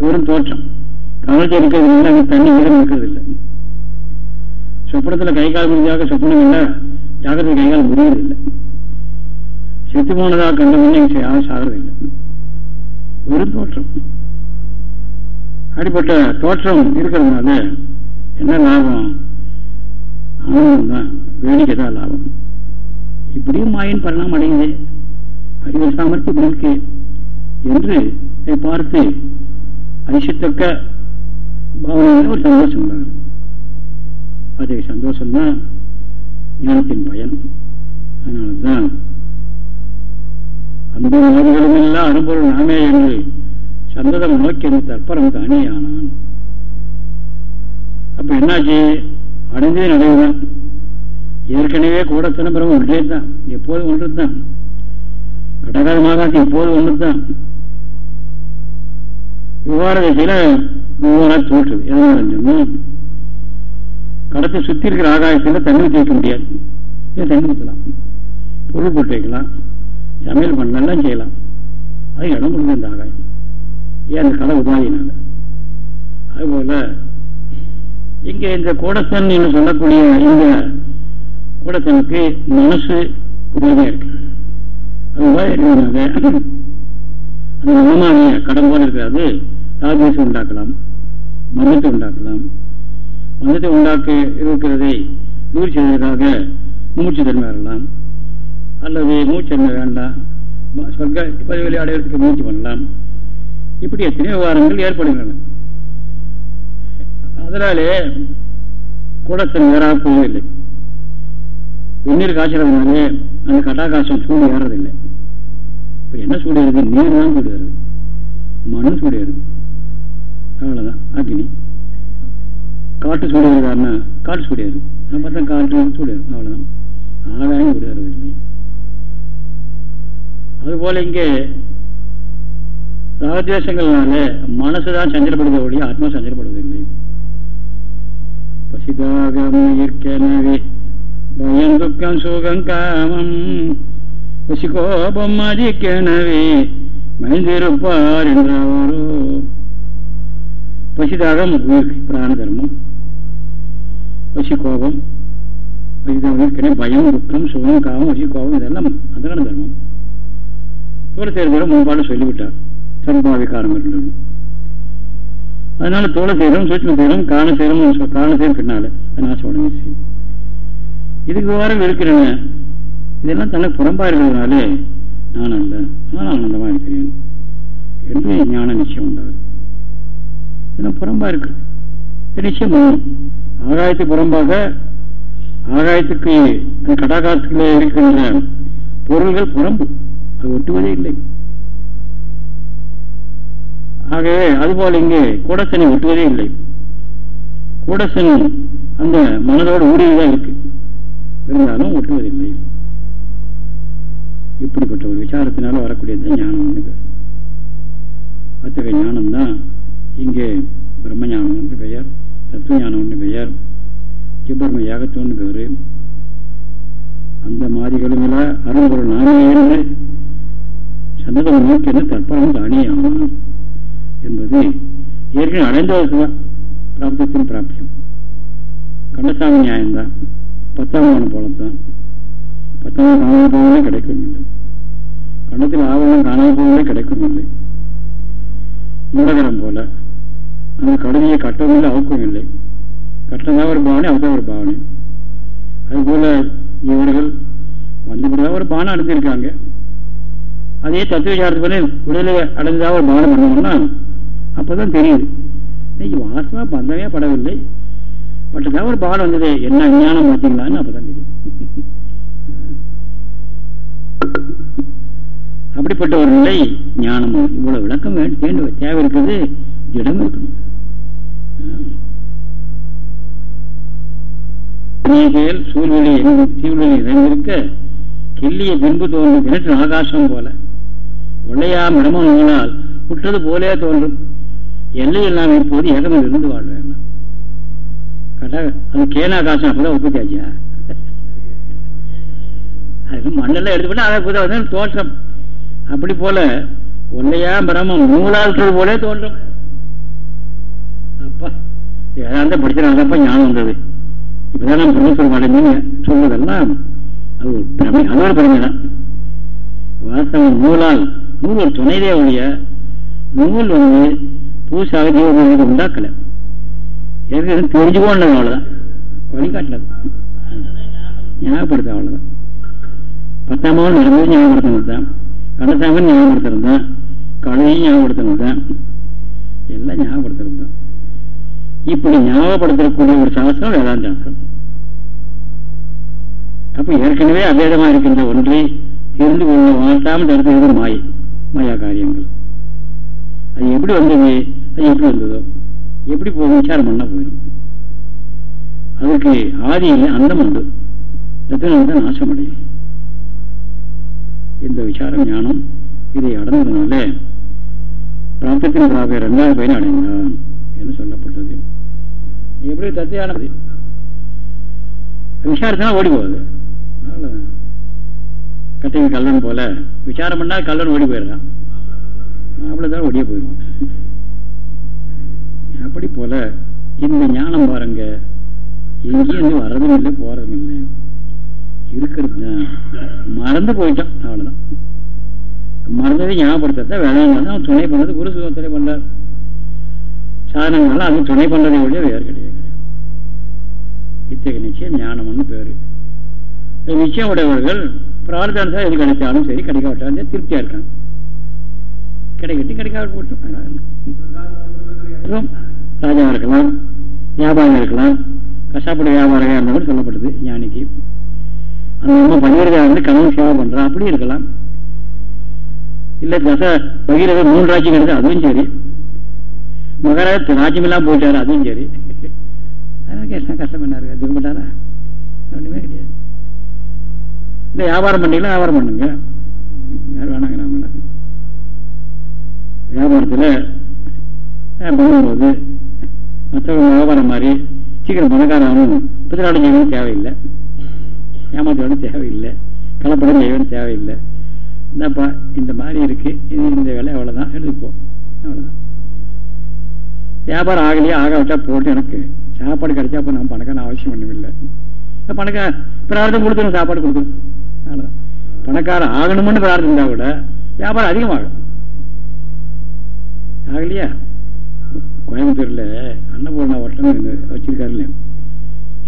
வெறும் தோற்றம். கவலை இருக்கிறது இல்லை அங்கே தண்ணி ஈரம் இருக்கிறது இல்லை சொப்பனத்தில் கை கால் முடிஞ்சாக சொப்பனம் இல்லை ஜாகிரதை கை கால் முடியறது இல்லை செத்து போனதாக கண்ட முன்னே யாரும் சாகிறது இல்லை. தோற்றம். அப்படிப்பட்ட தோற்றம் இருக்கிறதுனால என்ன லாபம்? ஆனந்தம் தான். வேடிக்கை தான் லாபம். இப்படியும் மாயின் பரிணாமம் அடையுது. அறிவு சாமர்த்தியம் இருக்கு. என்று பார்த்து அதிசயத்தக்க பாவனையில் ஒரு சந்தோஷம் உண்டாகுது அதுக்கு சந்தோஷம்தான் ஞானத்தின் பயன். அதனால்தான் அந்த மாதிரிகளும் எல்லாம் அனுபவம் நாமே என்று சந்ததம் நோக்கி அந்த தற்பரம் தானே ஆனான் அப்ப என்னாச்சு? அடைந்தே நடைவுதான். ஏற்கனவே கூட சிதம்பரம் ஒன்றே தான் எப்போது ஒன்று தான் கடகாலமாக எப்போது ஒன்று தான் விவகார திசையில விவகாரம் தோற்றுது எதனால சொன்னா கடத்தை சுத்தி இருக்கிற ஆகாயத்தில் தண்ணி ஊற்றி வைக்க முடியாது. தண்ணி ஊற்றலாம் பொருள் போட்டு வைக்கலாம். சமையல் பண்ணலாம் செய்யலாம். அது இடம் கொடுங்க இந்த ஆகாயம். ஏன் அந்த கடை உபாதினால அதுபோல இங்க இந்த கோடசன் என்று சொல்லக்கூடிய இந்த கோடசனுக்கு மனசு உபாதியா இருக்கு. அது உபாதி இருக்கிறதுனால அந்த மனமானிய கடன் போல இருக்கிறது ராஜேசம் உண்டாக்கலாம் மந்தத்தை உண்டாக்கலாம் மந்தத்தை உண்டாக்க இருக்கிறதை நூறு செய்வதற்காக மூச்சு தன்மை வரலாம் அல்லது மூச்சன்மை வேண்டாம். சொர்க்க பதவிகளை அடைவதற்கு மூச்சு பண்ணலாம். இப்படி எத்தனை விவகாரங்கள் ஏற்படுகின்றன. அதனாலே கூடத்தன் வேறாக போவதில்லை. வெந்நீர் காய்ச்சறதுனாலே அந்த கட்டாகாசம் சூடு ஏறதில்லை. இப்போ என்ன சூடு ஏறுது? நீர் தான் சூடு ஏறுது. மண் சூடு ஏறுது. அவ்வளோதான் அக்னி காட்டு சூடு ஏறுதாருன்னா காட்டு சூடியாரு நான் பார்த்தா காட்டு சூடியாரு அவ்வளோதான் ஆதாயம் சூடு ஏறுவதில்லை அதுபோல இங்கே ராகதேசங்கள்னால மனசுதான் சஞ்சலப்படுவதை ஒழிய ஆத்மா சஞ்சலப்படுவதில்லை. ஏற்கனவே பயம் துக்கம் சுகம் காமம் பசிகோபம் அதிக்கெனவே மைந்திருப்பார் என்றாரோ பசிதாகம் உயிர் பிராண தர்மம். வசி கோபம் பசிதாகம் பயம் துக்கம் சுகம் காவம் வசி கோபம் இதெல்லாம் அதனால தர்மம். தூர தேர்தலும் முன்பாடு சொல்லிவிட்டார். சம்பாவிகாரம் இருந்தது அதனால தோலை செய்யறோம் சூட்சம செய்யறோம் காரண செய்யறோம் காரண செய்யறோம் பின்னால நாசம் இதுக்கு வாரம் இருக்கிறேன் இதெல்லாம் தனக்கு புறம்பா இருக்கிறதுனாலே நான் அல்ல நான் ஆனந்தமா இருக்கிறேன் என்று ஞான நிச்சயம் உண்டாகுது. இதெல்லாம் புறம்பா இருக்கு. நிச்சயம் ஆகாயத்துக்கு புறம்பாக ஆகாயத்துக்கு அந்த இருக்கின்ற பொருள்கள் புறம்பு. அது ஒட்டுவதே இல்லை. ஆகவே அதுபோல இங்கே கூடசனை ஒட்டுவதே இல்லை. கூடசன் அந்த மனதோடு ஊடியதான் இருக்கு. இருந்தாலும் ஒட்டுவதில்லை. இப்படிப்பட்ட ஒரு விசாரத்தினால வரக்கூடியது ஞானம் பேர் அத்தகைய ஞானம்தான் இங்கே பிரம்ம ஞானம் என்று பெயர். தத்துவ ஞானம் ஒன்று பெயர் சிபர்ம யாகத்தோன்னு பெயர் அந்த மாதிரிகளும் இல்லை அருள்பொருள் நானே என்று சந்ததம் நோக்கி தற்பரம் தானே ஆனான் என்பது ஏற்கனவே அடைந்தவருக்கு பிராப்தத்தின் பிராப்தியம். கண்டசாமி நியாயம்தான். பத்தாம் ஆன போலத்தான். பத்தாம் காணாமல் போவதே கிடைக்கும் இல்லை கண்டத்தில் ஆவணம் காணாமல் போவதே கிடைக்கும் இல்லை மூடகரம் போல அந்த கடுமையை கட்டவும் இல்லை அவுக்கும் இல்லை. கட்டதான் ஒரு பாவனை அவதான் ஒரு பாவனை. அதுபோல இவர்கள் வந்தபடிதான் ஒரு பானம் அடைஞ்சிருக்காங்க. அதே தத்துவ விசாரத்து உடலை அடைஞ்சதாக ஒரு பானம் பண்ணோம்னா அப்போதான் தெரியுது. இன்னைக்கு வாசமா பந்தமே படவில்லை. பட்டதாக ஒரு பானம் வந்தது என்ன ஞானம் பார்த்தீங்களான்னு அப்பதான் தெரியும் அப்படிப்பட்ட ஒரு நிலை ஞானம் இவ்வளவு விளக்கம் வேண்டும் தேவை இருக்குது திடம் இருக்கணும். செயல் சூழ்நிலை சூழ்நிலை நிறைந்திருக்க கிள்ளிய பின்பு தோன்றும் கிணற்று ஆகாசம் போல. உள்ளையாம் இடமும் நூலால் குற்றது போலே தோன்றும். எல்லை எல்லாம் இப்போது ஏகமில் இருந்து வாழ்வேன். கேட்டா அது கேனாகாசம் அப்பதான் உற்பத்தி ஆச்சா அது மண்ணெல்லாம் எடுத்துக்கிட்டா அதை புது தோற்றம். அப்படி போல ஒன்னையா பிரமம் நூலாற்றது போலே தோன்றும். அப்பா வேதாந்த படிச்சனாலப்பா ஞானம் வந்தது. இப்பதான் நம்ம பிரம்மஸ்வரம் அடைஞ்சீங்க சொன்னதெல்லாம் அது ஒரு பிரமை அது ஒரு பிரமை தான் வாஸ்தவம் நூலால் நூல் ஒரு துணைதே ஒழிய நூல் வந்து புதுசாக ஜீவ உண்டாக்கல. ஏற்கனவே தெரிஞ்சுக்கோண்டது அவ்வளோதான் வழிகாட்டினது ஞாபகப்படுத்த அவ்வளோதான் பத்தாமாவது நடந்தது ஞாபகப்படுத்தினது தான் கண்டசாமன் ஞாபகப்படுத்துறது தான் கழுதையும் ஞாபகப்படுத்துறது தான் எல்லாம் ஞாபகப்படுத்துறது தான் இப்படி ஞாபகப்படுத்தக்கூடிய ஒரு சாஸ்திரம் வேதாந்த சாஸ்திரம் அப்ப ஏற்கனவே அபேதமா இருக்கின்ற ஒன்றை தெரிந்து கொள்ள மாட்டாமல் தடுத்தது மாயை மாயா காரியங்கள். அது எப்படி வந்தது? அது எப்படி வந்ததோ? எப்படி போகும் விசாரம் பண்ணா போயிடும் அதுக்கு ஆதியில் அந்தம் உண்டு. எத்தனை நாசம் அடையும் இந்த விசாரம் ஞானம் இதை அடைந்ததுனால பிராப்தத்தின் பிராபிய ரெண்டாவது பயன் அடைந்தான் என்று சொல்லப்பட்டது. எப்படி தத்தையானது? விசாரத்தினா ஓடி போகுது. கட்டைக்கு கல்லன் போல. விசாரம் பண்ணா கல்லன் ஓடி போயிடுறான். அவ்வளவுதான் ஓடியே போயிடுவான். அப்படி போல இந்த ஞானம் பாருங்க. எங்கேயும் வர்றதும் இல்லை போறதும் இல்லை. இருக்கிறது தான். மறந்து போயிட்டான். அவ்வளவுதான். மறந்ததை ஞாபகப்படுத்த வேலை அவன் துணை பண்ணது குரு துணை பண்றார். சாதனங்களால அது துணை பண்ணுறதை ஒழிய வேறு கிடையாது. இத்தகைய நிச்சயம் ஞானம்னு பேரு நிச்சயம் உடையவர்கள் பிரார்த்தனை எது கிடைச்சாலும் சரி கிடைக்காவிட்டாலும் திருப்தியா இருக்காங்க. கிடைக்கட்டி கிடைக்காத போட்டு ராஜாவா இருக்கலாம் வியாபாரம் இருக்கலாம். கஷ்டப்பட வியாபாரம் இருந்தவர் சொல்லப்படுது ஞானிக்கு. அந்த அம்மா பகிரதா வந்து கணவன் சேவை பண்றான் அப்படியும் இருக்கலாம். இல்ல தச பகிரதை மூன்று ராஜ்யம் கிடையாது அதுவும் சரி. மகாராஜ ராஜ்யம் எல்லாம் போயிட்டாரு அதுவும் சரி. கஷ்டம் கஷ்டம் பண்ணாரு பண்ணாரா ஒண்ணுமே கிடையாது. இல்ல வியாபாரம் பண்ணீங்களா வியாபாரம் பண்ணுங்க. யார் வேணாங்க நாம வியாபாரத்துல பண்ணும்போது மற்றவங்க வியாபாரம் மாதிரி சீக்கிரம் பணக்காரனும் பிதிராடம் செய்யணும் தேவையில்லை. ஏமாத்தோட தேவையில்லை. கலப்படம் செய்யணும் தேவையில்லை. இந்தப்பா இந்த மாதிரி இருக்கு. இது இந்த வேலை அவ்வளவுதான். எடுத்துப்போம் அவ்வளவுதான். வியாபாரம் ஆகலையே ஆக விட்டா போட்டு எனக்கு. சாப்பாடு கிடைச்சா அப்போ நான் பணக்கான அவசியம் ஒன்றும் இல்லை பணக்கா பிரார்த்தம் கொடுத்துரும் சாப்பாடு கொடுத்துரும் அவ்வளோதான் பணக்காரன் ஆகணும்னு பிரார்த்தம் இருந்தால் கூட வியாபாரம் அதிகமாகும். ஆகலையா? கோயம்புத்தூரில் அன்னபூர்ணா வட்டம் இல்லையா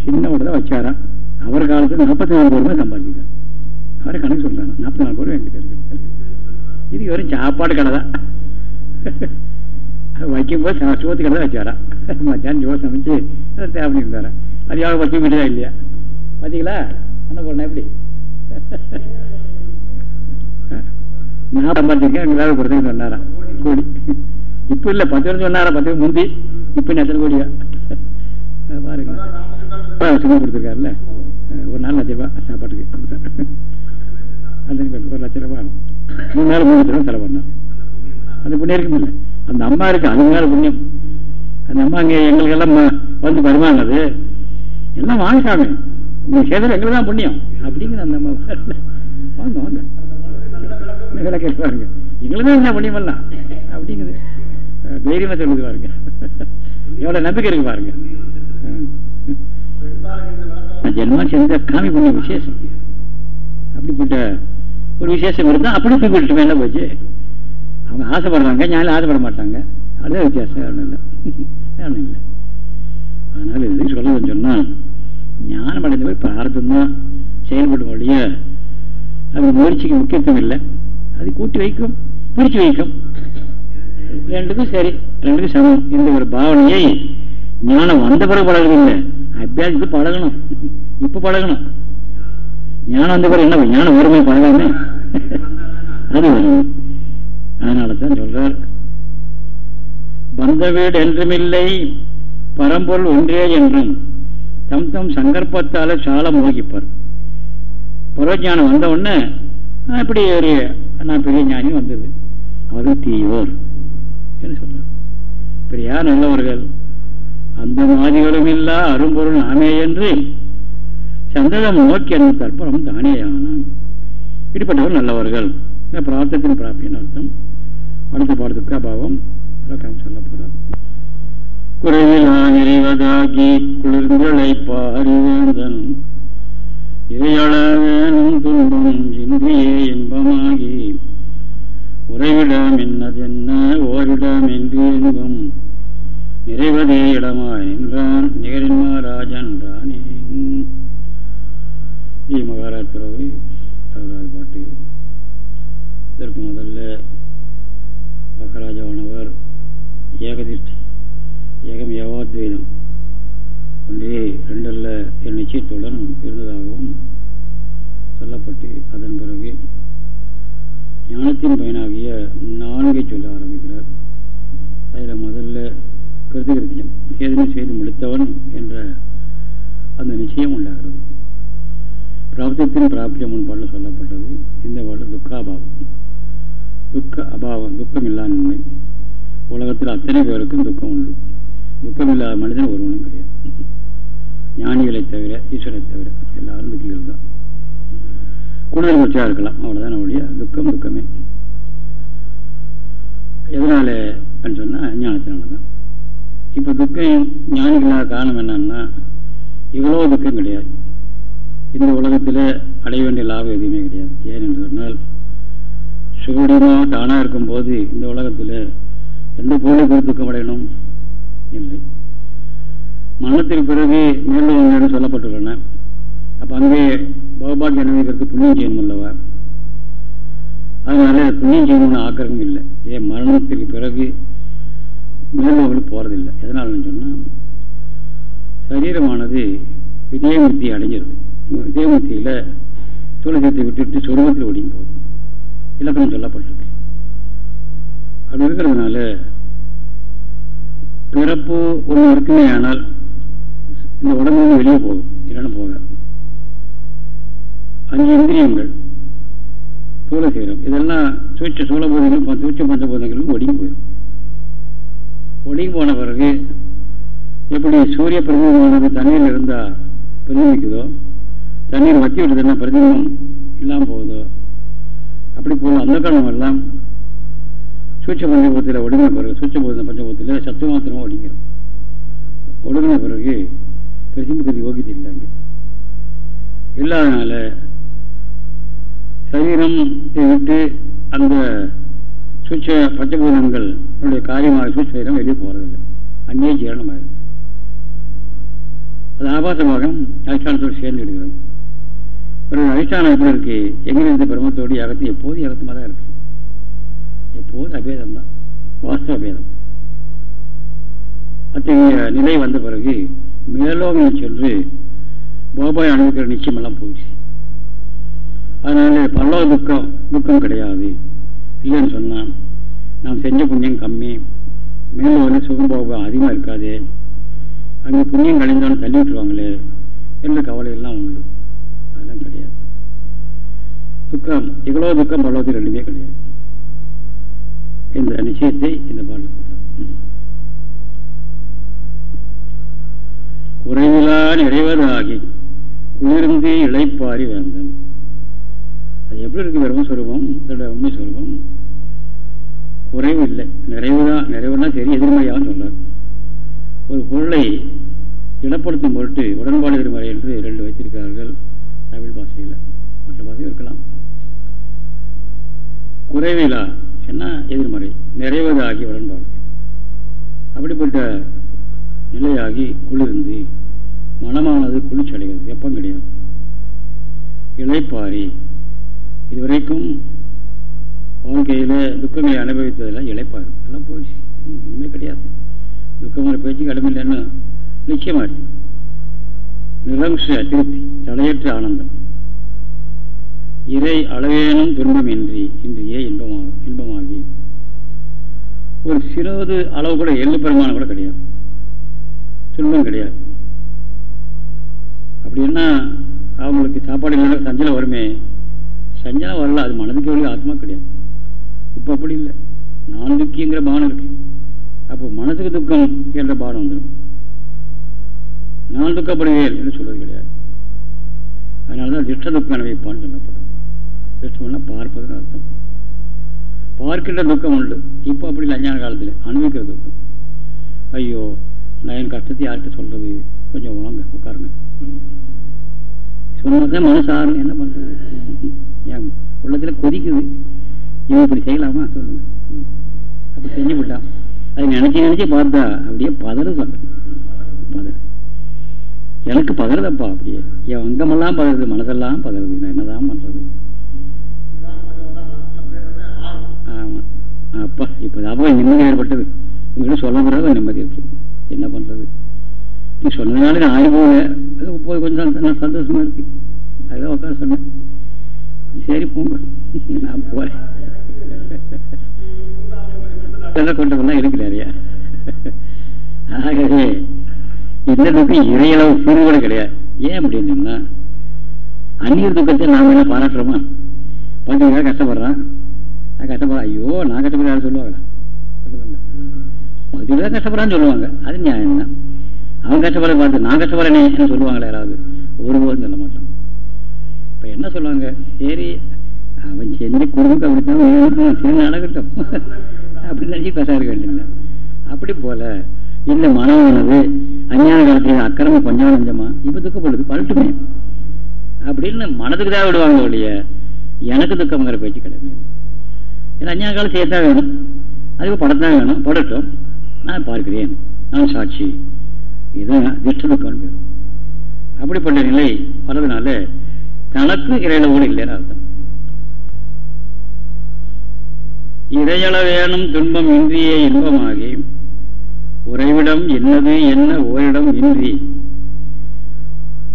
சின்ன வட்டம் தான் வச்சாராம். அவர் காலத்தில் நாற்பத்தி நாலு கோடி ரூபாய் சம்பாதிச்சிருக்காரு. அவரை கணக்கு சொல்றாங்க நாற்பத்தி நாலு கோடி என்கிட்ட இருக்கு இதுக்கு வெறும் சாப்பாடு கடை தான் வைக்கும்போது சோத்து தான் வச்சாரா மத்தியானம் ஜோசம் அமைச்சு தேவை இருந்தாரா அது யாரும் வச்சு முடியதா இல்லையா பார்த்தீங்களா அன்னபூர்ணா எப்படி நான் சம்பாதிச்சிருக்கேன் எங்களால் கொடுத்தேன்னு சொன்னாரா கோடி இப்போ இல்லை பத்து வருஷம் சொன்னாரா பத்து முந்தி இப்போ எத்தனை கோடியா பாருங்க சும்மா கொடுத்துருக்காருல்ல ஒரு நாலு லட்ச ரூபாய் சாப்பாட்டுக்கு கொடுத்தாரு அந்த ஒரு லட்ச ரூபாய் மூணு நாள் மூணு லட்ச ரூபா செலவு பண்ணார் அது புண்ணியம் இருக்கும் இல்லை அந்த அம்மா இருக்கு அது மேல புண்ணியம். அந்த அம்மா அங்கே எங்களுக்கெல்லாம் வந்து பரிமாறினது எல்லாம் வாங்க சாமி. உங்க சேதம் எங்களுக்கு தான் புண்ணியம். அப்படிங்கிற அந்த அம்மா வாங்க வாங்க. கேட்டு பாருங்க எங்களுக்கு என்ன புண்ணியம் எல்லாம். அப்படிங்குது. தைரியமா சொல்லுது பாருங்க. எவ்வளவு நம்பிக்கை இருக்கு பாருங்க. ஜென்மா சேர்ந்த காமி புண்ணிய விசேஷம். அப்படிப்பட்ட ஒரு விசேஷம் இருந்தால் அப்படி தூக்கிட்டு மேல போச்சு. அவங்க ஆசைப்படுறாங்க ஞானம் ஆசைப்பட மாட்டாங்க அதே வித்தியாசம் காரணம் இல்லை. *laughs* காரணம் இல்லை. அதனால எதுவும் சொல்ல சொன்னால் ஞானம் அடைந்த போய் பிரார்த்தம் தான் செயல்படும் வழிய அது முயற்சிக்கு முக்கியத்துவம் இல்லை. அது கூட்டி வைக்கும் பிரித்து வைக்கும். ரெண்டுக்கும் சரி ரெண்டுக்கும் சமம். இந்த ஒரு பாவனையை ஞானம் வந்த பிறகு பழகுதில்லை அபியாசத்து பழகணும். *laughs* இப்ப பழகணும். ஞானம் வந்த பிறகு என்ன ஞானம் வறுமை பழகாமே? *laughs* அது வரும் அதனால தான் சொல்றார் பந்த வீடு என்றுமில்லை பரம்பொருள் ஒன்றே என்றும் தம் தம் சங்கற்பத்தால சால மோகிப்பார். பரவஜானம் வந்த உடனே இப்படி ஒரு நான் பெரிய ஞானி வந்தது அவரும் தீயோர் என்று சொன்னார். யார் நல்லவர்கள் அந்த மாதிரிகளும் இல்லா அரும்பொருள் நாமே என்று சந்ததம் நோக்கி அந்த தற்பரம் தானே ஆனான். இப்படிப்பட்டவர்கள் நல்லவர்கள் பிரார்த்தத்தின் பிராப்தியின் அர்த்தம். அடுத்த பாடத்துக்கு அபாவம் சொல்ல போறார் குறைவிலாகிறிவதாகி குளிர்ந்தளை பாரிவேந்தன் இறையளவேனும் துன்பம் இன்றியே இன்பமாகி. உறைவிடம் என்னதென்ன ஓரிடம் என்று எங்கும். நிறைவதே இடமா என்றான் நிகரின் மகாராஜன் ராணே. மகாராஜ் துறவு பாட்டு. இதற்கு முதல்ல மகாராஜாவானவர் ஏகதிஷ்டி ஏகம் ஏவாத்வைதம் ஒன்றே ரெண்டல்ல என் நிச்சயத்துடன் இருந்ததாகவும் சொல்லப்பட்டு அதன் பிறகு ஞானத்தின் பயனாகிய நான்கை சொல்ல ஆரம்பிக்கிறார். அதில் முதல்ல கருத்து கருத்தியம் சேதனை செய்து முடித்தவன் என்ற அந்த நிச்சயம் உண்டாகிறது. பிராப்தத்தின் பிராப்தியம் முன்பாடு சொல்லப்பட்டது. இந்த பாடல் துக்காபாவம். துக்க அபாவம் துக்கம் இல்லாத உலகத்தில் அத்தனை பேருக்கும் துக்கம் உண்டு. துக்கம் இல்லாத மனிதன் ஒருவனும் கிடையாது. ஞானிகளை தவிர ஈஸ்வரை தவிர எல்லாரும் துக்கிகள் தான். கூடுதல் முச்சா இருக்கலாம் அவ்வளவுதான் அவளுடைய துக்கம் துக்கமே. எதனால சொன்னா ஞானத்தினாலதான் இப்ப துக்கம் ஞானிகளாக காரணம் என்னன்னா இவ்வளோ துக்கம் கிடையாது. இந்த உலகத்தில் அடைய வேண்டிய லாபம் எதுவுமே கிடையாது. ஏன் என்று சொன்னால் சுகடியமாக தானாக இருக்கும்போது இந்த உலகத்தில் எந்த பொருளை குறிப்புக்கம் அடையணும் இல்லை. மரணத்திற்கு பிறகு மேலும் சொல்லப்பட்டுள்ளன. அப்போ அங்கே பௌபாகிய அனுபவிக்கிறதுக்கு புண்ணியம் செய்யணும் அல்லவா அதனால புண்ணியம் செய்யணும்னு ஆக்கிரகம் இல்லை. ஏன் மரணத்திற்கு பிறகு மேலோகளுக்கு போறதில்லை. எதனாலன்னு சொன்னா சரீரமானது விஜயமுத்தியை அடைஞ்சிருது. விஜயமுத்தியில் துளசத்தை விட்டுட்டு சொருவத்தில் ஒடியும் போகுது. இலக்கணம் சொல்லப்பட்டிருக்கு. அப்படி இருக்கிறதுனால பிறப்பு ஒன்று இருக்குமே ஆனால் இந்த உடம்பு வெளியே போகும். இல்லைன்னு போகாது. அஞ்சு இந்திரியங்கள் சூழ செய்கிறோம் இதெல்லாம் சூச்ச சூழபோதங்களும் சூச்ச பஞ்சபோதங்களும் ஒடுங்கி போயிடும். ஒடுங்கி போன பிறகு எப்படி சூரிய பிரதிபமானது தண்ணீர் இருந்தால் பிரதிபலிக்குதோ தண்ணீர் வத்தி விட்டதுன்னா பிரதிபம் இல்லாமல் போகுதோ அப்படி போகும் அந்த காலம் எல்லாம் சூட்ச பஞ்சபூத்தில் ஒடுங்கின பிறகு சூச்ச பஞ்சபூத்தில் சத்து மாத்திரமா ஒடுங்கிறோம் ஒடுங்கின பிறகு பிரதிபிக்கிறது யோகியத்தை இல்லைங்க இல்லாதனால சரீரம் விட்டு அந்த சூட்ச பஞ்சபூதங்கள் காரியமாக சூட்ச சரீரம் வெளியே போறதில்லை. அங்கேயே ஜீரணமாயிடும் அது ஆபாசமாக அதிஷ்டானத்தோடு சேர்ந்து விடுகிறது. அதிஷ்டானம் எப்படி இருக்கு? எங்கிருந்த பிரம்மத்தோடு அகத்து? எப்போதும் அகத்தமாக தான் இருக்கு. எப்போதும் அபேதம் தான்? வாஸ்தவ அபேதம். அத்தகைய நிலை வந்த பிறகு மேலோகம் சென்று பாபாய் அனுபவிக்கிற நிச்சயம் எல்லாம் போயிடுச்சு. அதனால பல்லவ துக்கம் துக்கம் கிடையாது. இல்லைன்னு சொன்னான் நாம் செஞ்ச புண்ணியம் கம்மி. மேலும் வந்து சுகம்போகம் அதிகமாக இருக்காது. அங்கே புண்ணியம் கழிந்தாலும் தள்ளி விட்டுருவாங்களே என்ற கவலை எல்லாம் உண்டு. அதெல்லாம் கிடையாது. துக்கம் இவ்வளோ துக்கம் பலவத்து ரெண்டுமே கிடையாது. இந்த நிச்சயத்தை இந்த பாடல் சொல்றார். குறைவிலா நிறைவதாகி குளிர்ந்து இழைப்பாரி வேந்தன். அது எப்படி இருக்கு பிரம்மஸ்வரூபம் இதோட உண்மை சுரூபம். குறைவு இல்லை நிறைவு தான் நிறைவுனா சரி எதிர்மறையாக சொல்றார். ஒரு பொருளை இடப்படுத்தும் பொருட்டு உடன்பாடு எதிர்மறை என்று ரெண்டு வைத்திருக்கிறார்கள். தமிழ் பாஷையில் மற்ற பாஷையும் இருக்கலாம். குறைவிலா என்ன? எதிர்மறை நிறைவதாகி உடன்பாடு. அப்படிப்பட்ட நிலையாகி குளிர்ந்து மனமானது குளிர்ச்சடைகிறது வெப்பம் கிடையாது. இழைப்பாரி இதுவரைக்கும் வாழ்க்கையில் துக்கங்களை அனுபவித்ததெல்லாம் இழைப்பாரு எல்லாம் போயிடுச்சு. இனிமேல் கிடையாது. துக்கமான பேச்சுக்கு இடமில்லைன்னு நிச்சயமாயிருச்சு நிரம்ச திருப்தி தடையற்ற ஆனந்தம். இறை அளவேனும் துன்பமின்றி இன்றைய இன்பமாக இன்பமாகி? ஒரு சிறிது அளவு கூட எள்ளு பெருமானம் கூட கிடையாது. துன்பம் கிடையாது. அப்படின்னா அவங்களுக்கு சாப்பாடு இல்லைன்னா சஞ்சலம் வருமே? சஞ்சலம் வரல அது மனதுக்கு எவ்வளோ ஆத்மா கிடையாது. இப்போ அப்படி இல்லை. நான் துக்கிங்கிற பானம் இருக்கு. அப்போ மனசுக்கு துக்கம் என்ற பானம் வந்துடும் நான் துக்கப்படுவேன் என்று சொல்வது கிடையாது. அதனால தான் திஷ்ட துக்கம் அனுபவிப்பான்னு சொல்லப்படும். திஷ்டம்னா பார்ப்பதுன்னு அர்த்தம். பார்க்கின்ற துக்கம் உண்டு. இப்போ அப்படி லஞ்சான காலத்தில் அனுபவிக்கிற துக்கம். ஐயோ நான் என் கஷ்டத்தை யார்கிட்ட சொல்றது? கொஞ்சம் வாங்க உட்காருங்க. சொன்னதான் மனசாருன்னு என்ன பண்றது? ஏன் உள்ளத்துல கொதிக்குது. இவன் இப்படி செய்யலாமா? சொல்லுங்க. அப்படி செஞ்சு விட்டான் அதை நினைச்சு நினைச்சு பார்த்தா அப்படியே பதறு சொல்றேன் பதற. எனக்கு பதறதப்பா அப்படியே. என் அங்கமெல்லாம் பதறது மனசெல்லாம் பதறது நான் என்னதான் பண்றது? ஆமா. அப்பா இப்ப நிம்மதி ஏற்பட்டது. உங்ககிட்ட சொல்ல பிறகு நிம்மதி இருக்கு. என்ன பண்றது? நீ சொன்னதுனால நான் ஆகி போவேன் அது போய் கொஞ்சம் சந்தோஷமா இருக்கு. அதுதான் உட்கார சொன்னேன். சரி போங்க. நான் போறேன். *laughs* கொண்டு வந்தா இருக்கு நிறையா ஆகவே இந்த இணையளவு இறையளவு சிறுவடு கிடையாது. ஏன் அப்படின்னு அந்நியர் துக்கத்தை நாம என்ன பாராட்டுறோமா? பார்த்தீங்கன்னா கஷ்டப்படுறான் நான் கஷ்டப்படுறேன் ஐயோ நான் கஷ்டப்படுறேன் சொல்லுவாங்களா? பகுதியில் தான் கஷ்டப்படுறான்னு சொல்லுவாங்க. அது நியாயம் தான். அவன் கஷ்டப்பட பார்த்து நான் கஷ்டப்படுறேனே சொல்லுவாங்களே சொல்லுவாங்களா யாராவது? ஒருபோதும் சொல்ல மாட்டான். இப்ப என்ன சொல்லுவாங்க? சரி அவன் செஞ்சு குடும்பம் அப்படித்தான் சரி நடக்கட்டும் அப்படின்னு நினச்சி பேச இருக்க வேண்டியது அப்படி போல இந்த மனமானது அஞ்ஞான காலத்தில் அக்கிரம கொஞ்சம் நஞ்சமா இப்ப துக்கப்படுது பழட்டுமே அப்படின்னு மனதுக்கு தான் விடுவாங்க ஒழிய எனக்கு துக்கம்ங்கிற பேச்சு கிடையாது. ஏன்னா அஞ்ஞான காலம் செய்யத்தான் வேணும். அதுக்கு படத்தான் வேணும். படட்டும். நான் பார்க்கிறேன். நான் சாட்சி. இதுதான் திஷ்ட துக்கம்னு பேர் அப்படிப்பட்ட நிலை வர்றதுனால தனக்கு இறையளவோடு இல்லைன்னு அர்த்தம். இறையள வேணும் துன்பம் இன்றியே இன்பமாகி உறைவிடம் என்னது என்ன ஓரிடம் இன்றி.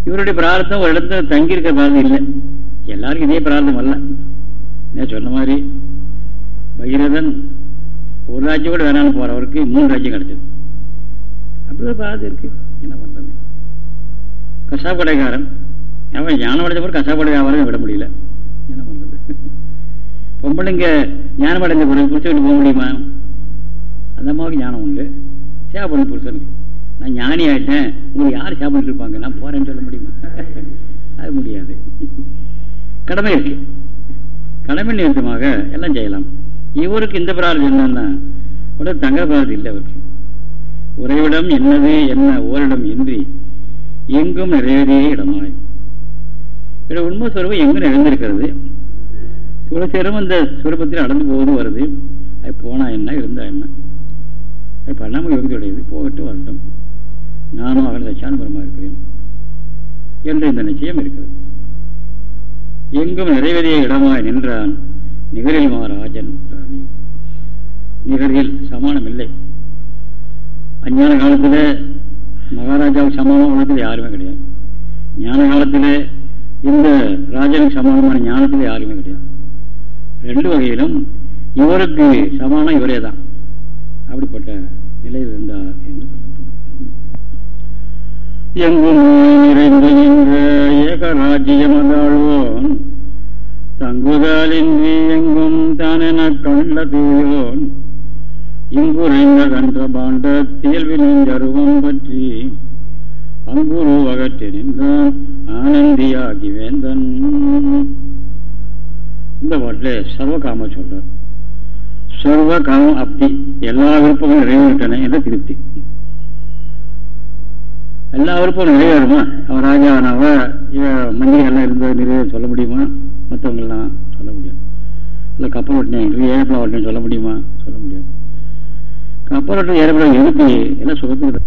இவருடைய பிரார்த்தம் ஒரு இடத்துல தங்கியிருக்க பிரார்த்தம் இல்லை. எல்லாருக்கும் இதே பிரார்த்தம் அல்ல. நான் சொன்ன மாதிரி? பகிரதன் ஒரு ராஜ்யம் கூட வேணாலும் போறவருக்கு மூணு ராஜ்யம் கிடைச்சது. அப்படி ஒரு பிரார்த்தம் இருக்கு. என்ன பண்றது? கசாப்படைக்காரன் அவன் ஞானம் அடைஞ்ச பிறகு கசாப் வியாபாரம் விட முடியல. என்ன பண்றது? பொம்பளைங்க ஞானம் அடைஞ்ச பிறகு புருஷன் போக முடியுமா? அந்த அம்மாவுக்கு ஞானம் உண்டு. சேவை புருஷன் நான் ஞானி ஆயிட்டேன். உங்களுக்கு யார் சேவை இருப்பாங்க? நான் போறேன்னு சொல்ல முடியுமா? அது முடியாது. கடமை இருக்கு. கடமை நிமித்தமாக எல்லாம் செய்யலாம். இவருக்கு இந்த பிரார்த்தம் என்னன்னா கூட தங்க பிரார்த்தம் இல்லை அவருக்கு. உறைவிடம் என்னது என்ன ஓரிடம் இன்றி எங்கும் நிறைவேறிய இடமாய். உண்மை சுரூபம் எங்கும் நிறைந்திருக்கிறது. துளசியரும் அந்த சுரூபத்தில் நடந்து போகுது வருது. அது போனா என்ன இருந்தா என்ன? அது பரிணாம போகட்டு வரட்டும். நானும் அகல தச்சானுபரமாக இருக்கிறேன். என்ற இந்த நிச்சயம் இருக்கிறது. எங்கும் நிறைவேறிய இடமாய் நின்றான் நிகரில் மகாராஜன் ராணி. நிகரில் சமானம் இல்லை அஞ்ஞான காலத்தில் மகாராஜாவுக்கு சமானம் உலகத்தில் யாருமே கிடையாது. ஞான காலத்தில் இந்த ராஜனுக்கு சமானமான ஞானத்தில் யாருமே கிடையாது. ரெண்டு வகையிலும் இவருக்கு சமானம் இவரே தான் அப்படிப்பட்ட நிலையில் இருந்தார் என்று சொல்லப்படும். எங்கும் நிறைந்து நின்ற ஏகராஜ்யமதாழ்வோன் தங்குதலின்றி எங்கும் தானென கண்ட தூயோன் இங்குறைந்த கன்ற பாண்ட தேல்வினின் விழுந்தருவம் பற்றி அங்குரு அகற்றி நின்றான் ஆனந்தியாகி வேந்தன். இந்த பாட்டில் சர்வகாம சொல்றார். சர்வ காமம் அப்தி எல்லா விருப்பங்களும் நிறைவேறிட்டன என்ற திருப்தி. எல்லா விருப்பமும் நிறைவேறுமா? அவன் ராஜானவ மந்திரிகள்லாம் இருந்தது நிறைவேற சொல்ல முடியுமா? மற்றவங்கள்லாம் சொல்ல முடியாது. இல்லை கப்பல் ஓட்டினேன் ஏழப்பழம் ஓட்டினேன் சொல்ல முடியுமா? சொல்ல முடியாது. கப்பல் ஓட்டின ஏழப்பழம் எதுக்கு? எல்லாம் சுகத்துக்கு